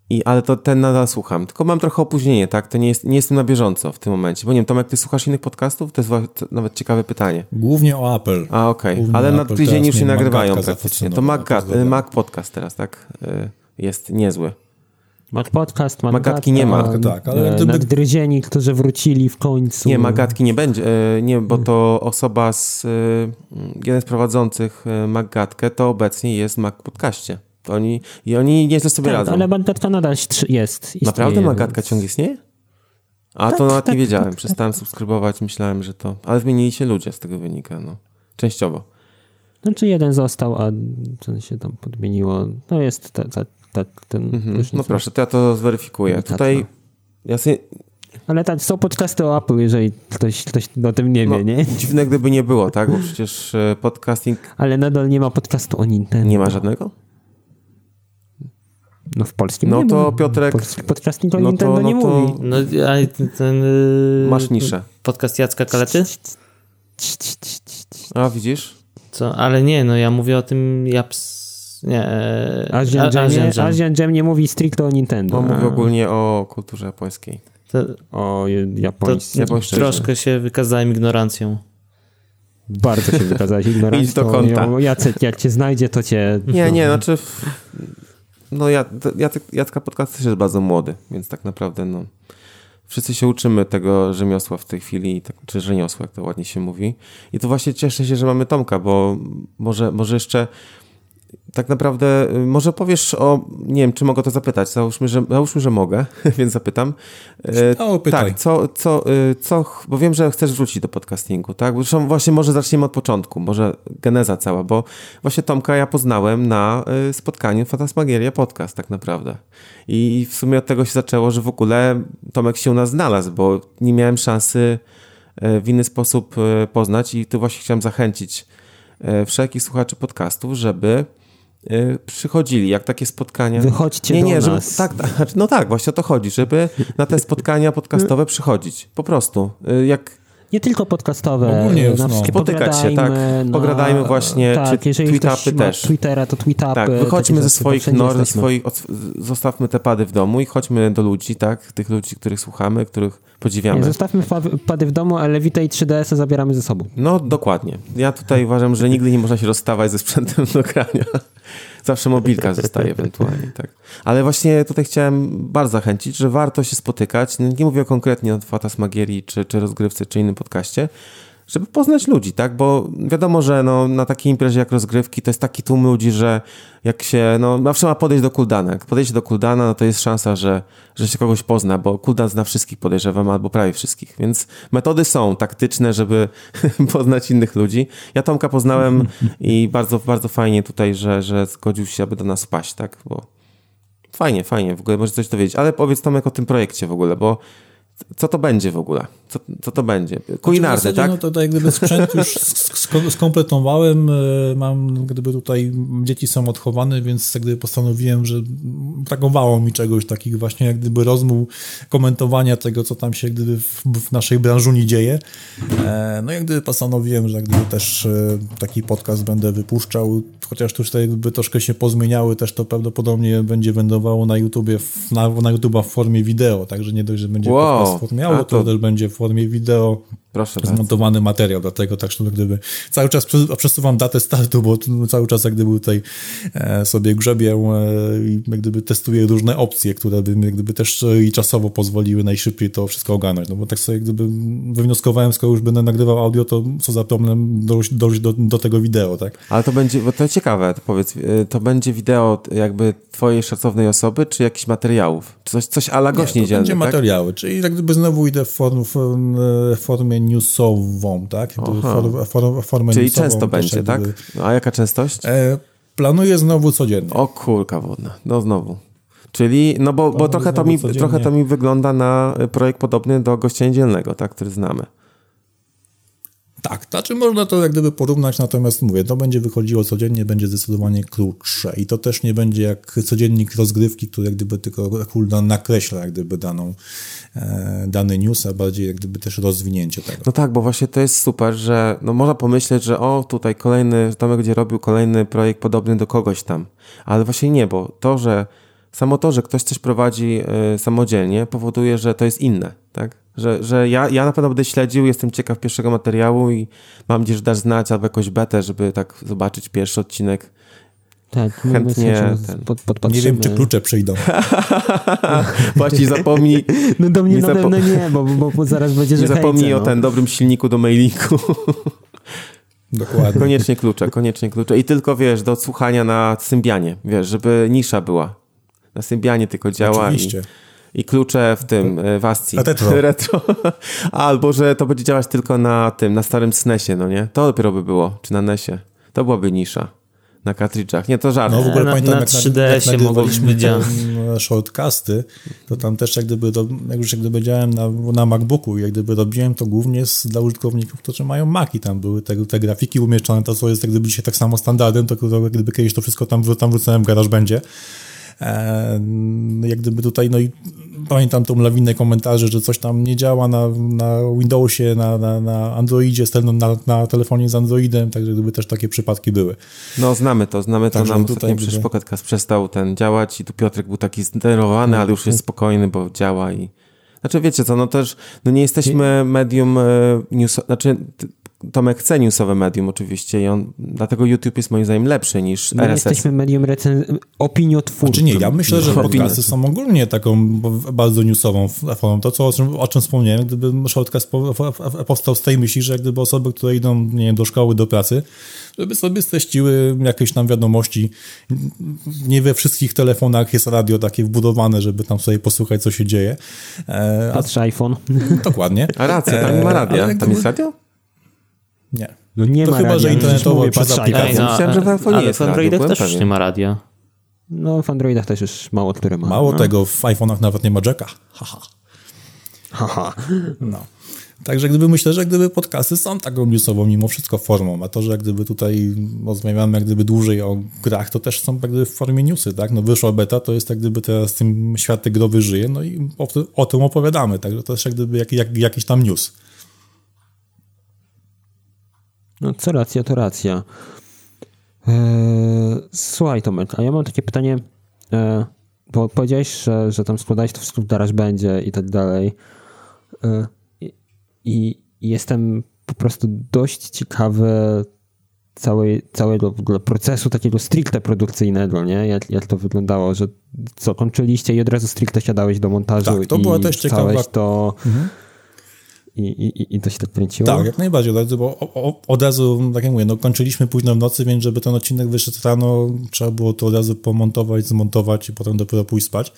i, ale to ten nadal słucham. Tylko mam trochę opóźnienie, tak? To nie, jest, nie jestem na bieżąco w tym momencie. Bo nie wiem, Tomek, ty słuchasz innych podcastów? To jest nawet ciekawe pytanie.
Głównie o Apple.
A, okej.
Głównie
Ale na tydzień już się nagrywają praktycznie. To Mac. Mac Podcast teraz, tak? Y, Jest niezły.
Mac Podcast, Mac
Magatki nie ma.
Tak, ale
e,
gdyby-
Nadgryzieni, którzy wrócili w końcu.
Nie, Magatki nie będzie. y, Nie, bo to osoba z... y, Jeden z prowadzących y, Magatkę to obecnie jest Mac Podcaście. To Oni, I oni nieźle sobie
tak,
radzą.
ale Magatka nadal jest. Istnieje,
Naprawdę Magatka
więc-
ciągle istnieje? A to
Tak,
nawet
tak,
nie wiedziałem.
tak, tak.
Przestałem subskrybować, myślałem, że to... Ale zmienili się ludzie z tego wynika, no. Częściowo.
Znaczy jeden został, a co się tam podmieniło. No jest ta, ta, ta, ten...
Mhm. No proszę, to ja to zweryfikuję. Tutaj ja sobie,
Ale tak, są podcasty o Apple, jeżeli ktoś, ktoś o tym nie wie,
no,
nie?
dziwne gdyby nie było, tak? Bo przecież e, podcasting
Ale nadal nie ma podcastu o Nintendo.
nie ma żadnego.
No w polskim
No
nie
to
ma.
Piotrek-
Polski o
no to-
Nintendo
no
nie
to-
mówi.
No, ten, ten y,
Masz niszę.
podcast Jacka Kalety?
A widzisz?
Co? Ale nie, no ja mówię o tym Japs... Nie, e,
Asian Jam,
Asian
nie,
Jam.
Asian Jam nie mówi stricte o Nintendo.
Bo
a
mówię ogólnie o kulturze japońskiej.
To,
O
to.
Japońszczyźnie.
troszkę się wykazałem ignorancją.
Bardzo się wykazałeś ignorancją.
Idź do konta.
Jacek, jak cię znajdzie, to cię...
Nie, nie, znaczy... No ja, Jacka Podcast też jest bardzo młody, więc tak naprawdę no... Wszyscy się uczymy tego rzemiosła w tej chwili, tak, czy rzemiosła, jak to ładnie się mówi. I to właśnie cieszę się, że mamy Tomka, bo może, może jeszcze tak naprawdę, y, może powiesz o, nie wiem, czy mogę to zapytać, załóżmy, że, załóżmy, że mogę, więc zapytam. E,
O, pytaj.
Tak, co, co, y, co, bo wiem, że chcesz wrócić do podcastingu, tak? Zresztą właśnie może zaczniemy od początku, może geneza cała, bo właśnie Tomka ja poznałem na y, spotkaniu Fantasmagieria Podcast tak naprawdę. I w sumie od tego się zaczęło, że w ogóle Tomek się u nas znalazł, bo nie miałem szansy y, w inny sposób y, poznać i tu właśnie chciałem zachęcić y, wszelkich słuchaczy podcastów, żeby y, przychodzili, jak takie spotkania.
Wychodźcie
nie,
do
nie, żeby,
nas.
Tak, tak, znaczy, no tak, właśnie o to chodzi, żeby na te spotkania podcastowe przychodzić. Po prostu. Y, Jak
Nie tylko podcastowe.
Ogólnie,
na
no.
wszystkie
Spotykać się, tak.
pogradajmy, na-
Pogradajmy właśnie,
tak,
czy
jeżeli
tweetupy
ktoś ma
też.
Twittera, to tweetupy.
tak, wychodźmy ze swoich nor, ze swoich, zostawmy te pady w domu i chodźmy do ludzi, tak, tych ludzi, których słuchamy, których podziwiamy.
Nie, zostawmy pady w domu, ale Vita i 3DS zabieramy ze sobą.
No, dokładnie. Ja tutaj uważam, że nigdy nie można się rozstawać ze sprzętem do grania. Zawsze mobilka zostaje ewentualnie, tak. Ale właśnie tutaj chciałem bardzo zachęcić, że warto się spotykać. Nie mówię konkretnie o Fantasmagierii, czy, czy rozgrywce, czy innym podcaście, żeby poznać ludzi, tak? Bo wiadomo, że no, na takiej imprezie jak rozgrywki to jest taki tłum ludzi, że jak się, no zawsze ma podejść do Kuldana. Jak podejść do Kuldana, no to jest szansa, że, że się kogoś pozna, bo Kuldan zna wszystkich, podejrzewam, albo prawie wszystkich. Więc metody są taktyczne, żeby poznać innych ludzi. Ja Tomka poznałem i bardzo, bardzo fajnie tutaj, że, że zgodził się, aby do nas spaść, tak? Bo fajnie, fajnie, w ogóle może coś dowiedzieć. Ale powiedz Tomek o tym projekcie w ogóle, bo co to będzie w ogóle? Co, co to będzie? Kulinarne,
znaczy,
tak?
No to, to jak gdyby sprzęt już sk- skompletowałem, e, mam, gdyby tutaj dzieci są odchowane, więc jak gdyby postanowiłem, że brakowało mi czegoś takich właśnie jak gdyby rozmów, komentowania tego, co tam się gdyby w, w naszej branżuni dzieje. E, no jak gdyby postanowiłem, że jak gdyby też e, taki podcast będę wypuszczał, chociaż tu już tak jakby troszkę się pozmieniały, też to prawdopodobnie będzie wędowało na YouTubie, na, na YouTube'a w formie wideo, także nie dość, że będzie
Wow.
podcast w formie audio,
to-
będzie w formie wideo
Proszę bardzo.
zmontowany materiał, dlatego tak, że gdyby cały czas prze- przesuwam datę startu, bo cały czas jak gdyby tutaj e, sobie grzebię e, i jak gdyby testuję różne opcje, które by jak gdyby też e, i czasowo pozwoliły najszybciej to wszystko ogarnąć, no bo tak sobie jak gdyby wywnioskowałem, skoro już będę nagrywał audio, to co za problem dojść, dojść do, do tego wideo, tak?
Ale to będzie, bo to ciekawe, to powiedz, to będzie wideo jakby twojej szacownej osoby, czy jakichś materiałów? Coś, coś ala gość
to
niedzielny,
będzie
tak?
materiały, czyli jak gdyby znowu idę w, form, w formie newsową, tak?
Aha.
For, for, formę
Czyli
newsową
często będzie, tak? A jaka częstość?
E, planuję znowu codziennie.
O kurka wodna, no znowu. Czyli, no bo, bo trochę, to mi,
codziennie.
trochę to mi wygląda na projekt podobny do gościa niedzielnego, tak, który znamy.
Tak, znaczy można to jak gdyby porównać, natomiast mówię, to będzie wychodziło codziennie, będzie zdecydowanie krótsze i to też nie będzie jak codziennik rozgrywki, który jak gdyby tylko Huldan nakreśla jak gdyby daną, e, dany news, a bardziej jak gdyby też rozwinięcie tego.
No tak, bo właśnie to jest super, że no można pomyśleć, że o, tutaj kolejny, Tomek będzie robił kolejny projekt podobny do kogoś tam. Ale właśnie nie, bo to, że samo to, że ktoś coś prowadzi y, samodzielnie, powoduje, że to jest inne, tak? Że, że ja, ja na pewno będę śledził, jestem ciekaw pierwszego materiału i mam nadzieję, że dasz znać albo jakąś betę, żeby tak zobaczyć pierwszy odcinek.
Tak,
Chętnie ten-
pod,
Nie wiem, czy klucze przyjdą.
Właśnie zapomnij,
No do mnie
Nie
na
zapo-
pewno nie, bo, bo, bo zaraz będzie, że
nie zapomnij
hejce,
o
no.
ten dobrym silniku do mailinku.
Dokładnie.
Koniecznie klucze, koniecznie klucze. I tylko, wiesz, do odsłuchania na Symbianie, wiesz, żeby nisza była. Na Symbianie tylko działa
Oczywiście.
i, i klucze w tym, e, w Ascji.
Retro.
Retro. Albo, że to będzie działać tylko na tym, na starym SNESie, no nie? To dopiero by było, czy na NESie. To byłaby nisza. Na kartridżach. Nie, to żart.
No w ogóle
Na-
pamiętam,
na
jak,
3DS-ie
jak
mogliśmy
nagrywaliśmy
dzia-
te, shortcasty, to tam też jak gdyby, to, jak już jak gdyby działałem na, na MacBooku, jak gdyby robiłem to głównie z, dla użytkowników, którzy mają Maci, tam były te, te grafiki umieszczone, to co jest jak gdyby dzisiaj tak samo standardem, to, jak gdyby kiedyś to wszystko tam, tam wrzucałem w garaż będzie. Jak gdyby tutaj, no i pamiętam tą lawinę komentarzy, że coś tam nie działa na, na Windowsie, na, na, na Androidzie, na, na telefonie z Androidem, także gdyby też takie przypadki były.
No znamy to, znamy to.
Także
Nam
tutaj
przecież Pocket przestał ten działać i tu Piotrek był taki zdenerwowany, ale już jest spokojny, bo działa i... Znaczy wiecie co, no też no nie jesteśmy medium e, news... Znaczy Tomek chce newsowe medium oczywiście i on... Dlatego YouTube jest moim zdaniem lepszy niż
My
RSS.
jesteśmy medium recen- opiniotwórczym.
Czy nie? Ja myślę, że podcasty są ogólnie taką bardzo newsową formą. To, co, o, czym, o czym wspomniałem, gdyby shortcast po, po, po- powstał z tej myśli, że jak gdyby osoby, które idą nie wiem, do szkoły, do pracy, żeby sobie streściły jakieś tam wiadomości. Nie we wszystkich telefonach jest radio takie wbudowane, żeby tam sobie posłuchać, co się dzieje. E, a,
Patrz iPhone.
dokładnie.
A racja, tam nie ma
E,
radia. Tam jest radio?
Nie.
No nie
To
ma
chyba,
radia,
że
no
internetowo
mówię,
przez aplikację.
iPhone.
Myślałem, że w iPhone
ale
jest
w Androidach
radio,
też nie ma radia.
No w Androidach też już mało które ma.
Mało
no.
tego, w iPhone'ach nawet nie ma jacka. Haha.
Haha.
No. Także gdyby myślę, że gdyby podcasty są taką newsową mimo wszystko formą, a to, że gdyby tutaj rozmawiamy jak gdyby dłużej o grach, to też są jak gdyby w formie newsy, tak? No wyszła beta, to jest jak gdyby teraz tym świat growy żyje, no i o, o tym opowiadamy, także to też jak gdyby jak, jak, jakiś tam news.
No co racja, to racja. Eee, słuchaj Tomek, a ja mam takie pytanie, eee, bo powiedziałeś, że, że tam składałeś to wszystko w będzie i tak dalej. E, I, jestem po prostu dość ciekawy całej, całego w ogóle procesu takiego stricte produkcyjnego, nie? Jak, jak to wyglądało, że co, kończyliście i od razu stricte siadałeś do montażu
Tak, to
i
była też ciekawa-
to
Mhm.
I, i, i to się tak kręciło?
Tak, jak najbardziej, bo od razu, tak jak mówię, no, kończyliśmy późno w nocy, więc żeby ten odcinek wyszedł rano, trzeba było to od razu pomontować, zmontować i potem dopiero pójść spać.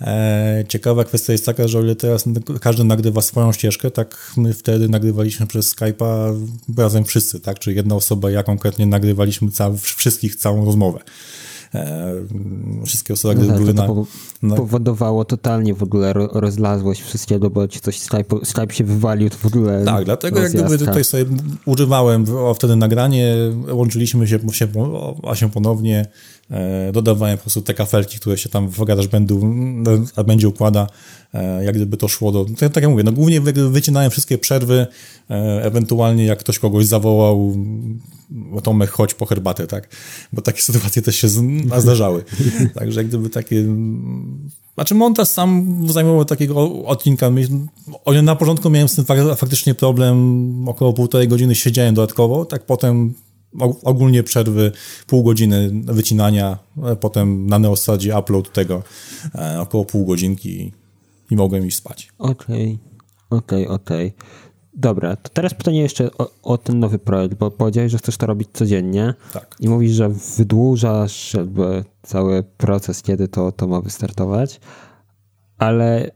E, ciekawa kwestia jest taka, że o ile teraz każdy nagrywa swoją ścieżkę, tak my wtedy nagrywaliśmy przez Skype'a razem wszyscy, tak, czyli jedna osoba, ja konkretnie nagrywaliśmy cał, wszystkich całą rozmowę. E, wszystkie osoby
No tak,
były na...
to
na
powodowało totalnie w ogóle ro, rozlazłość wszystkiego, bo ci coś Skype, Skype się wywalił, to w ogóle
Tak, dlatego jak gdyby tutaj sobie używałem wtedy nagranie, łączyliśmy się, się a się ponownie, e, dodawałem po prostu te kafelki, które się tam w garaż będu, a będzie układa, e, jak gdyby to szło do, tak, tak jak mówię, no głównie wy, wycinałem wszystkie przerwy, e, ewentualnie jak ktoś kogoś zawołał, bo Tomek, chodź po herbatę, tak? Bo takie sytuacje też się zdarzały. Także jak gdyby takie... Znaczy montaż sam zajmował takiego odcinka. Na początku miałem z tym fak- faktycznie problem, około półtorej godziny siedziałem dodatkowo, tak potem og- ogólnie przerwy pół godziny wycinania, e, potem na Neosadzie upload tego e, około pół godzinki i mogłem iść spać.
Okej, okej, okej. Dobra, to teraz pytanie jeszcze o, o ten nowy projekt, bo powiedziałeś, że chcesz to robić codziennie
Tak.
i mówisz, że wydłużasz jakby cały proces, kiedy to, to ma wystartować, ale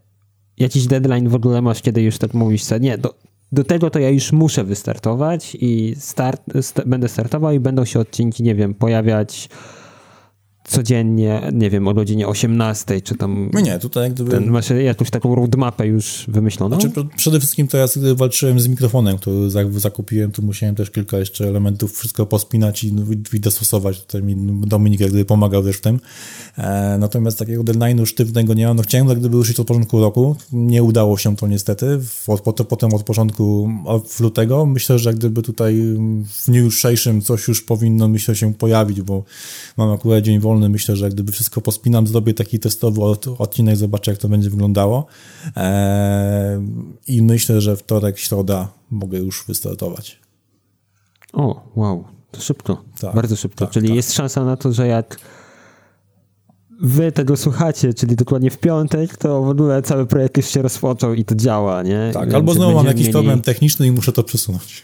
jakiś deadline w ogóle masz, kiedy już tak mówisz sobie, nie, do, do tego to ja już muszę wystartować i start, st będę startował i będą się odcinki, nie wiem, pojawiać codziennie, nie wiem, o godzinie 18, czy tam
No nie, tutaj jak gdyby...
ten, masz jakąś taką roadmapę już wymyśloną?
Znaczy, pr- przede wszystkim teraz, gdy walczyłem z mikrofonem, który za- zakupiłem, to musiałem też kilka jeszcze elementów wszystko pospinać i, i dostosować. Tutaj mi Dominik jak gdyby pomagał też w tym. E, natomiast takiego deadline'u sztywnego nie mam. No chciałem jak gdyby ruszyć od początku roku. Nie udało się to niestety. Od, pot- potem od początku od lutego. Myślę, że jak gdyby tutaj w dniu jutrzejszym coś już powinno myślę się pojawić, bo mam akurat dzień wolny. Myślę, że gdyby wszystko pospinam, zrobię taki testowy od, odcinek, zobaczę jak to będzie wyglądało. E, I myślę, że wtorek, środa mogę już wystartować.
O, wow, to szybko,
Tak,
bardzo szybko.
tak,
czyli
tak.
jest szansa na to, że jak wy tego słuchacie, czyli dokładnie w piątek, to w ogóle cały projekt już się rozpoczął i to działa, nie?
Tak,
Więc
albo znowu mam jakiś
mieli-
problem techniczny i muszę to przesunąć.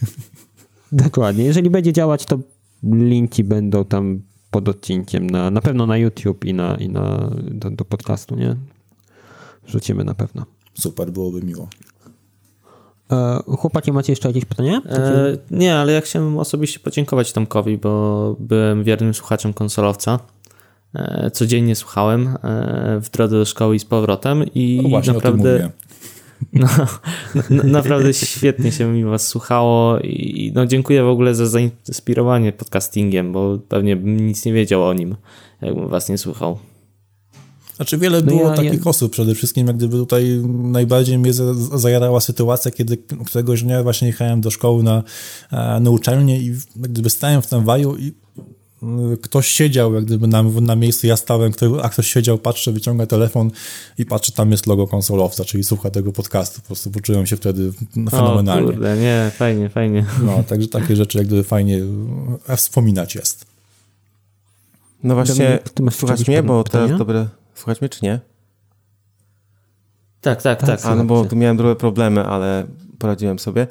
Dokładnie, jeżeli będzie działać, to linki będą tam pod odcinkiem, na, na pewno na YouTube i, na, i na, do, do podcastu, nie? Wrzucimy na pewno.
Super, byłoby miło.
E, chłopaki, macie jeszcze jakieś pytania?
E, nie, ale ja chciałem osobiście podziękować Tomkowi, bo byłem wiernym słuchaczem konsolowca. E, codziennie słuchałem e, w drodze do szkoły i z powrotem i
No właśnie o tym
naprawdę, no, na, naprawdę świetnie się mi was słuchało i no, dziękuję w ogóle za zainspirowanie podcastingiem, bo pewnie bym nic nie wiedział o nim, jakbym was nie słuchał.
Znaczy wiele
No
było
ja-
takich
ja-
osób przede wszystkim, jak gdyby tutaj najbardziej mnie za- zajarała sytuacja, kiedy któregoś dnia właśnie jechałem do szkoły na, e, na uczelnię i jak gdyby stałem w tramwaju i ktoś siedział jak gdyby na, na miejscu, ja stałem, kto- a ktoś siedział, patrzę, wyciąga telefon i patrzę, tam jest logo konsolowca, czyli słucha tego podcastu. Po prostu poczułem się wtedy fenomenalnie.
O kurde, nie, fajnie, fajnie.
No, także takie rzeczy jak gdyby fajnie e, wspominać jest.
No właśnie,
ty masz
słuchać mnie, bo
pytania?
teraz dobre... Słuchać mnie czy nie?
Tak, tak, tak.
A no bo tu miałem trochę problemy, ale poradziłem sobie.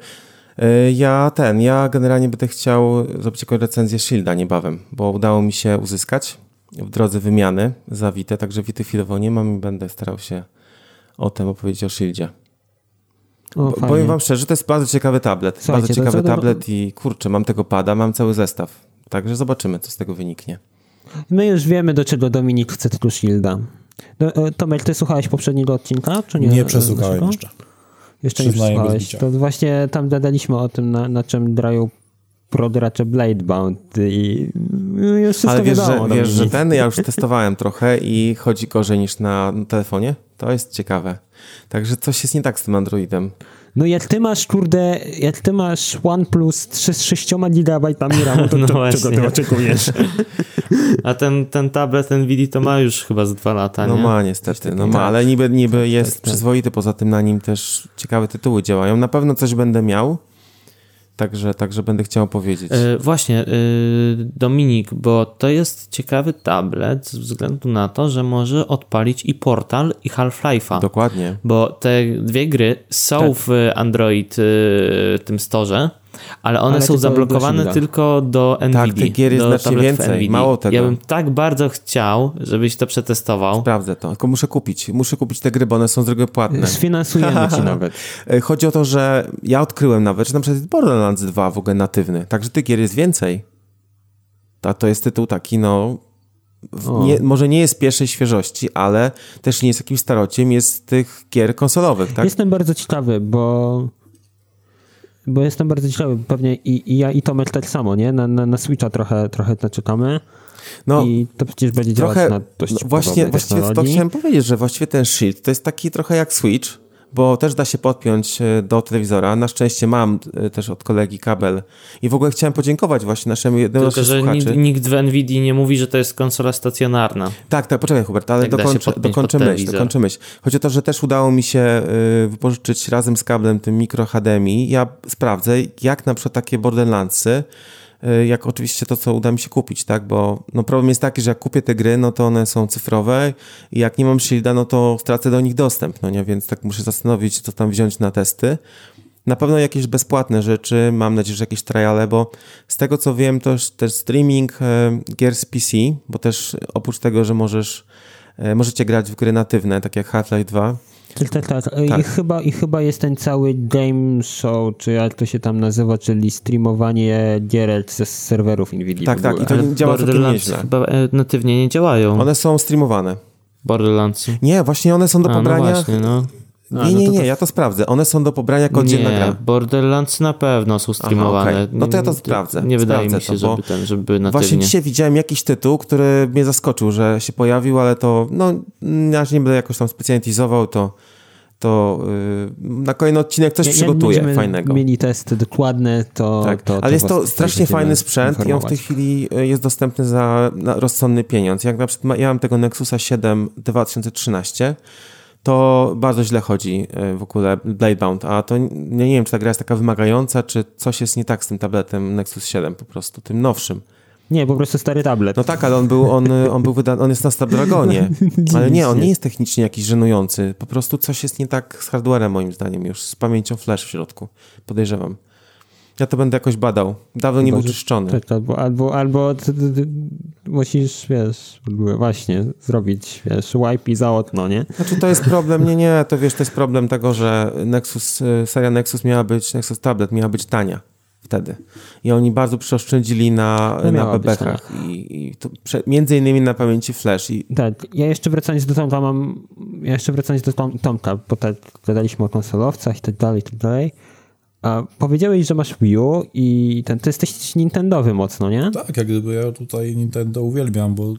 Y, Ja ten, ja generalnie będę chciał zrobić jakąś recenzję Shielda niebawem, bo udało mi się uzyskać w drodze wymiany za Witę, także Wity chwilowo nie mam i będę starał się o tym opowiedzieć o Shieldzie.
O,
Bo, powiem wam szczerze, że to jest bardzo ciekawy tablet.
Słuchajcie,
bardzo ciekawy
co do-
tablet i kurczę, mam tego pada, mam cały zestaw. Także zobaczymy, co z tego wyniknie.
My już wiemy, do czego Dominik chce tylko Shielda. E, Tomek, ty słuchałeś poprzedniego odcinka, czy nie?
Nie przesłuchałem jeszcze.
Jeszcze nie
bicia.
To właśnie tam gadaliśmy o tym, na, na czym grają prodracze Bladebound i już wszystko
Ale wiesz,
wiadomo.
że, wiesz, że ten ja już testowałem trochę i chodzi gorzej niż na telefonie? To jest ciekawe. Także coś jest nie tak z tym Androidem.
No jak ty masz, kurde, jak ty masz OnePlus 3 z 6 GB RAMu, to,
No
to
właśnie.
czego ty oczekujesz?
A ten, ten tablet NVIDIA to ma już chyba z dwa lata,
No
nie?
ma niestety, no
tak.
ma, ale niby, niby jest
tak.
przyzwoity, poza tym na nim też ciekawe tytuły działają. Na pewno coś będę miał, także, także będę chciał powiedzieć.
E, właśnie, e, Dominik, bo to jest ciekawy tablet ze względu na to, że może odpalić i Portal, i Half-Life'a.
Dokładnie.
Bo te dwie gry są
Tak.
w Android y, tym storze, ale one
Ale
są zablokowane tylko do NVIDIA.
tych gier jest
do
znacznie więcej,
NVIDIA.
mało tego.
Ja bym tak bardzo chciał, żebyś to przetestował.
Sprawdzę to, tylko muszę kupić. Muszę kupić te gry, bo one są z reguły płatne.
Sfinansujemy ci nawet.
E, Chodzi o to, że ja odkryłem nawet, że na przykład jest Borderlands 2 w ogóle natywny, także tych gier jest więcej. A to jest tytuł taki, no, nie, może nie jest pierwszej świeżości, ale też nie jest jakimś starociem, jest tych gier konsolowych, tak?
Jestem bardzo ciekawy, bo bo jestem bardzo ciekawy, pewnie i, i ja i Tomek tak samo, nie? Na, na, na Switcha trochę, trochę naczekamy
No,
i to przecież będzie działać
trochę,
na dość
no, właśnie, właściwie to chciałem powiedzieć, że właściwie ten Shield to jest taki trochę jak Switch, bo też da się podpiąć e, do telewizora. Na szczęście mam e, też od kolegi kabel i w ogóle chciałem podziękować właśnie naszemu jednemu
Tylko, że nikt, nikt w NVIDIA nie mówi, że to jest konsola stacjonarna.
Tak, tak, poczekaj Hubert, ale
się
dokończę, myśl, dokończę myśl. Chodzi o to, że też udało mi się y, wypożyczyć razem z kablem tym mikro HDMI. Ja sprawdzę, jak na przykład takie Borderlandsy, jak oczywiście to, co uda mi się kupić, tak, bo no, problem jest taki, że jak kupię te gry, no to one są cyfrowe i jak nie mam shielda, no to stracę do nich dostęp, no nie, więc tak muszę zastanowić, co tam wziąć na testy. Na pewno jakieś bezpłatne rzeczy, mam nadzieję, że jakieś triale, bo z tego co wiem, to też- streaming e, gier z PC, bo też oprócz tego, że możesz, e, możecie grać w gry natywne, tak jak Half-Life 2.
Tak, tak, tak.
Tak.
I, chyba, I chyba jest ten cały game show, czy jak to się tam nazywa, czyli streamowanie gier ze serwerów Nvidia.
Tak, tak, i to
Ale
działa całkiem
Borderlands
nieźle.
chyba e, natywnie nie działają.
One są streamowane.
Borderlandsy.
Nie, właśnie one są do
A, no
pobrania.
właśnie, no. A,
nie,
no
nie,
to
nie,
to-
ja to sprawdzę. One są do pobrania jako oddzielna
Nie,
gra.
Borderlands na pewno są streamowane.
okej. No to ja to sprawdzę.
Nie wydaje mi się,
to,
żeby, ten, żeby natywnie.
Właśnie dzisiaj widziałem jakiś tytuł, który mnie zaskoczył, że się pojawił, ale to, no, ja nie będę jakoś tam specjalnie teasował, to, to yy, na kolejny odcinek coś
Jak- jak
przygotuję
będziemy
fajnego.
mieli testy dokładne, to.
Tak,
to, to
ale jest to strasznie fajny sprzęt i on w tej chwili y, jest dostępny za rozsądny pieniądz. Jak na przykład ja mam tego Nexusa 7 2013, to bardzo źle chodzi y, w ogóle Bladebound, a to nie, nie wiem, czy ta gra jest taka wymagająca, czy coś jest nie tak z tym tabletem Nexus 7 po prostu, tym nowszym.
Nie, po prostu stary tablet.
No tak, ale on był, on, y, on był wydany, on jest na Snapdragonie, ale nie, on nie jest technicznie jakiś żenujący, po prostu coś jest nie tak z hardwarem moim zdaniem już, z pamięcią flash w środku, podejrzewam. Ja to będę jakoś badał. Dawno nie był czyszczony.
Tak, albo, albo, albo ty, ty, ty, musisz, wiesz, właśnie zrobić, wiesz, wipe i za okno, nie?
Znaczy to jest problem, nie, nie, to wiesz, to jest problem tego, że Nexus, y, seria Nexus miała być, Nexus Tablet miała być tania wtedy. I oni bardzo przeoszczędzili na,
No
na bebechach i, i prze, między innymi na pamięci flash i
Tak, ja jeszcze wracając do Tomka mam, ja jeszcze wracając do Tom, Tomka, bo tak gadaliśmy o konsolowcach i tak dalej, i tak dalej. A powiedziałeś, że masz Wii U i ten, ty jesteś Nintendowy mocno, nie?
Tak, jak gdyby ja tutaj Nintendo uwielbiam, bo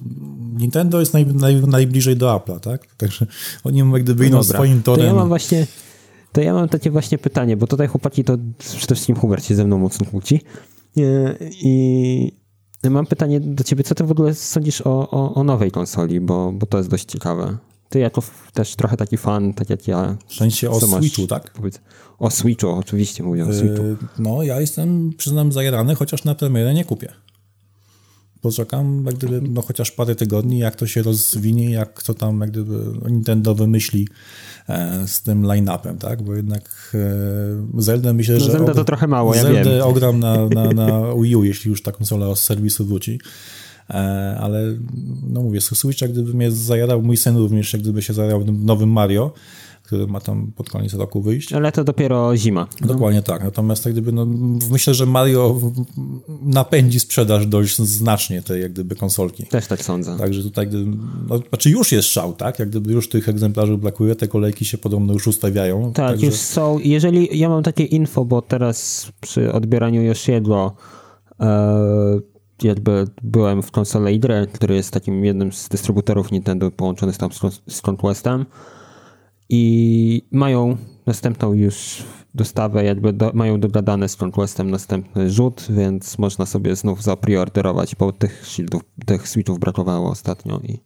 Nintendo jest naj, naj, najbliżej do Apple'a, tak? Także oni jak gdyby idą
No
swoim
To
torem.
ja mam właśnie, to ja mam takie właśnie pytanie, bo tutaj chłopaki to przede wszystkim Hubert się ze mną mocno kłóci. I mam pytanie do ciebie, co ty w ogóle sądzisz o, o, o nowej konsoli, bo, bo to jest dość ciekawe. Ty jako też trochę taki fan, tak jak ja.
W sensie o
masz
Switchu, tak?
Powiedz, o Switchu, oczywiście mówię o Switchu.
Yy, No, ja jestem, przyznam, zajarany, chociaż na premierę nie kupię. Poczekam, jak gdyby, no chociaż parę tygodni, jak to się rozwinie, jak to tam, jak gdyby Nintendo wymyśli e, z tym line-upem, tak? Bo jednak e, Zelda myślę,
No
że...
Zelda to trochę mało, ja
Zeldę
wiem.
ogram na, na, na Wii U, jeśli już ta konsola z serwisu wróci. E, ale no mówię, Switch jak gdyby mnie zajarał, mój sen również jak gdyby się zajarał nowym Mario, który ma tam pod koniec roku wyjść.
Ale to dopiero zima.
Dokładnie tak. Natomiast jak gdyby, no, myślę, że Mario napędzi sprzedaż dość znacznie tej jak gdyby konsolki.
Też tak sądzę.
Także tutaj, gdyby, no, znaczy już jest szał, tak? Jak gdyby już tych egzemplarzy brakuje, te kolejki się podobno już ustawiają.
Tak,
także,
już są. Jeżeli ja mam takie info, bo teraz przy odbieraniu Yoshiego e, jakby byłem w konsole Idre, który jest takim jednym z dystrybutorów Nintendo połączony z tam z Conquestem. i mają następną już dostawę, jakby do, mają dogadane z Conquestem następny rzut, więc można sobie znów zapreorderować, bo tych shieldów, tych switchów brakowało ostatnio i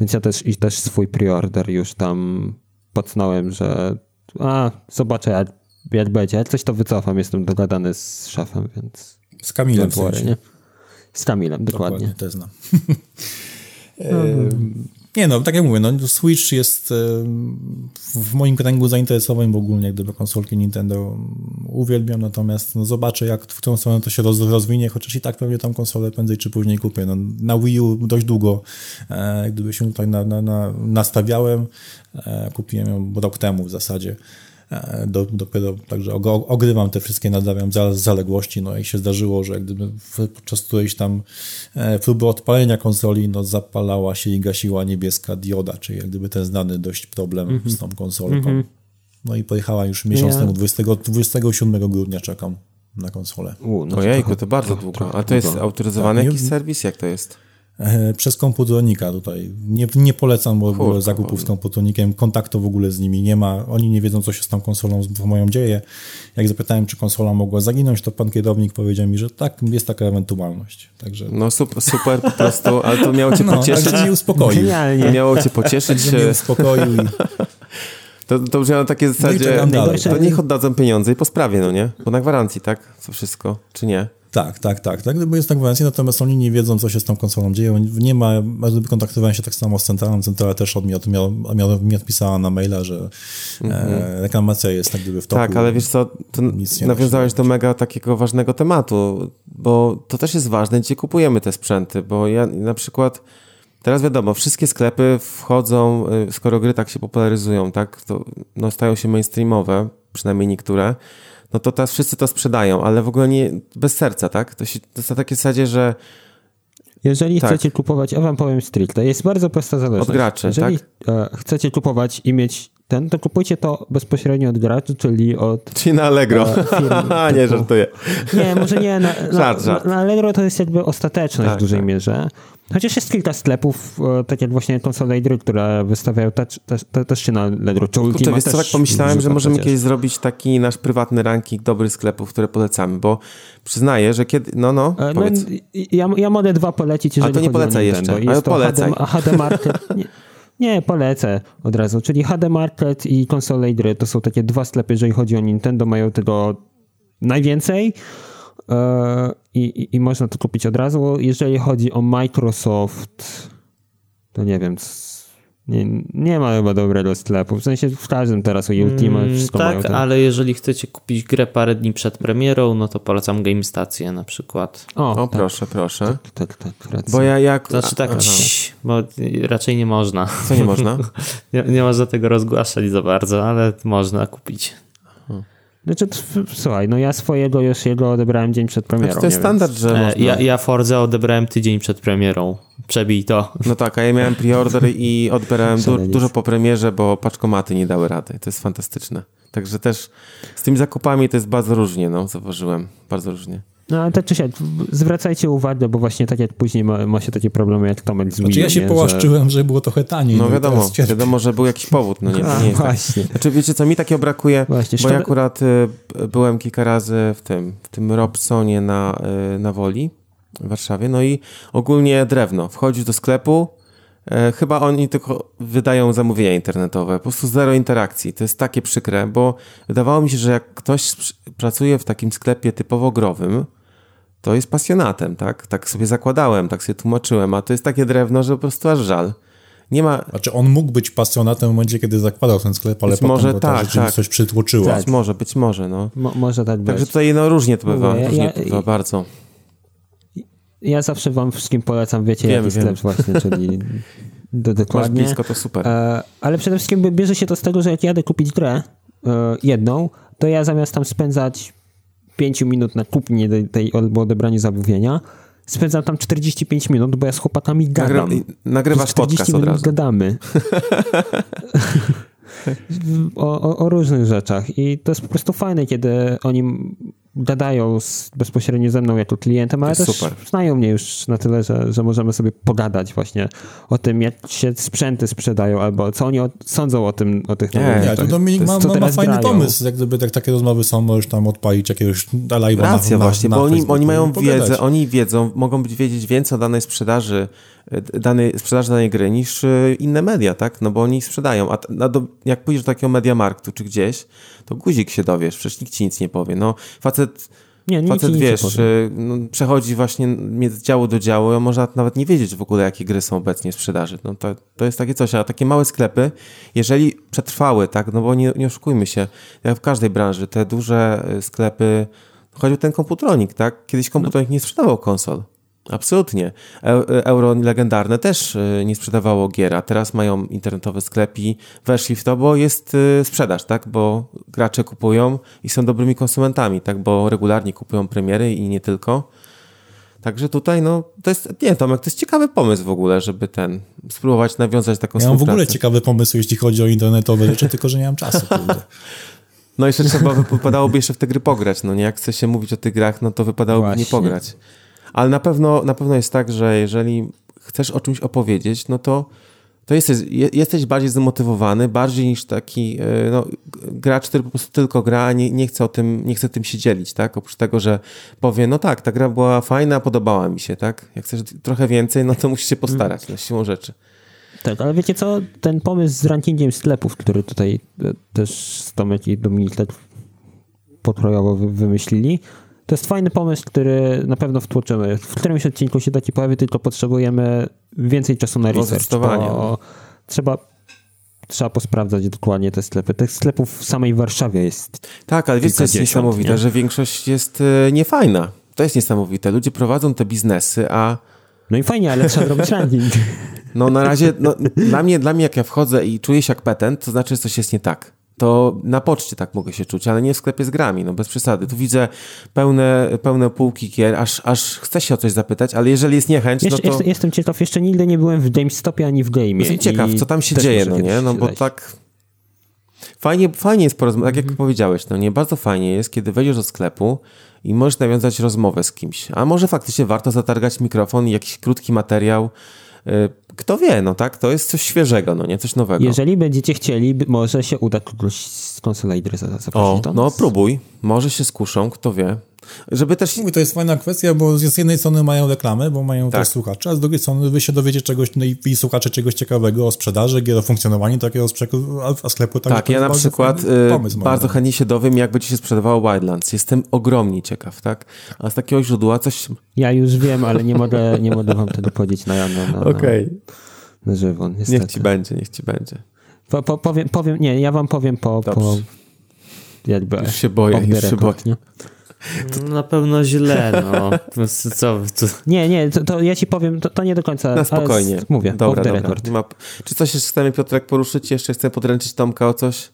więc ja też, i też swój preorder już tam pocnąłem, że a, zobaczę jak, jak będzie, jak coś to wycofam, jestem dogadany z szefem, więc
Z Kamilem w sensie.
nie? Z Kamilem, dokładnie.
Dokładnie, też znam. E, Nie no, tak jak mówię, no, Switch jest w moim kręgu zainteresowań, bo ogólnie jak gdyby konsolki Nintendo uwielbiam, natomiast no, zobaczę jak w którą stronę to się roz, rozwinie, chociaż i tak pewnie tą konsolę prędzej czy później kupię. No, na Wii U dość długo e, gdyby się tutaj na, na, na, nastawiałem, e, kupiłem ją rok temu w zasadzie. E, Do, dopiero także og- ogrywam te wszystkie, nadawiam za, zaległości, no i się zdarzyło, że jak gdyby podczas którejś tam e, próby odpalenia konsoli, no zapalała się i gasiła niebieska dioda, czyli jak gdyby ten znany dość problem z tą konsolką. No i pojechała już miesiąc
Ja-
temu, 20, 27 grudnia czekam na konsolę.
U, no to
Ojejku,
trochę-
to bardzo długo. A to jest autoryzowany
Tak,
jakiś serwis? Jak to jest?
E, Przez komputronika tutaj. Nie, nie polecam w ogóle zakupów z
wolno.
komputronikiem. Kontaktu w ogóle z nimi nie ma. Oni nie wiedzą, co się z tą konsolą z moją dzieje. Jak zapytałem, czy konsola mogła zaginąć, to pan kierownik powiedział mi, że tak, jest taka ewentualność. Także
No super, super po prostu, ale to miało cię
no,
pocieszyć.
także mnie uspokoił.
Genialnie.
Miało cię pocieszyć.
Także mnie uspokoił i
To, to brzmiało takie w zasadzie,
dalej.
to niech oddadzą pieniądze i po sprawie, no nie? Bo na gwarancji, tak? To wszystko, czy nie?
Tak, tak, tak, tak, bo jest na gwarancji, natomiast oni nie wiedzą, co się z tą konsolą dzieje. Nie ma, gdyby kontaktowałem się tak samo z centralą, centrala też od mnie, od, miał, mi odpisała na maila, że e, reklamacja jest tak gdyby w toku.
Tak, ale wiesz co, to nawiązałeś do mega takiego ważnego tematu, bo to też jest ważne, gdzie kupujemy te sprzęty, bo ja na przykład teraz wiadomo, wszystkie sklepy wchodzą, y, skoro gry tak się popularyzują, tak, to no, stają się mainstreamowe, przynajmniej niektóre, no to teraz wszyscy to sprzedają, ale w ogóle nie, bez serca, tak? To, się, to jest na takiej zasadzie, że
Jeżeli
Tak.
chcecie kupować, ja wam powiem stricte, jest bardzo prosta zależność.
Od graczy,
Jeżeli e, chcecie kupować i mieć ten, to kupujcie to bezpośrednio od graczy, czyli od...
Czyli na Allegro.
E, firm
nie, żartuję.
Nie, może nie, na, na,
Żart, żart.
na, na Allegro to jest jakby ostateczność
Tak,
w dużej
tak.
mierze. Chociaż jest kilka sklepów, e, tak jak właśnie konsole i gry, które wystawiają też, też, te- też się na Allegro. Czy
Kurczę, wiesz co, tak pomyślałem, że możemy
przecież.
kiedyś zrobić taki nasz prywatny ranking dobrych sklepów, które polecamy, bo przyznaję, że kiedy... No, no,
E, No, ja, ja mogę dwa polecić, jeżeli
to nie polecaj jeszcze,
Jest
ale polecaj.
HD, HD Market. Nie, polecę od razu. Czyli HD Market i konsole i gry to są takie dwa sklepy, jeżeli chodzi o Nintendo. Mają tego najwięcej i, i, i można to kupić od razu. Jeżeli chodzi o Microsoft, to nie wiem, nie, nie ma chyba dobrego sklepu. W sensie w każdym teraz o Ultima wszystko mają
Tak,
ten...
ale jeżeli chcecie kupić grę parę dni przed premierą, no to polecam GameStację na przykład.
O,
O,
tak,
proszę, proszę.
tak, tak, racja.
Bo ja jak...
Znaczy tak, cii, bo raczej nie można.
Co nie można?
Nie, nie można tego rozgłaszać za bardzo, ale można kupić.
Znaczy, słuchaj, no ja swojego już jego odebrałem dzień przed premierą.
Znaczy, to jest standard, że
E,
można.
ja, ja Forza odebrałem tydzień przed premierą. Przebij to.
No tak, a ja miałem preorder i odbierałem du dużo po premierze, bo paczkomaty nie dały rady. To jest fantastyczne. Także też z tymi zakupami to jest bardzo różnie, no, zauważyłem. Bardzo różnie.
No ale tak czy siak, zwracajcie uwagę, bo właśnie tak jak później ma, ma się takie problemy jak Tomek z
Znaczy ja się
nie?
połaszczyłem, że... było trochę taniej.
No
i
wiadomo, wiadomo, że był jakiś powód, no nie,
A,
nie jest tak.
właśnie.
Znaczy wiecie co, mi takiego brakuje,
Właśnie,
bo ja
szkoda-
akurat y, byłem kilka razy w tym, w tym Robsonie na, y, na Woli w Warszawie, no i ogólnie drewno. Wchodzisz do sklepu, e, chyba oni tylko wydają zamówienia internetowe, po prostu zero interakcji. To jest takie przykre, bo wydawało mi się, że jak ktoś pracuje w takim sklepie typowo growym, to jest pasjonatem, tak? Tak sobie zakładałem, tak sobie tłumaczyłem, a to jest takie drewno, że po prostu aż żal. Nie ma,
Znaczy on mógł być pasjonatem w momencie, kiedy zakładał ten sklep, ale
Być
potem
może
go ta
tak,
rzeczywistość przytłoczyła.
być może, być może, no.
Mo, może tak być.
Także tutaj no różnie to bywa,
Mówię, ja-
różnie
ja-
to bywa bardzo.
Ja zawsze wam wszystkim polecam, wiecie
Wiemy,
jaki sklep właśnie, czyli do,
Masz
dokładnie.
blisko, to super.
E, ale przede wszystkim bierze się to z tego, że jak jadę kupić grę e, jedną, to ja zamiast tam spędzać 5 minut na kupnie tej, tej albo odebraniu zamówienia, spędzam tam 45 minut, bo ja z chłopakami gadam.
Nagry- nagrywasz
Przez 40
podcast od
minut
razu.
gadamy. o, o, o różnych rzeczach i to jest po prostu fajne, kiedy oni gadają z, bezpośrednio ze mną jako klientem, ale też
super.
znają mnie już na tyle, że, że możemy sobie pogadać właśnie o tym, jak się sprzęty sprzedają, albo co oni o, sądzą o tym, o tych
Nie,
nowych.
Nie,
to-
Dominik
to
ma,
jest-
ma, ma fajny
grają.
pomysł, jak gdyby tak, takie rozmowy są, możesz tam odpalić jakiegoś live'a na,
Racja
na,
właśnie,
na
bo oni, oni mają
pogadać.
wiedzę, oni wiedzą, mogą być wiedzieć więcej o danej sprzedaży, e, danej, sprzedaży danej gry niż e, inne media, tak? No bo oni sprzedają, a na do, jak pójdziesz do takiego Mediamarktu czy gdzieś, to guzik się dowiesz, przecież nikt ci nic nie powie. No facet,
Nie,
facet
nic nie
wiesz,
powiem.
e, no, przechodzi właśnie między działu do działu, a może nawet nie wiedzieć w ogóle, jakie gry są obecnie w sprzedaży. No to, to jest takie coś, a takie małe sklepy, jeżeli przetrwały, tak, no bo nie, nie oszukujmy się, jak w każdej branży, te duże e, sklepy, choćby ten komputronik, tak, kiedyś komputronik nie sprzedawał konsol. Absolutnie. E- e- Euro legendarne też e, nie sprzedawało gier, a teraz mają internetowe sklepy, weszli w to, bo jest sprzedaż, tak? Bo gracze kupują i są dobrymi konsumentami, tak? Bo regularnie kupują premiery i nie tylko. Także tutaj, no, to jest, nie Tomek, to jest ciekawy pomysł w ogóle, żeby ten, spróbować nawiązać taką
Ja mam w ogóle ciekawy pomysł, jeśli chodzi o internetowe rzeczy, tylko że nie mam czasu.
No jeszcze trzeba, wypadałoby jeszcze w te gry pograć, no nie? Jak chce się mówić o tych grach, no to wypadałoby w nie
Właśnie.
pograć. Ale na pewno, na pewno jest tak, że jeżeli chcesz o czymś opowiedzieć, no to, to jesteś, je- jesteś bardziej zmotywowany, bardziej niż taki e, no, gracz, który po prostu tylko gra, a nie, nie chce o tym, nie chce tym się dzielić, tak? Oprócz tego, że powie, no tak, ta gra była fajna, podobała mi się, tak? Jak chcesz trochę więcej, no to musisz się postarać, no, siłą rzeczy.
Tak, ale wiecie co, ten pomysł z rankingiem sklepów, który tutaj e, też Tomek i Dominik tak wymyślili, to jest fajny pomysł, który na pewno wtłoczymy. W którymś odcinku się taki pojawi, tylko potrzebujemy więcej czasu na research, bo trzeba, trzeba posprawdzać dokładnie te sklepy. Tych sklepów w samej Warszawie jest
Tak, ale wiesz, co jest niesamowite,
nie?
że większość jest e, niefajna. To jest niesamowite. Ludzie prowadzą te biznesy, a
no i fajnie, ale trzeba robić ranking.
No na razie, no, dla, mnie, dla mnie jak ja wchodzę i czuję się jak petent, to znaczy, że coś jest nie tak. To na poczcie tak mogę się czuć, ale nie w sklepie z grami, no bez przesady. Tu widzę pełne, pełne półki gier, aż, aż chcę się o coś zapytać, ale jeżeli jest niechęć, no
Jeszcze,
to
jest, jestem ciekaw, jeszcze nigdy nie byłem w GameStopie ani w Game.
jestem ciekaw, co tam się dzieje, no nie? No bo tak fajnie, fajnie jest porozmawiać, tak jak powiedziałeś, no nie? Bardzo fajnie jest, kiedy wejdziesz do sklepu i możesz nawiązać rozmowę z kimś. A może faktycznie warto zatargać mikrofon i jakiś krótki materiał. Kto wie, no tak? To jest coś świeżego, no nie? Coś nowego.
Jeżeli będziecie chcieli, może się uda kogoś z Consolidry za- zaprosić
O, no próbuj. Może się skuszą, kto wie. Żeby też...
Mówię, to jest fajna kwestia, bo z jednej strony mają reklamę, bo mają
Tak.
też słuchacze, a z drugiej strony wy się dowiecie czegoś no i, i słuchacze czegoś ciekawego o sprzedaży, gier, o funkcjonowaniu takiego sprzeku, a, a sklepu.
Tak,
to
ja na przykład y,
pomysł,
bardzo chętnie się dowiem, jak będzie się sprzedawało Wildlands. Jestem ogromnie ciekaw, tak? A z takiego źródła coś...
Ja już wiem, ale nie mogę, nie mogę wam tego powiedzieć na, na, na, na, na żywo, niestety.
Niech ci będzie, niech ci będzie.
Po, po, powiem, powiem, nie, ja wam powiem po, po jakby
Już się boję, już się
record, nie?
Na pewno źle, no. To, co, to,
Nie, nie, to, to ja ci powiem, to, to nie do końca.
Na
ale
spokojnie.
z- Mówię,
dobra, dobra.
record.
Nie ma... Czy coś jeszcze chcemy, Piotrek, poruszyć? Jeszcze chcę podręczyć Tomka o coś?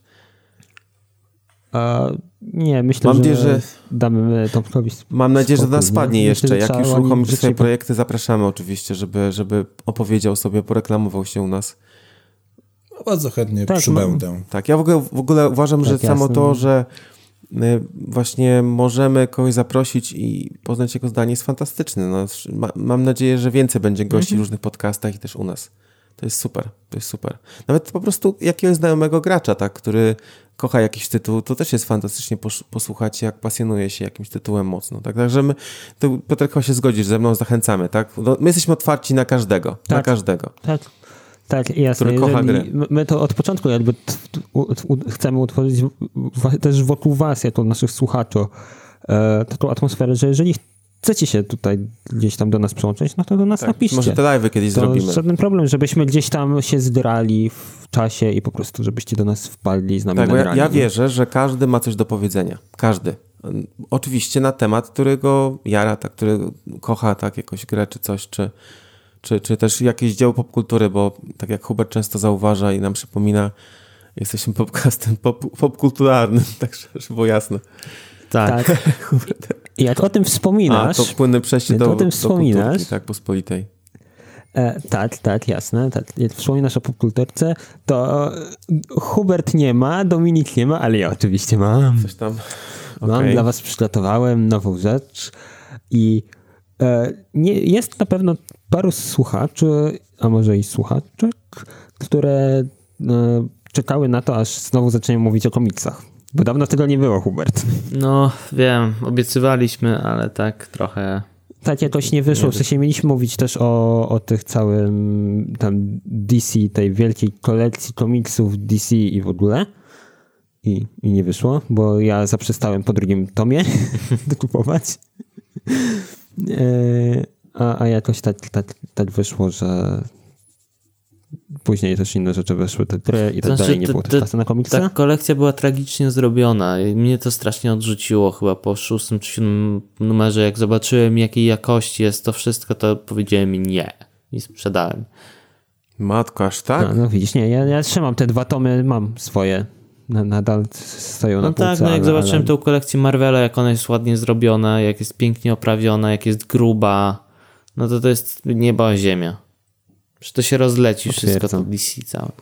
A, nie, myślę,
Mam
że,
nadzieję, że-
damy Tomkowi
Mam nadzieję, że do nas spadnie
nie?
jeszcze.
Że
Jak już
ładnie
uruchomi
grzecznie
swoje projekty, zapraszamy oczywiście, żeby, żeby opowiedział sobie, poreklamował się u nas.
No, bardzo chętnie
Tak,
przybędę.
Tak, ja w ogóle, w ogóle uważam, że
Tak,
samo
jasne.
to, że y, właśnie możemy kogoś zaprosić i poznać jego zdanie jest fantastyczne. No, ma, mam nadzieję, że więcej będzie gości w różnych podcastach i też u nas. To jest super, to jest super. Nawet po prostu jakiegoś znajomego gracza, tak, który kocha jakiś tytuł, to też jest fantastycznie posłuchać, jak pasjonuje się jakimś tytułem mocno. Tak? Także my, to Piotrek chyba się zgodzisz ze mną, zachęcamy, tak? No, my jesteśmy otwarci na każdego, na
Tak.
każdego.
Tak, tak, jasne.
Który kocha gry.
my- to od początku jakby chcemy utworzyć też wokół was, jako naszych słuchaczy, e, taką atmosferę, że jeżeli chcecie się tutaj gdzieś tam do nas przyłączyć, no to do nas
Tak.
napiszcie.
Może te live'y kiedyś
to
zrobimy.
żaden problem, żebyśmy gdzieś tam się zgrali w czasie i po prostu, żebyście do nas wpadli z nami
Tak, ja, ja wierzę, że każdy ma coś do powiedzenia. Każdy. Oczywiście na temat, którego jara, tak, który kocha tak jakąś grę czy coś, czy, czy, czy też jakieś dzieło popkultury, bo tak jak Hubert często zauważa i nam przypomina, jesteśmy podcastem pop, popkulturalnym, tak żeby było jasne.
tak.
Tak. I jak o tym
A,
wspominasz,
to płynne przejście
jak
do,
o tym
do
wspominasz,
kulturki, tak, pospolitej.
E, tak, tak, jasne. Tak. Jak wspominasz o popkulturce, to Hubert nie ma, Dominik nie ma, ale ja oczywiście mam.
Coś tam.
Mam
Okej.
dla was przygotowałem nową rzecz i e, nie, jest na pewno paru słuchaczy, a może i słuchaczek, które e, czekały na to, aż znowu zaczniemy mówić o komiksach. Bo dawno tego nie było, Hubert.
No, wiem, obiecywaliśmy, ale tak trochę.
Tak jakoś nie wyszło. W sensie mieliśmy mówić też o, o tych całym tam DC, tej wielkiej kolekcji komiksów DC i w ogóle. I, I nie wyszło, bo ja zaprzestałem po drugim tomie kupować. E, a, a jakoś tak, tak, tak wyszło, że później też inne rzeczy wyszły, te gry i tak
Znaczy,
dalej. Nie było też
to-
czasu na komiksy.
Ta kolekcja była tragicznie zrobiona i mnie to strasznie odrzuciło chyba po szóstym czy siódmym numerze. Jak zobaczyłem jakiej jakości jest to wszystko, to powiedziałem nie i sprzedałem.
Matko, aż tak?
No, no widzisz, nie, ja, ja trzymam te dwa tomy, mam swoje. Na, nadal stoją na
No
półce,
tak, no jak
ale,
zobaczyłem
ale...
tę kolekcję Marvela, jak ona jest ładnie zrobiona, jak jest pięknie oprawiona, jak jest gruba, no to to jest nieba a ziemia. Że to się rozleci wszystko to. DC całe.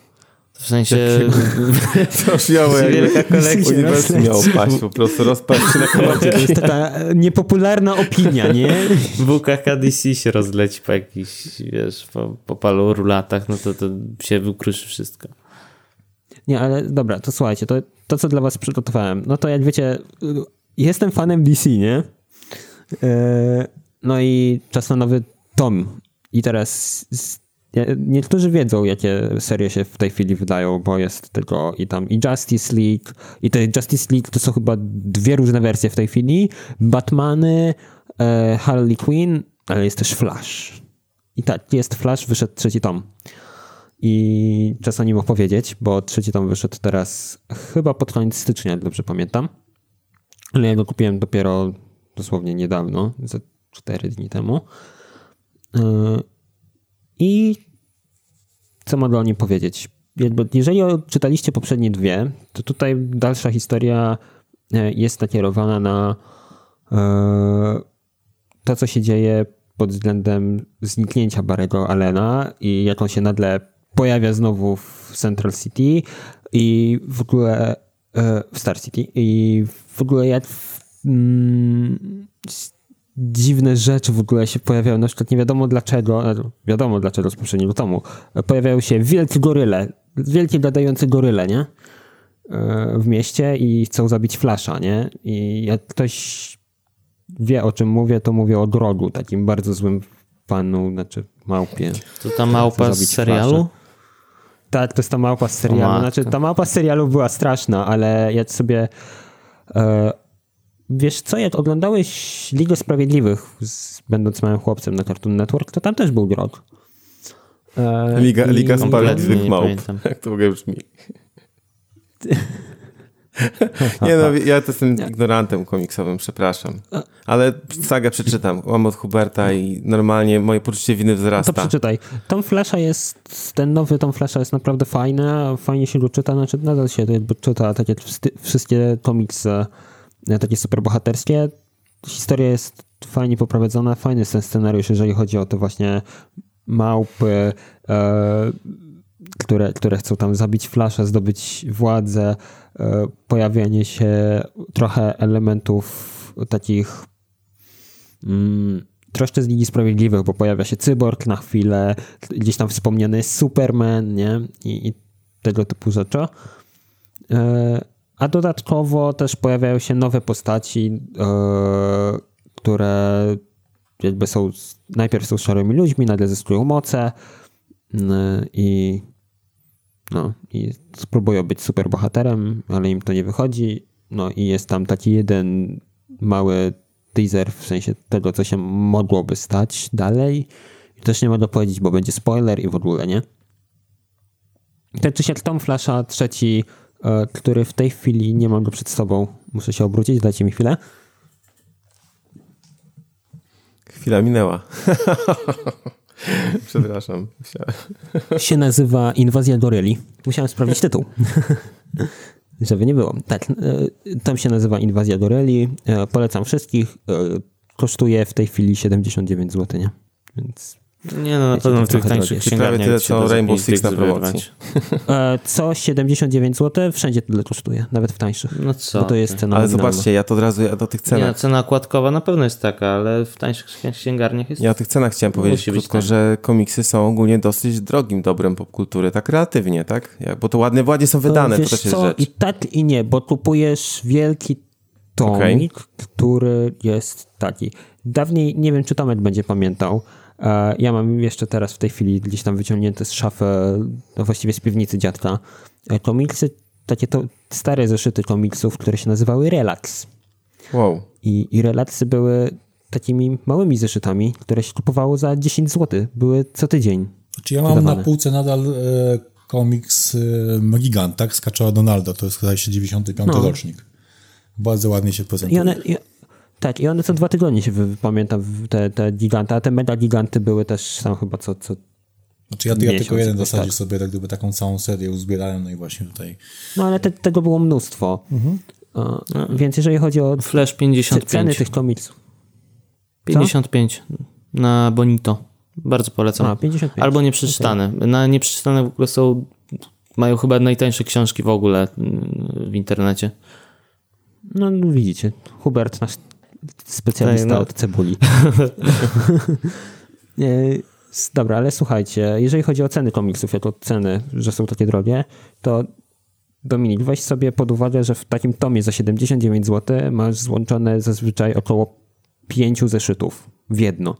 W sensie
To już miało
Wielka kolekcja
Uniwersum miało paść, po prostu rozpaść się na
To
komodzie.
jest taka e, niepopularna opinia, nie?
WKK DC się rozleci po jakichś, wiesz, po, po paru latach, no to, to się wykruszy wszystko.
Nie, ale dobra, to słuchajcie, to, to co dla was przygotowałem, no to jak wiecie, y, jestem fanem DC, nie? E, No i czas na nowy tom. I teraz niektórzy wiedzą, jakie serie się w tej chwili wydają, bo jest tylko i tam i Justice League, i te Justice League to są chyba dwie różne wersje w tej chwili. Batmany, e, Harley Quinn, ale jest też Flash. I tak, jest Flash, wyszedł trzeci tom. I czas o nim opowiedzieć, bo trzeci tom wyszedł teraz chyba pod koniec stycznia, dobrze pamiętam. Ale ja go kupiłem dopiero dosłownie niedawno, 4 dni temu. Yy, I co mogę o nim powiedzieć? Jeżeli czytaliście poprzednie dwie, to tutaj dalsza historia e, jest nakierowana na e, to, co się dzieje pod względem zniknięcia Barego Allena i jak on się nagle pojawia znowu w Central City i w ogóle e, w Star City i w ogóle jak w, mm, dziwne rzeczy w ogóle się pojawiają, na przykład nie wiadomo dlaczego, wiadomo dlaczego z poprzedniego tomu, e, pojawiają się wielkie goryle, wielkie gadające goryle, nie? E, w mieście i chcą zabić Flasha, nie? I jak ktoś wie o czym mówię, to mówię o Grogu, takim bardzo złym panu, znaczy małpie.
To ta małpa z serialu?
Flasha. Tak, to jest ta małpa z serialu. Znaczy, ta małpa z serialu była straszna, ale jak sobie. E, wiesz co, jak oglądałeś Ligę Sprawiedliwych, z, będąc małym chłopcem na Cartoon Network, to tam też był grog. E,
Liga, Liga Sprawiedliwych Małp.
pamiętam.
Jak to w ogóle brzmi? Nie no, ja to jestem ignorantem komiksowym, przepraszam. Ale sagę przeczytam, mam od Huberta i normalnie moje poczucie winy
To
wzrasta.
przeczytaj. Tom Flasha jest, ten nowy Tom Flasha jest naprawdę fajny, fajnie się go czyta, znaczy nadal się jakby czyta, tak wsty- wszystkie komiksy e, takie superbohaterskie. Historia jest fajnie poprowadzona, fajny jest ten scenariusz, jeżeli chodzi o te właśnie małpy, e, które, które chcą tam zabić Flasha, zdobyć władzę, e, pojawianie się trochę elementów takich mm, troszkę z Ligi Sprawiedliwych, bo pojawia się Cyborg na chwilę, gdzieś tam wspomniany Superman, nie? I, i tego typu rzeczy. E, A dodatkowo też pojawiają się nowe postaci, e, które jakby są, najpierw są szarymi ludźmi, nagle zyskują moce mm, i no i spróbują być superbohaterem, ale im to nie wychodzi. No i jest tam taki jeden mały teaser w sensie tego, co się mogłoby stać dalej. I też nie mogę powiedzieć, bo będzie spoiler i w ogóle, nie? Ten czy siak Tom Flasha trzeci, który w tej chwili nie mam go przed sobą. Muszę się obrócić, dajcie mi chwilę.
Chwila minęła. Przepraszam.
Się nazywa Inwazja Goryli. Musiałem sprawdzić tytuł. Żeby nie było. Tak, e, tam się nazywa Inwazja Goryli. E, Polecam wszystkich. E, Kosztuje w tej chwili 79 zł, nie? Więc
Nie no, na pewno
to
w tych tańszych
Prawie tyle, co Rainbow Six na promocji.
co 79 zł, wszędzie tyle kosztuje, nawet w tańszych.
No co?
Bo to jest cena
Ale
nominalna.
zobaczcie, ja to od razu ja do tych
Nie, no,
cenach.
cena okładkowa na pewno jest taka, ale w tańszych księgarniach jest...
Ja o tych cenach chciałem powiedzieć krótko,
tak.
że komiksy są ogólnie dosyć drogim dobrem popkultury, tak relatywnie, tak? Jak- Bo to ładnie, ładnie są wydane,
E,
to
Wiesz
też jest
co,
rzecz.
i tak i nie, bo kupujesz wielki tomik, który jest taki. Dawniej, nie wiem czy Tomek będzie pamiętał, ja mam jeszcze teraz w tej chwili gdzieś tam wyciągnięte z szafy, no właściwie z piwnicy dziadka, e, komiksy, takie to stare zeszyty komiksów, które się nazywały Relax.
Wow.
I, I relaksy były takimi małymi zeszytami, które się kupowało za 10 zł. Były co tydzień.
Czy ja mam
Wydawane.
na półce nadal e, komiks e, Gigant, tak? Skaczała Donalda, to jest chyba się 95
No.
rocznik. Bardzo ładnie się prezentuje.
I one, i, tak, i one co dwa tygodnie się, pamiętam, te, te giganty, a te mega giganty były też tam chyba co, co
Znaczy ja, ja
miesiąc
tylko jeden w zasadzie
tak.
sobie tak gdyby taką całą serię uzbierałem, no i właśnie tutaj
no ale te, tego było mnóstwo. E, więc jeżeli chodzi o
Flash
ce-
55.
ceny tych komiksów.
55 na Bonito. Bardzo polecam.
A, 55.
Albo nieprzeczytane. Na nieprzeczytane w ogóle są, mają chyba najtańsze książki w ogóle mm, w internecie.
No widzicie, Hubert, nasz specjalista
no.
od cebuli. Dobra, ale słuchajcie, jeżeli chodzi o ceny komiksów, jako ceny, że są takie drogie, to Dominik, weź sobie pod uwagę, że w takim tomie za 79 zł masz złączone zazwyczaj około 5 zeszytów w jedno.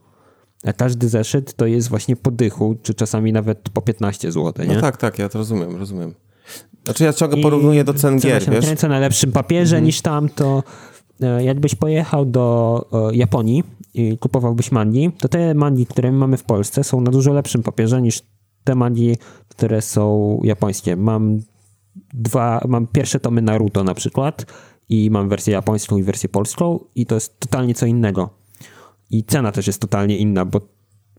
A każdy zeszyt to jest właśnie po dychu, czy czasami nawet po 15 zł, nie?
No tak, tak, ja to rozumiem, rozumiem. Znaczy ja ciągle
I
porównuję do cen gier,
się
wiesz?
na lepszym papierze niż tam, to e, jakbyś pojechał do e, Japonii i kupowałbyś mangi, to te mangi, które my mamy w Polsce są na dużo lepszym papierze niż te mangi, które są japońskie. Mam dwa, mam pierwsze tomy Naruto na przykład i mam wersję japońską i wersję polską i to jest totalnie co innego. I cena też jest totalnie inna, bo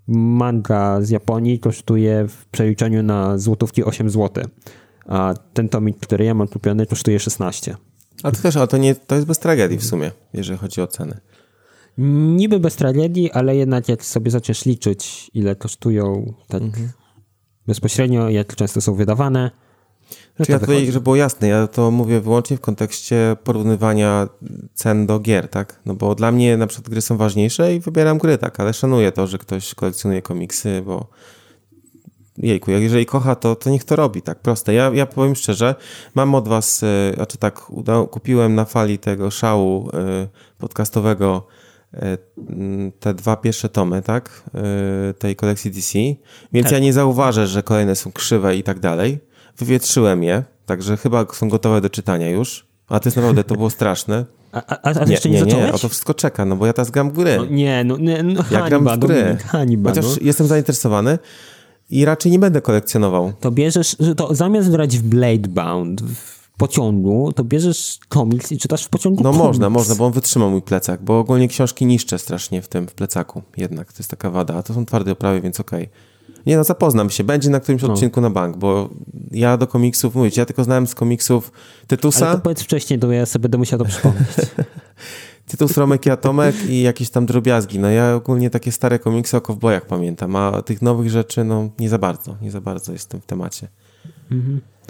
manga z Japonii kosztuje w przeliczeniu na złotówki 8 zł, a ten tomik, który ja mam kupiony, kosztuje 16.
A to też, ale to, nie, to jest bez tragedii w sumie, jeżeli chodzi o ceny.
Niby bez tragedii, ale jednak jak sobie zaczniesz liczyć, ile kosztują tak bezpośrednio, jak często są wydawane, no
Czy ja tutaj,
wychodzi.
żeby było jasne, ja to mówię wyłącznie w kontekście porównywania cen do gier, tak? No bo dla mnie na przykład gry są ważniejsze i wybieram gry, tak? Ale szanuję to, że ktoś kolekcjonuje komiksy, bo jejku, jak jeżeli kocha, to, to niech to robi, tak proste. Ja, ja powiem szczerze, mam od was, y, znaczy tak, uda, kupiłem na fali tego szału y, podcastowego mm, te dwa pierwsze tomy, tak, tej kolekcji DC, więc
Tak.
ja nie zauważę, że kolejne są krzywe i tak dalej. Wywietrzyłem je, także chyba są gotowe do czytania już. A to jest naprawdę, to było straszne.
A, a, a
Nie,
jeszcze nie,
nie, nie,
zacząłeś?
a to wszystko czeka, no bo ja teraz gram w gry.
No, nie, no, nie, no
Ja gram
hańba,
w gry.
Dominik, hańba,
Chociaż
no.
jestem zainteresowany i raczej nie będę kolekcjonował.
To bierzesz, to zamiast grać w Bladebound w pociągu, to bierzesz komiks i czytasz w pociągu
No
komiks.
można, można, bo on wytrzyma mój plecak, bo ogólnie książki niszczę strasznie w tym, w plecaku jednak, to jest taka wada, a to są twarde oprawy, więc okej. Nie no, zapoznam się, będzie na którymś odcinku na bank, bo ja do komiksów, mówić, ja tylko znałem z komiksów Tytusa,
Ale to powiedz wcześniej, to ja sobie będę musiał to przypomnieć.
Tytus Romek i Atomek i jakieś tam drobiazgi. No ja ogólnie takie stare komiksy o kowbojach pamiętam, a tych nowych rzeczy, no nie za bardzo, nie za bardzo jestem w temacie.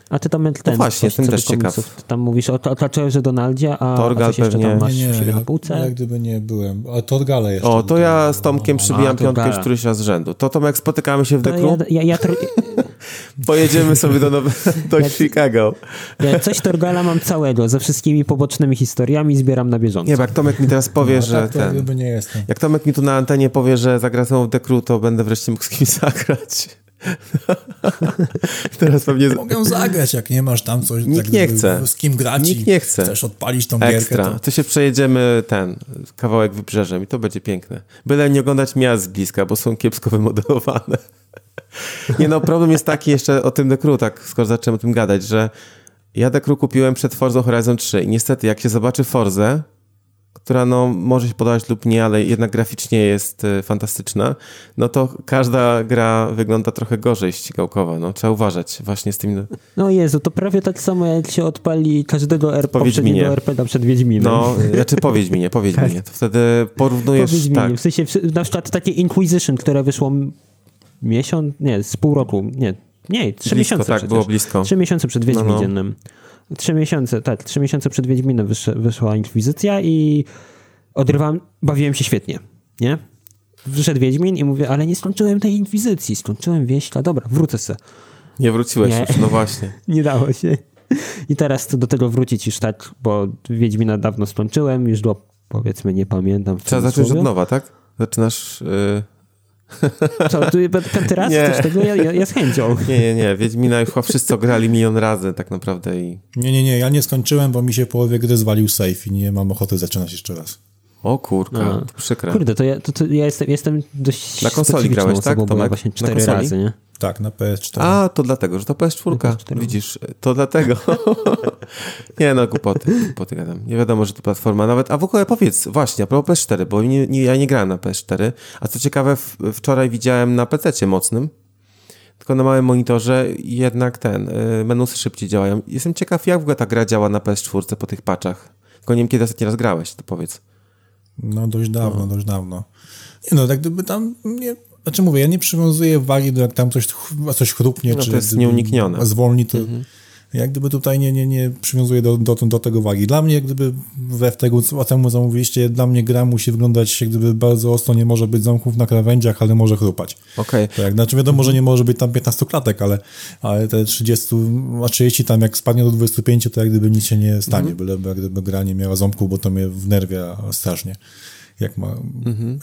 A ty tam ten
No właśnie, jestem też ciekaw.
Ty tam mówisz o, o Taczoerze Donaldzie, a,
Torgal
a coś jeszcze
pewnie.
tam masz
Nie, nie, ja,
na półce?
jak gdyby nie byłem. A Torgale jeszcze.
O, to ja z Tomkiem przybijam
A,
piątkę już któryś raz z rzędu. To Tomek, spotykamy się w dekru?
ja, ja, ja,
Pojedziemy sobie do, Nowe... do
Ja-
Chicago.
ja coś Torgala mam całego, ze wszystkimi pobocznymi historiami zbieram na bieżąco.
Nie, bo jak Tomek mi teraz powie,
No,
że
tak, to jak
ten...
gdyby nie jestem.
Jak Tomek mi tu na antenie powie, że zagra w dekru, to będę wreszcie mógł z kimś zagrać. teraz pewnie...
Mogę zagrać, jak nie masz tam coś.
Nikt
tak
nie chce.
Z kim grać
Nikt nie chce.
Chcesz odpalić tą gierkę.
Ekstra.
To...
To się przejedziemy ten kawałek wybrzeżem i to będzie piękne. Byle nie oglądać miast z bliska, bo są kiepsko wymodelowane. Nie no, problem jest taki jeszcze o tym Dekru, tak skoro zacząłem o tym gadać, że ja Dekru kupiłem przed Forza Horizon 3 i niestety jak się zobaczy Forzę, która no może się podobać lub nie, ale jednak graficznie jest y, fantastyczna, no to każda gra wygląda trochę gorzej ścigałkowa, no trzeba uważać właśnie z tym,
No Jezu, to prawie tak samo jak się odpali każdego R-
Po Wiedźminie.
poprzedniego RPGa przed Wiedźminem.
no, znaczy powiedz mi nie, powiedz mi nie, to wtedy
po
porównujesz,
Wiedźminie.
tak,
W sensie na przykład takie Inquisition, które wyszło miesiąc, nie, z pół roku, nie, nie, trzy
Blisko,
miesiące
tak,
przecież.
było blisko.
Trzy miesiące przed
No, no.
Wiedźminem. Trzy miesiące, tak, trzy miesiące przed Wiedźminem wysz, wyszła Inkwizycja i odrywam, bawiłem się świetnie, nie? Wyszedł Wiedźmin i mówię, ale nie skończyłem tej Inkwizycji, skończyłem wieśla, dobra, wrócę se.
Nie wróciłeś
Nie.
już, no właśnie.
Nie dało się. I teraz do tego wrócić już tak, bo Wiedźmina dawno skończyłem, już było powiedzmy, nie pamiętam.
Trzeba zacząć od nowa, tak? Zaczynasz... Yy...
Co, tu piąty raz?
Nie.
Coś tego? Ja, ja, ja z chęcią.
Nie, nie, nie. Wiedźmina już chyba wszyscy ograli milion razy tak naprawdę i...
Nie, nie, nie, ja nie skończyłem, bo mi się połowie gry zwalił safe i nie mam ochoty zaczynać jeszcze raz.
O kurka,
No.
to przykre.
Kurde, to ja, to, to ja jestem, jestem dość
Na konsoli grałeś, tak,
osobą,
Tomek?
właśnie
Na
cztery razy, nie?
Tak, na PS4.
A, to dlatego, że to PS4.
PS4.
Widzisz, to dlatego. nie no, głupoty, głupoty gadam. Nie wiadomo, że to platforma nawet. A w ogóle powiedz, właśnie, a propos PS4, bo nie, nie, ja nie grałem na PS4, a co ciekawe, w, wczoraj widziałem na PC mocnym, tylko na małym monitorze jednak ten, y, menusy szybciej działają. Jestem ciekaw, jak w ogóle ta gra działa na PS4 po tych patchach. Tylko nie wiem, kiedy ostatni raz grałeś, to powiedz.
No dość dawno, dość dawno. Nie no, tak gdyby tam nie... Znaczy mówię, ja nie przywiązuję wagi do jak tam coś, coś chrupnie,
No,
czy
to jest nieuniknione.
zwolni, to jak gdyby tutaj nie, nie, nie przywiązuję do, do, do tego wagi. Dla mnie, jak gdyby we w tego, co temu zamówiliście, dla mnie gra musi wyglądać jak gdyby bardzo ostro, nie może być zamków na krawędziach, ale może chrupać.
Okej.
To jak, znaczy wiadomo, że nie może być tam 15 klatek, ale, ale te 30, a 30 tam jak spadnie do 25, to jak gdyby nic się nie stanie, byleby jak gdyby gra nie miała ząbków, bo to mnie wnerwia strasznie. Jak, ma,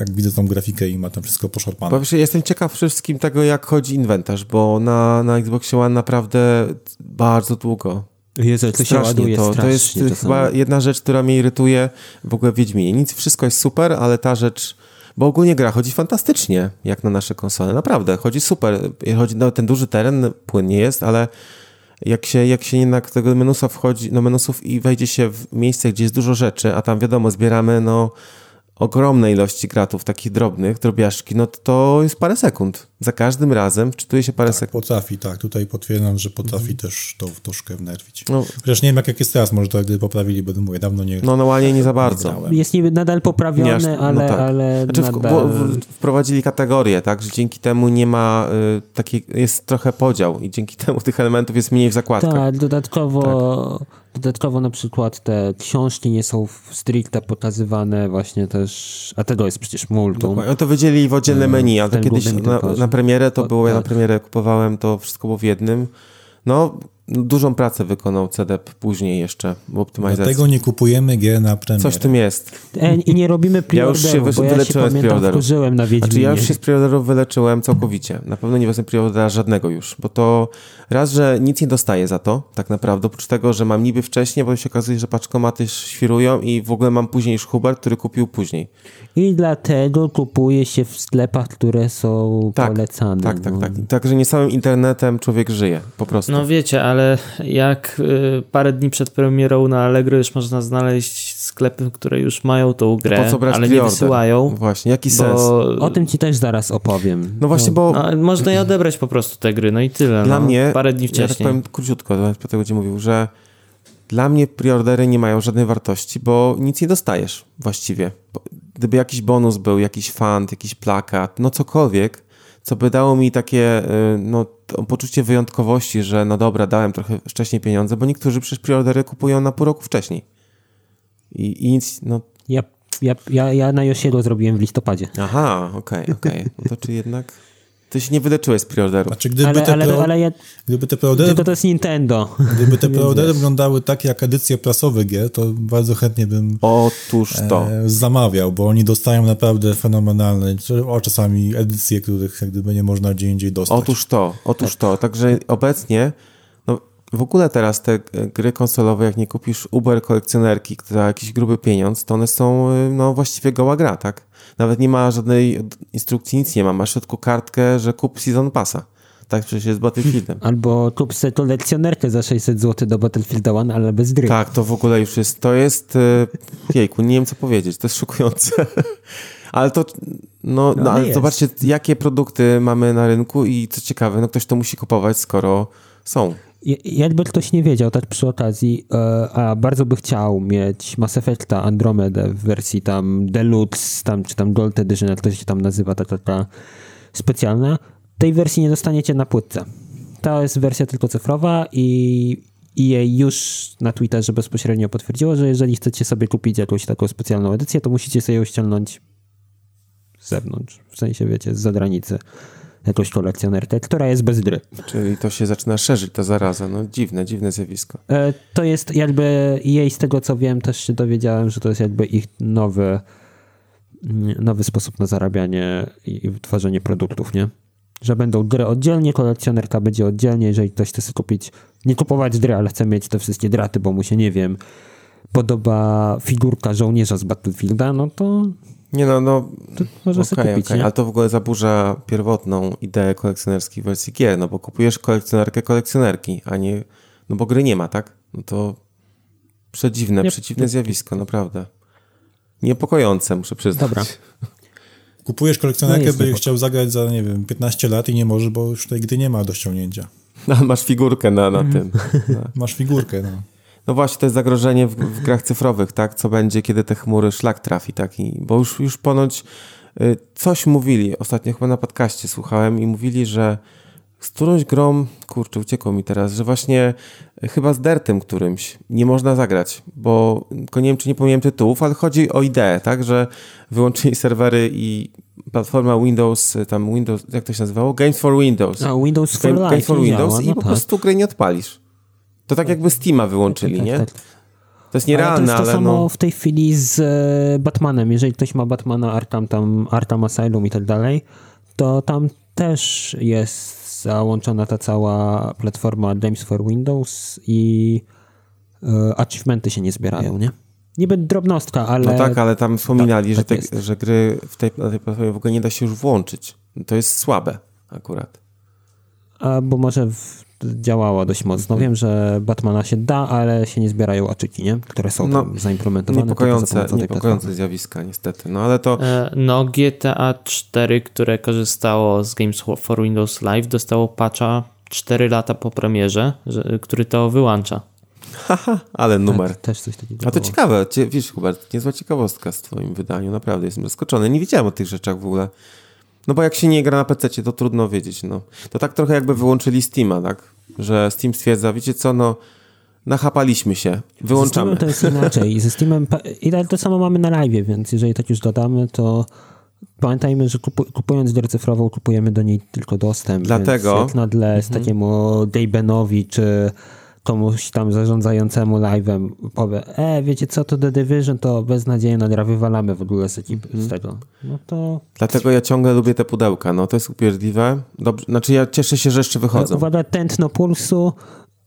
jak widzę tą grafikę i ma tam wszystko poszarpane.
Bo wiesz, jestem ciekaw przede wszystkim tego, jak chodzi inwentarz, bo na, na Xbox One naprawdę bardzo długo.
Jezu, to się
Strasznie
ładuje
to. To jest
strasznie
y,
czasami.
chyba jedna rzecz, która mnie irytuje w ogóle w Wiedźminie. Nic, wszystko jest super, ale ta rzecz... Bo ogólnie gra chodzi fantastycznie, jak na nasze konsole. Naprawdę, chodzi super. Chodzi, no, ten duży teren płynnie jest, ale jak się, jak się jednak do tego menusa wchodzi, no menusów i wejdzie się w miejsce, gdzie jest dużo rzeczy, a tam wiadomo, zbieramy no ogromne ilości gratów, takich drobnych, drobiażdżki, no to, to jest parę sekund. Za każdym razem wczytuje się parę sekund.
Potrafi, tak. Tutaj potwierdzam, że potrafi też to troszkę wnerwić.
No.
Chociaż nie wiem, jak, jak jest teraz, może to jak gdyby poprawili, bo mówię, dawno nie...
No normalnie nie za bardzo.
grałem.
Jest niby nadal poprawiony,
no
ale,
tak.
ale
Znaczy
nadal...
w, w, wprowadzili kategorie, tak, że dzięki temu nie ma y, takiej, jest trochę podział i dzięki temu tych elementów jest mniej w zakładkach.
Tak, dodatkowo, dodatkowo na przykład te książki nie są stricte pokazywane właśnie też, a tego jest przecież multum.
Dokładnie. No to wydzieli w oddzielne menu, ale to kiedyś na, na premierę to było, ja na
tak.
premierę kupowałem, to wszystko było w jednym. No, dużą pracę wykonał CDEP później jeszcze w optymalizacji.
Dlatego nie kupujemy gier na premierę.
Coś w tym jest.
E, I nie robimy
Ja już się
bo ja się
wyleczyłem z
pamiętam, wkurzyłem na Wiedźminie.
Znaczy ja już się z preorderów wyleczyłem całkowicie. Na pewno nie wezmę preordera żadnego już, bo to raz, że nic nie dostaję za to, tak naprawdę, oprócz tego, że mam niby wcześniej, bo się okazuje, że paczkomaty świrują i w ogóle mam później już Hubert, który kupił później.
I dlatego kupuje się w sklepach, które są
Tak,
polecane.
Tak, tak,
no.
tak. Także nie samym internetem człowiek żyje, po prostu.
No wiecie, ale jak y, parę dni przed premierą na Allegro już można znaleźć sklepy, które już mają tą grę,
po co brać
ale nie wysyłają,
Właśnie, jaki sens?
bo
O tym ci też zaraz opowiem.
No właśnie, bo
no, można je odebrać po prostu te gry, no i tyle.
Dla
no.
mnie,
Parę dni
ja tak
wcześniej.
powiem króciutko, Piotr będzie mówił, że dla mnie preordery nie mają żadnej wartości, bo nic nie dostajesz właściwie. Gdyby jakiś bonus był, jakiś fant, jakiś plakat, no cokolwiek, co by dało mi takie y, no, poczucie wyjątkowości, że no dobra, dałem trochę wcześniej pieniądze, bo niektórzy przecież preordery kupują na pół roku wcześniej. I, i nic, no
Ja, ja, ja, ja na Yoshiego zrobiłem w listopadzie.
aha, okej, okej. No to czy jednak... Ty się nie wyleczyłeś z preorderu.
Znaczy, gdyby,
Ale,
te,
ale,
pro,
ale ja,
gdyby te preordery,
tylko to jest Nintendo.
gdyby te preordery wyglądały tak jak edycje prasowe gier, to bardzo chętnie bym
Otóż to.
e, zamawiał, bo oni dostają naprawdę fenomenalne, o czasami edycje, których jak gdyby nie można gdzie indziej dostać.
Otóż to, otóż to. Także obecnie, w ogóle teraz te e, gry konsolowe, jak nie kupisz Uber kolekcjonerki, która jakiś gruby pieniądz, to one są y, no właściwie goła gra, tak? Nawet nie ma żadnej instrukcji, nic nie ma. Masz w środku kartkę, że kup Season Passa. Tak przecież jest z Battlefieldem.
Albo kup sobie kolekcjonerkę za 600 zł do Battlefield 1, ale bez gry.
Tak, to w ogóle już jest, to jest, y, jejku, nie wiem co powiedzieć, to jest szokujące. Ale to, no, no,
ale
ale
jest.
zobaczcie, jakie produkty mamy na rynku i co ciekawe, no ktoś to musi kupować, skoro są.
Ja- Jakby ktoś nie wiedział, tak przy okazji, e, a bardzo by chciał mieć Mass Effecta Andromedę w wersji tam Deluxe, tam, czy tam Gold Edition, jak to się tam nazywa, ta taka specjalna, tej wersji nie dostaniecie na płytce. To jest wersja tylko cyfrowa i EA już na Twitterze bezpośrednio potwierdziło, że jeżeli chcecie sobie kupić jakąś taką specjalną edycję, to musicie sobie ją ściągnąć z zewnątrz, w sensie wiecie, z zagranicy jakąś kolekcjonerkę, która jest bez gry.
Czyli to się zaczyna szerzyć, ta zaraza. No dziwne, dziwne zjawisko.
E, To jest jakby jej, z tego co wiem, też się dowiedziałem, że to jest jakby ich nowy, nowy sposób na zarabianie i tworzenie produktów, nie? Że będą gry oddzielnie, kolekcjonerka będzie oddzielnie, jeżeli ktoś chce sobie kupić, nie kupować gry, ale chce mieć te wszystkie draty, bo mu się, nie wiem, podoba figurka żołnierza z Battlefielda, no to
Nie no, no,
to może
okej,
sobie kupić, nie?
ale to w ogóle zaburza pierwotną ideę kolekcjonerskiej wersji gier, no bo kupujesz kolekcjonerkę kolekcjonerki, a nie, no bo gry nie ma, tak? No to przedziwne,
Nie-
przedziwne zjawisko, naprawdę. Niepokojące, muszę przyznać.
Dobra.
Kupujesz
No
kolekcjonerkę,
jest
by chciał zagrać za, nie wiem, 15 lat i nie możesz, bo już tej gry nie ma do ściągnięcia.
No, masz figurkę na, na tym.
Masz figurkę, no.
No właśnie, to jest zagrożenie w, w grach cyfrowych, tak? Co będzie, kiedy te chmury szlak trafi, tak? I, bo już, już ponoć y, coś mówili, ostatnio chyba na podcaście słuchałem i mówili, że z którąś grą, kurczę, uciekło mi teraz, że właśnie y, chyba z Dertem którymś nie można zagrać, bo nie wiem, czy nie pomyliłem tytułów, ale chodzi o ideę, tak? Że wyłączyli serwery i platforma Windows, y, tam Windows, jak to się nazywało? Games for Windows.
A Windows for
Game,
Life
Game for Windows
działa,
i
no
po
tak.
prostu gry nie odpalisz. To tak jakby Steama wyłączyli,
Tak,
nie?
tak, tak.
To jest
Ale
nierealne,
to jest to
ale
samo
no...
w tej chwili z e, Batmanem. Jeżeli ktoś ma Batmana Arkham, tam Arkham Asylum i tak dalej, to tam też jest załączona ta cała platforma Games for Windows i e, achievementy się nie zbierają, nie? Niby drobnostka, ale...
No tak, ale tam wspominali,
tak
że, te,
jest.
że gry w tej, na tej platformie w ogóle nie da się już włączyć. To jest słabe akurat.
A, bo może w, działało dość
Mhm.
mocno. Wiem, że Batmana się da, ale się nie zbierają aczyki, nie? Które są
No,
tam zaimplementowane.
Niepokojące, niepokojące zjawiska niestety. No ale to...
E, No, GTA 4, które korzystało z Games for Windows Live, dostało patcha 4 lata po premierze, że, który to wyłącza.
Haha, ale numer.
Tak, też coś takiego
A to
było.
ciekawe, cie, wiesz Hubert, niezła ciekawostka z twoim wydaniu, naprawdę jestem zaskoczony. Nie wiedziałem o tych rzeczach w ogóle. No bo jak się nie gra na PC, to trudno wiedzieć, no. To tak trochę jakby wyłączyli Steama, tak? Że Steam stwierdza, wiecie co, no nachapaliśmy się,
Ze
wyłączamy.
Steamem to jest inaczej. Ze Steamem i to samo mamy na live, więc jeżeli tak już dodamy, to pamiętajmy, że kupu- kupując grę cyfrową, kupujemy do niej tylko dostęp.
Dlatego-
Więc jak nagle z takiemu Dejbenowi czy komuś tam zarządzającemu live'em powie, e, wiecie co, to The Division to beznadziejna gra, wywalamy w ogóle z, ekipy, z tego. No to
Dlatego ja ciągle lubię te pudełka, no to jest upierdliwe. Dobrze, znaczy ja cieszę się, że jeszcze wychodzą.
Uwaga, tętno pulsu.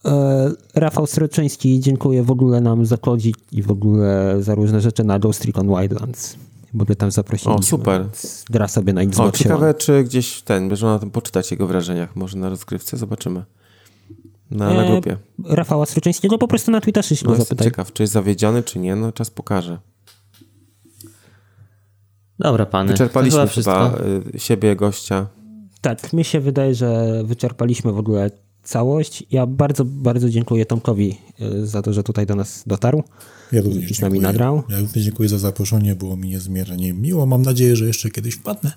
E, Rafał Sroczyński dziękuję w ogóle nam za kodzik i w ogóle za różne rzeczy na Ghost Recon Wildlands. Bo go tam zaprosiliśmy.
O, super.
Gra sobie na
O,
Xboxie.
ciekawe, czy gdzieś ten, można na tym poczytać jego wrażeniach, może na rozgrywce, zobaczymy. Na, na
E,
grupie.
Rafała Sroczyńskiego po prostu na Twitterze się
No,
go zapytaj.
ciekaw, czy jest zawiedziony, czy nie, no czas pokaże.
Dobra, pany.
Wyczerpaliśmy
chyba
chyba
wszystko.
y, siebie, gościa.
Tak, mi się wydaje, że wyczerpaliśmy w ogóle całość. Ja bardzo, bardzo dziękuję Tomkowi e, za to, że tutaj do nas dotarł.
Ja również
z nami
dziękuję.
nagrał.
Ja również dziękuję za zaproszenie, było mi niezmiernie miło. Mam nadzieję, że jeszcze kiedyś wpadnę.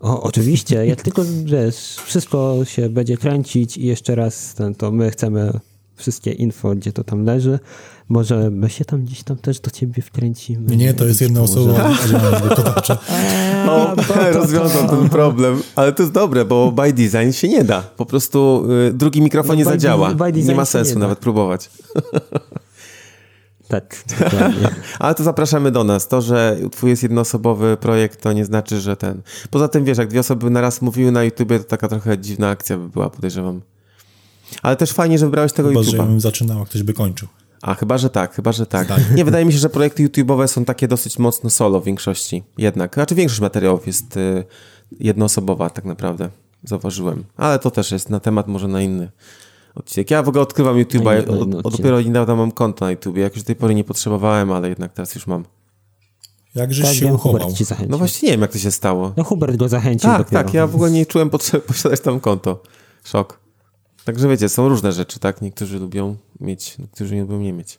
O, oczywiście, jak tylko wiesz, wszystko się będzie kręcić i jeszcze raz, ten, to my chcemy wszystkie info, gdzie to tam leży. Może my się tam gdzieś tam też do ciebie wkręcimy.
Nie, to jest jedna osoba działająca gospodarcza.
O, rozwiązał ten problem. Ale to jest dobre, bo by design się nie da. Po prostu y, drugi mikrofon nie
No, by
zadziała. Nie ma sensu
nie
nawet próbować.
Tak, dokładnie.
Ale to zapraszamy do nas. To, że twój jest jednoosobowy projekt, to nie znaczy, że ten... Poza tym, wiesz, jak dwie osoby na raz mówiły na YouTubie, to taka trochę dziwna akcja by była, podejrzewam. Ale też fajnie, że wybrałeś tego
Chyba, że
YouTube'a.
bym zaczynał, a ktoś by kończył.
A, chyba, że tak, chyba, że tak.
Zdanie.
Nie, wydaje mi się, że projekty YouTube'owe są takie dosyć mocno solo w większości. Jednak. Znaczy większość materiałów jest y, jednoosobowa tak naprawdę. Zauważyłem. Ale to też jest na temat może na inny odcinek. Ja w ogóle odkrywam YouTube'a. Ja od,
odcinek.
od dopiero niedawno mam konto na YouTubie. Jakoś do tej pory nie potrzebowałem, ale jednak teraz już mam.
Jakżeś
Tak,
się
wiem,
uchował.
Hubert ci zachęcił.
No właśnie nie wiem, jak to się stało.
No Hubert go zachęcił
Tak,
dopiero.
tak, ja w ogóle nie czułem potrzeby posiadać tam konto. Szok. Także wiecie, są różne rzeczy, tak? Niektórzy lubią mieć, niektórzy nie lubią nie mieć.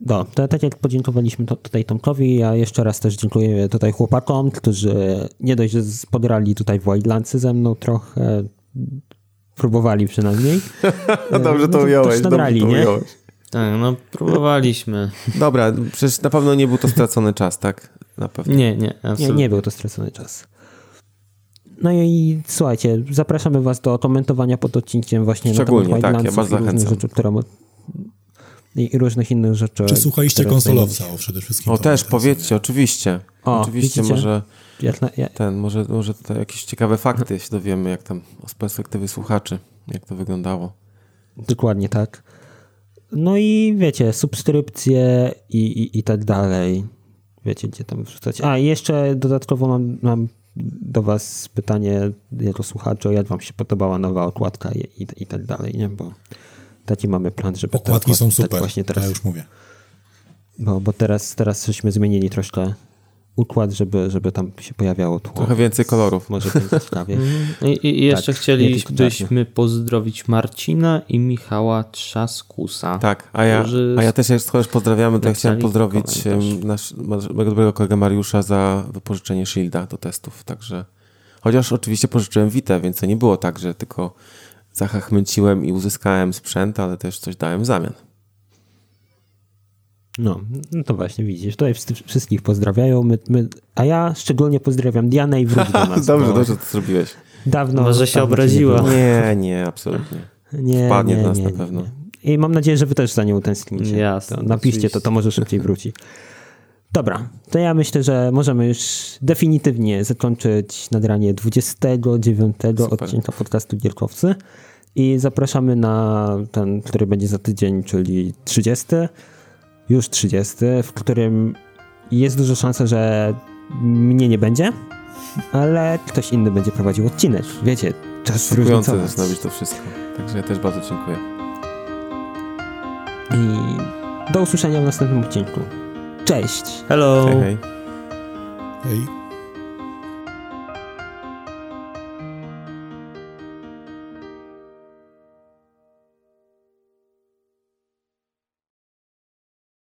No, to tak jak podziękowaliśmy to, tutaj Tomkowi, ja jeszcze raz też dziękuję tutaj chłopakom, którzy nie dość, że podrali tutaj w Wildlandsy ze mną trochę, próbowali przynajmniej.
No dobrze to ująłeś,
też
dobrze to
nie?
ująłeś.
Tak, no próbowaliśmy.
Dobra, przecież na pewno nie był to stracony czas, tak? Na pewno.
Nie, nie,
Nie,
absolutnie.
nie był to stracony czas. No i słuchajcie, zapraszamy was do komentowania pod odcinkiem właśnie
Szczególnie,
na temat
tak, ja bardzo
i różnych
zachęcam.
rzeczy, które... mo- I i różnych innych rzeczy.
Czy słuchaliście konsolowca o przede wszystkim?
O, też powiedzcie, oczywiście.
O,
oczywiście
widzicie?
może
Jak na, ja,
ten, może, może tutaj jakieś ciekawe fakty się dowiemy, jak tam z perspektywy słuchaczy, jak to wyglądało.
Dokładnie tak. No i wiecie, subskrypcje i, i, i tak dalej. Wiecie, gdzie tam wrzucać. A i jeszcze dodatkowo mam, mam do was pytanie, jako słuchacze, jak wam się podobała nowa okładka i, i, i tak dalej, nie? Bo taki mamy plan, żeby te
Okładki są
okładki tak
super,
właśnie
to
teraz,
ja już mówię.
bo, bo teraz, teraz żeśmy zmienili troszkę układ, żeby, żeby tam się pojawiało tło.
Trochę więcej kolorów.
Może będzie ciekawie.
I, I jeszcze
Tak,
chcielibyśmy pozdrowić Marcina i Michała Trzaskusa.
Tak, a ja, a ja też skoro pozdrawiamy, to ja chciałem pozdrowić nasz, mojego dobrego kolegę Mariusza za wypożyczenie Shielda do testów, także chociaż oczywiście pożyczyłem Vita, więc to nie było tak, że tylko zachachmęciłem i uzyskałem sprzęt, ale też coś dałem w zamian.
No, no to właśnie widzisz, tutaj wszystkich pozdrawiają, my, my, a ja szczególnie pozdrawiam Dianę i wróć do nas.
dobrze, dobrze to zrobiłeś.
Dawno
Może się obraziła.
Nie,
Nie, nie, absolutnie.
nie,
Wpadnie
nie,
do nas
nie,
na
nie,
pewno.
Nie. I mam nadzieję, że wy też za nią tęsknicie.
Jasne,
to napiszcie to,
oczywiście.
to może szybciej wróci. Dobra, to ja myślę, że możemy już definitywnie zakończyć nagranie 29 odcinka podcastu Gierkowcy i zapraszamy na ten, który będzie za tydzień, czyli 30, już 30, w którym jest duża szansa, że mnie nie będzie, ale ktoś inny będzie prowadził odcinek. Wiecie, czas zróżnicować.
być to wszystko. Także ja też bardzo dziękuję.
I do usłyszenia w następnym odcinku. Cześć!
Hello!
Hej, hej.
Hej.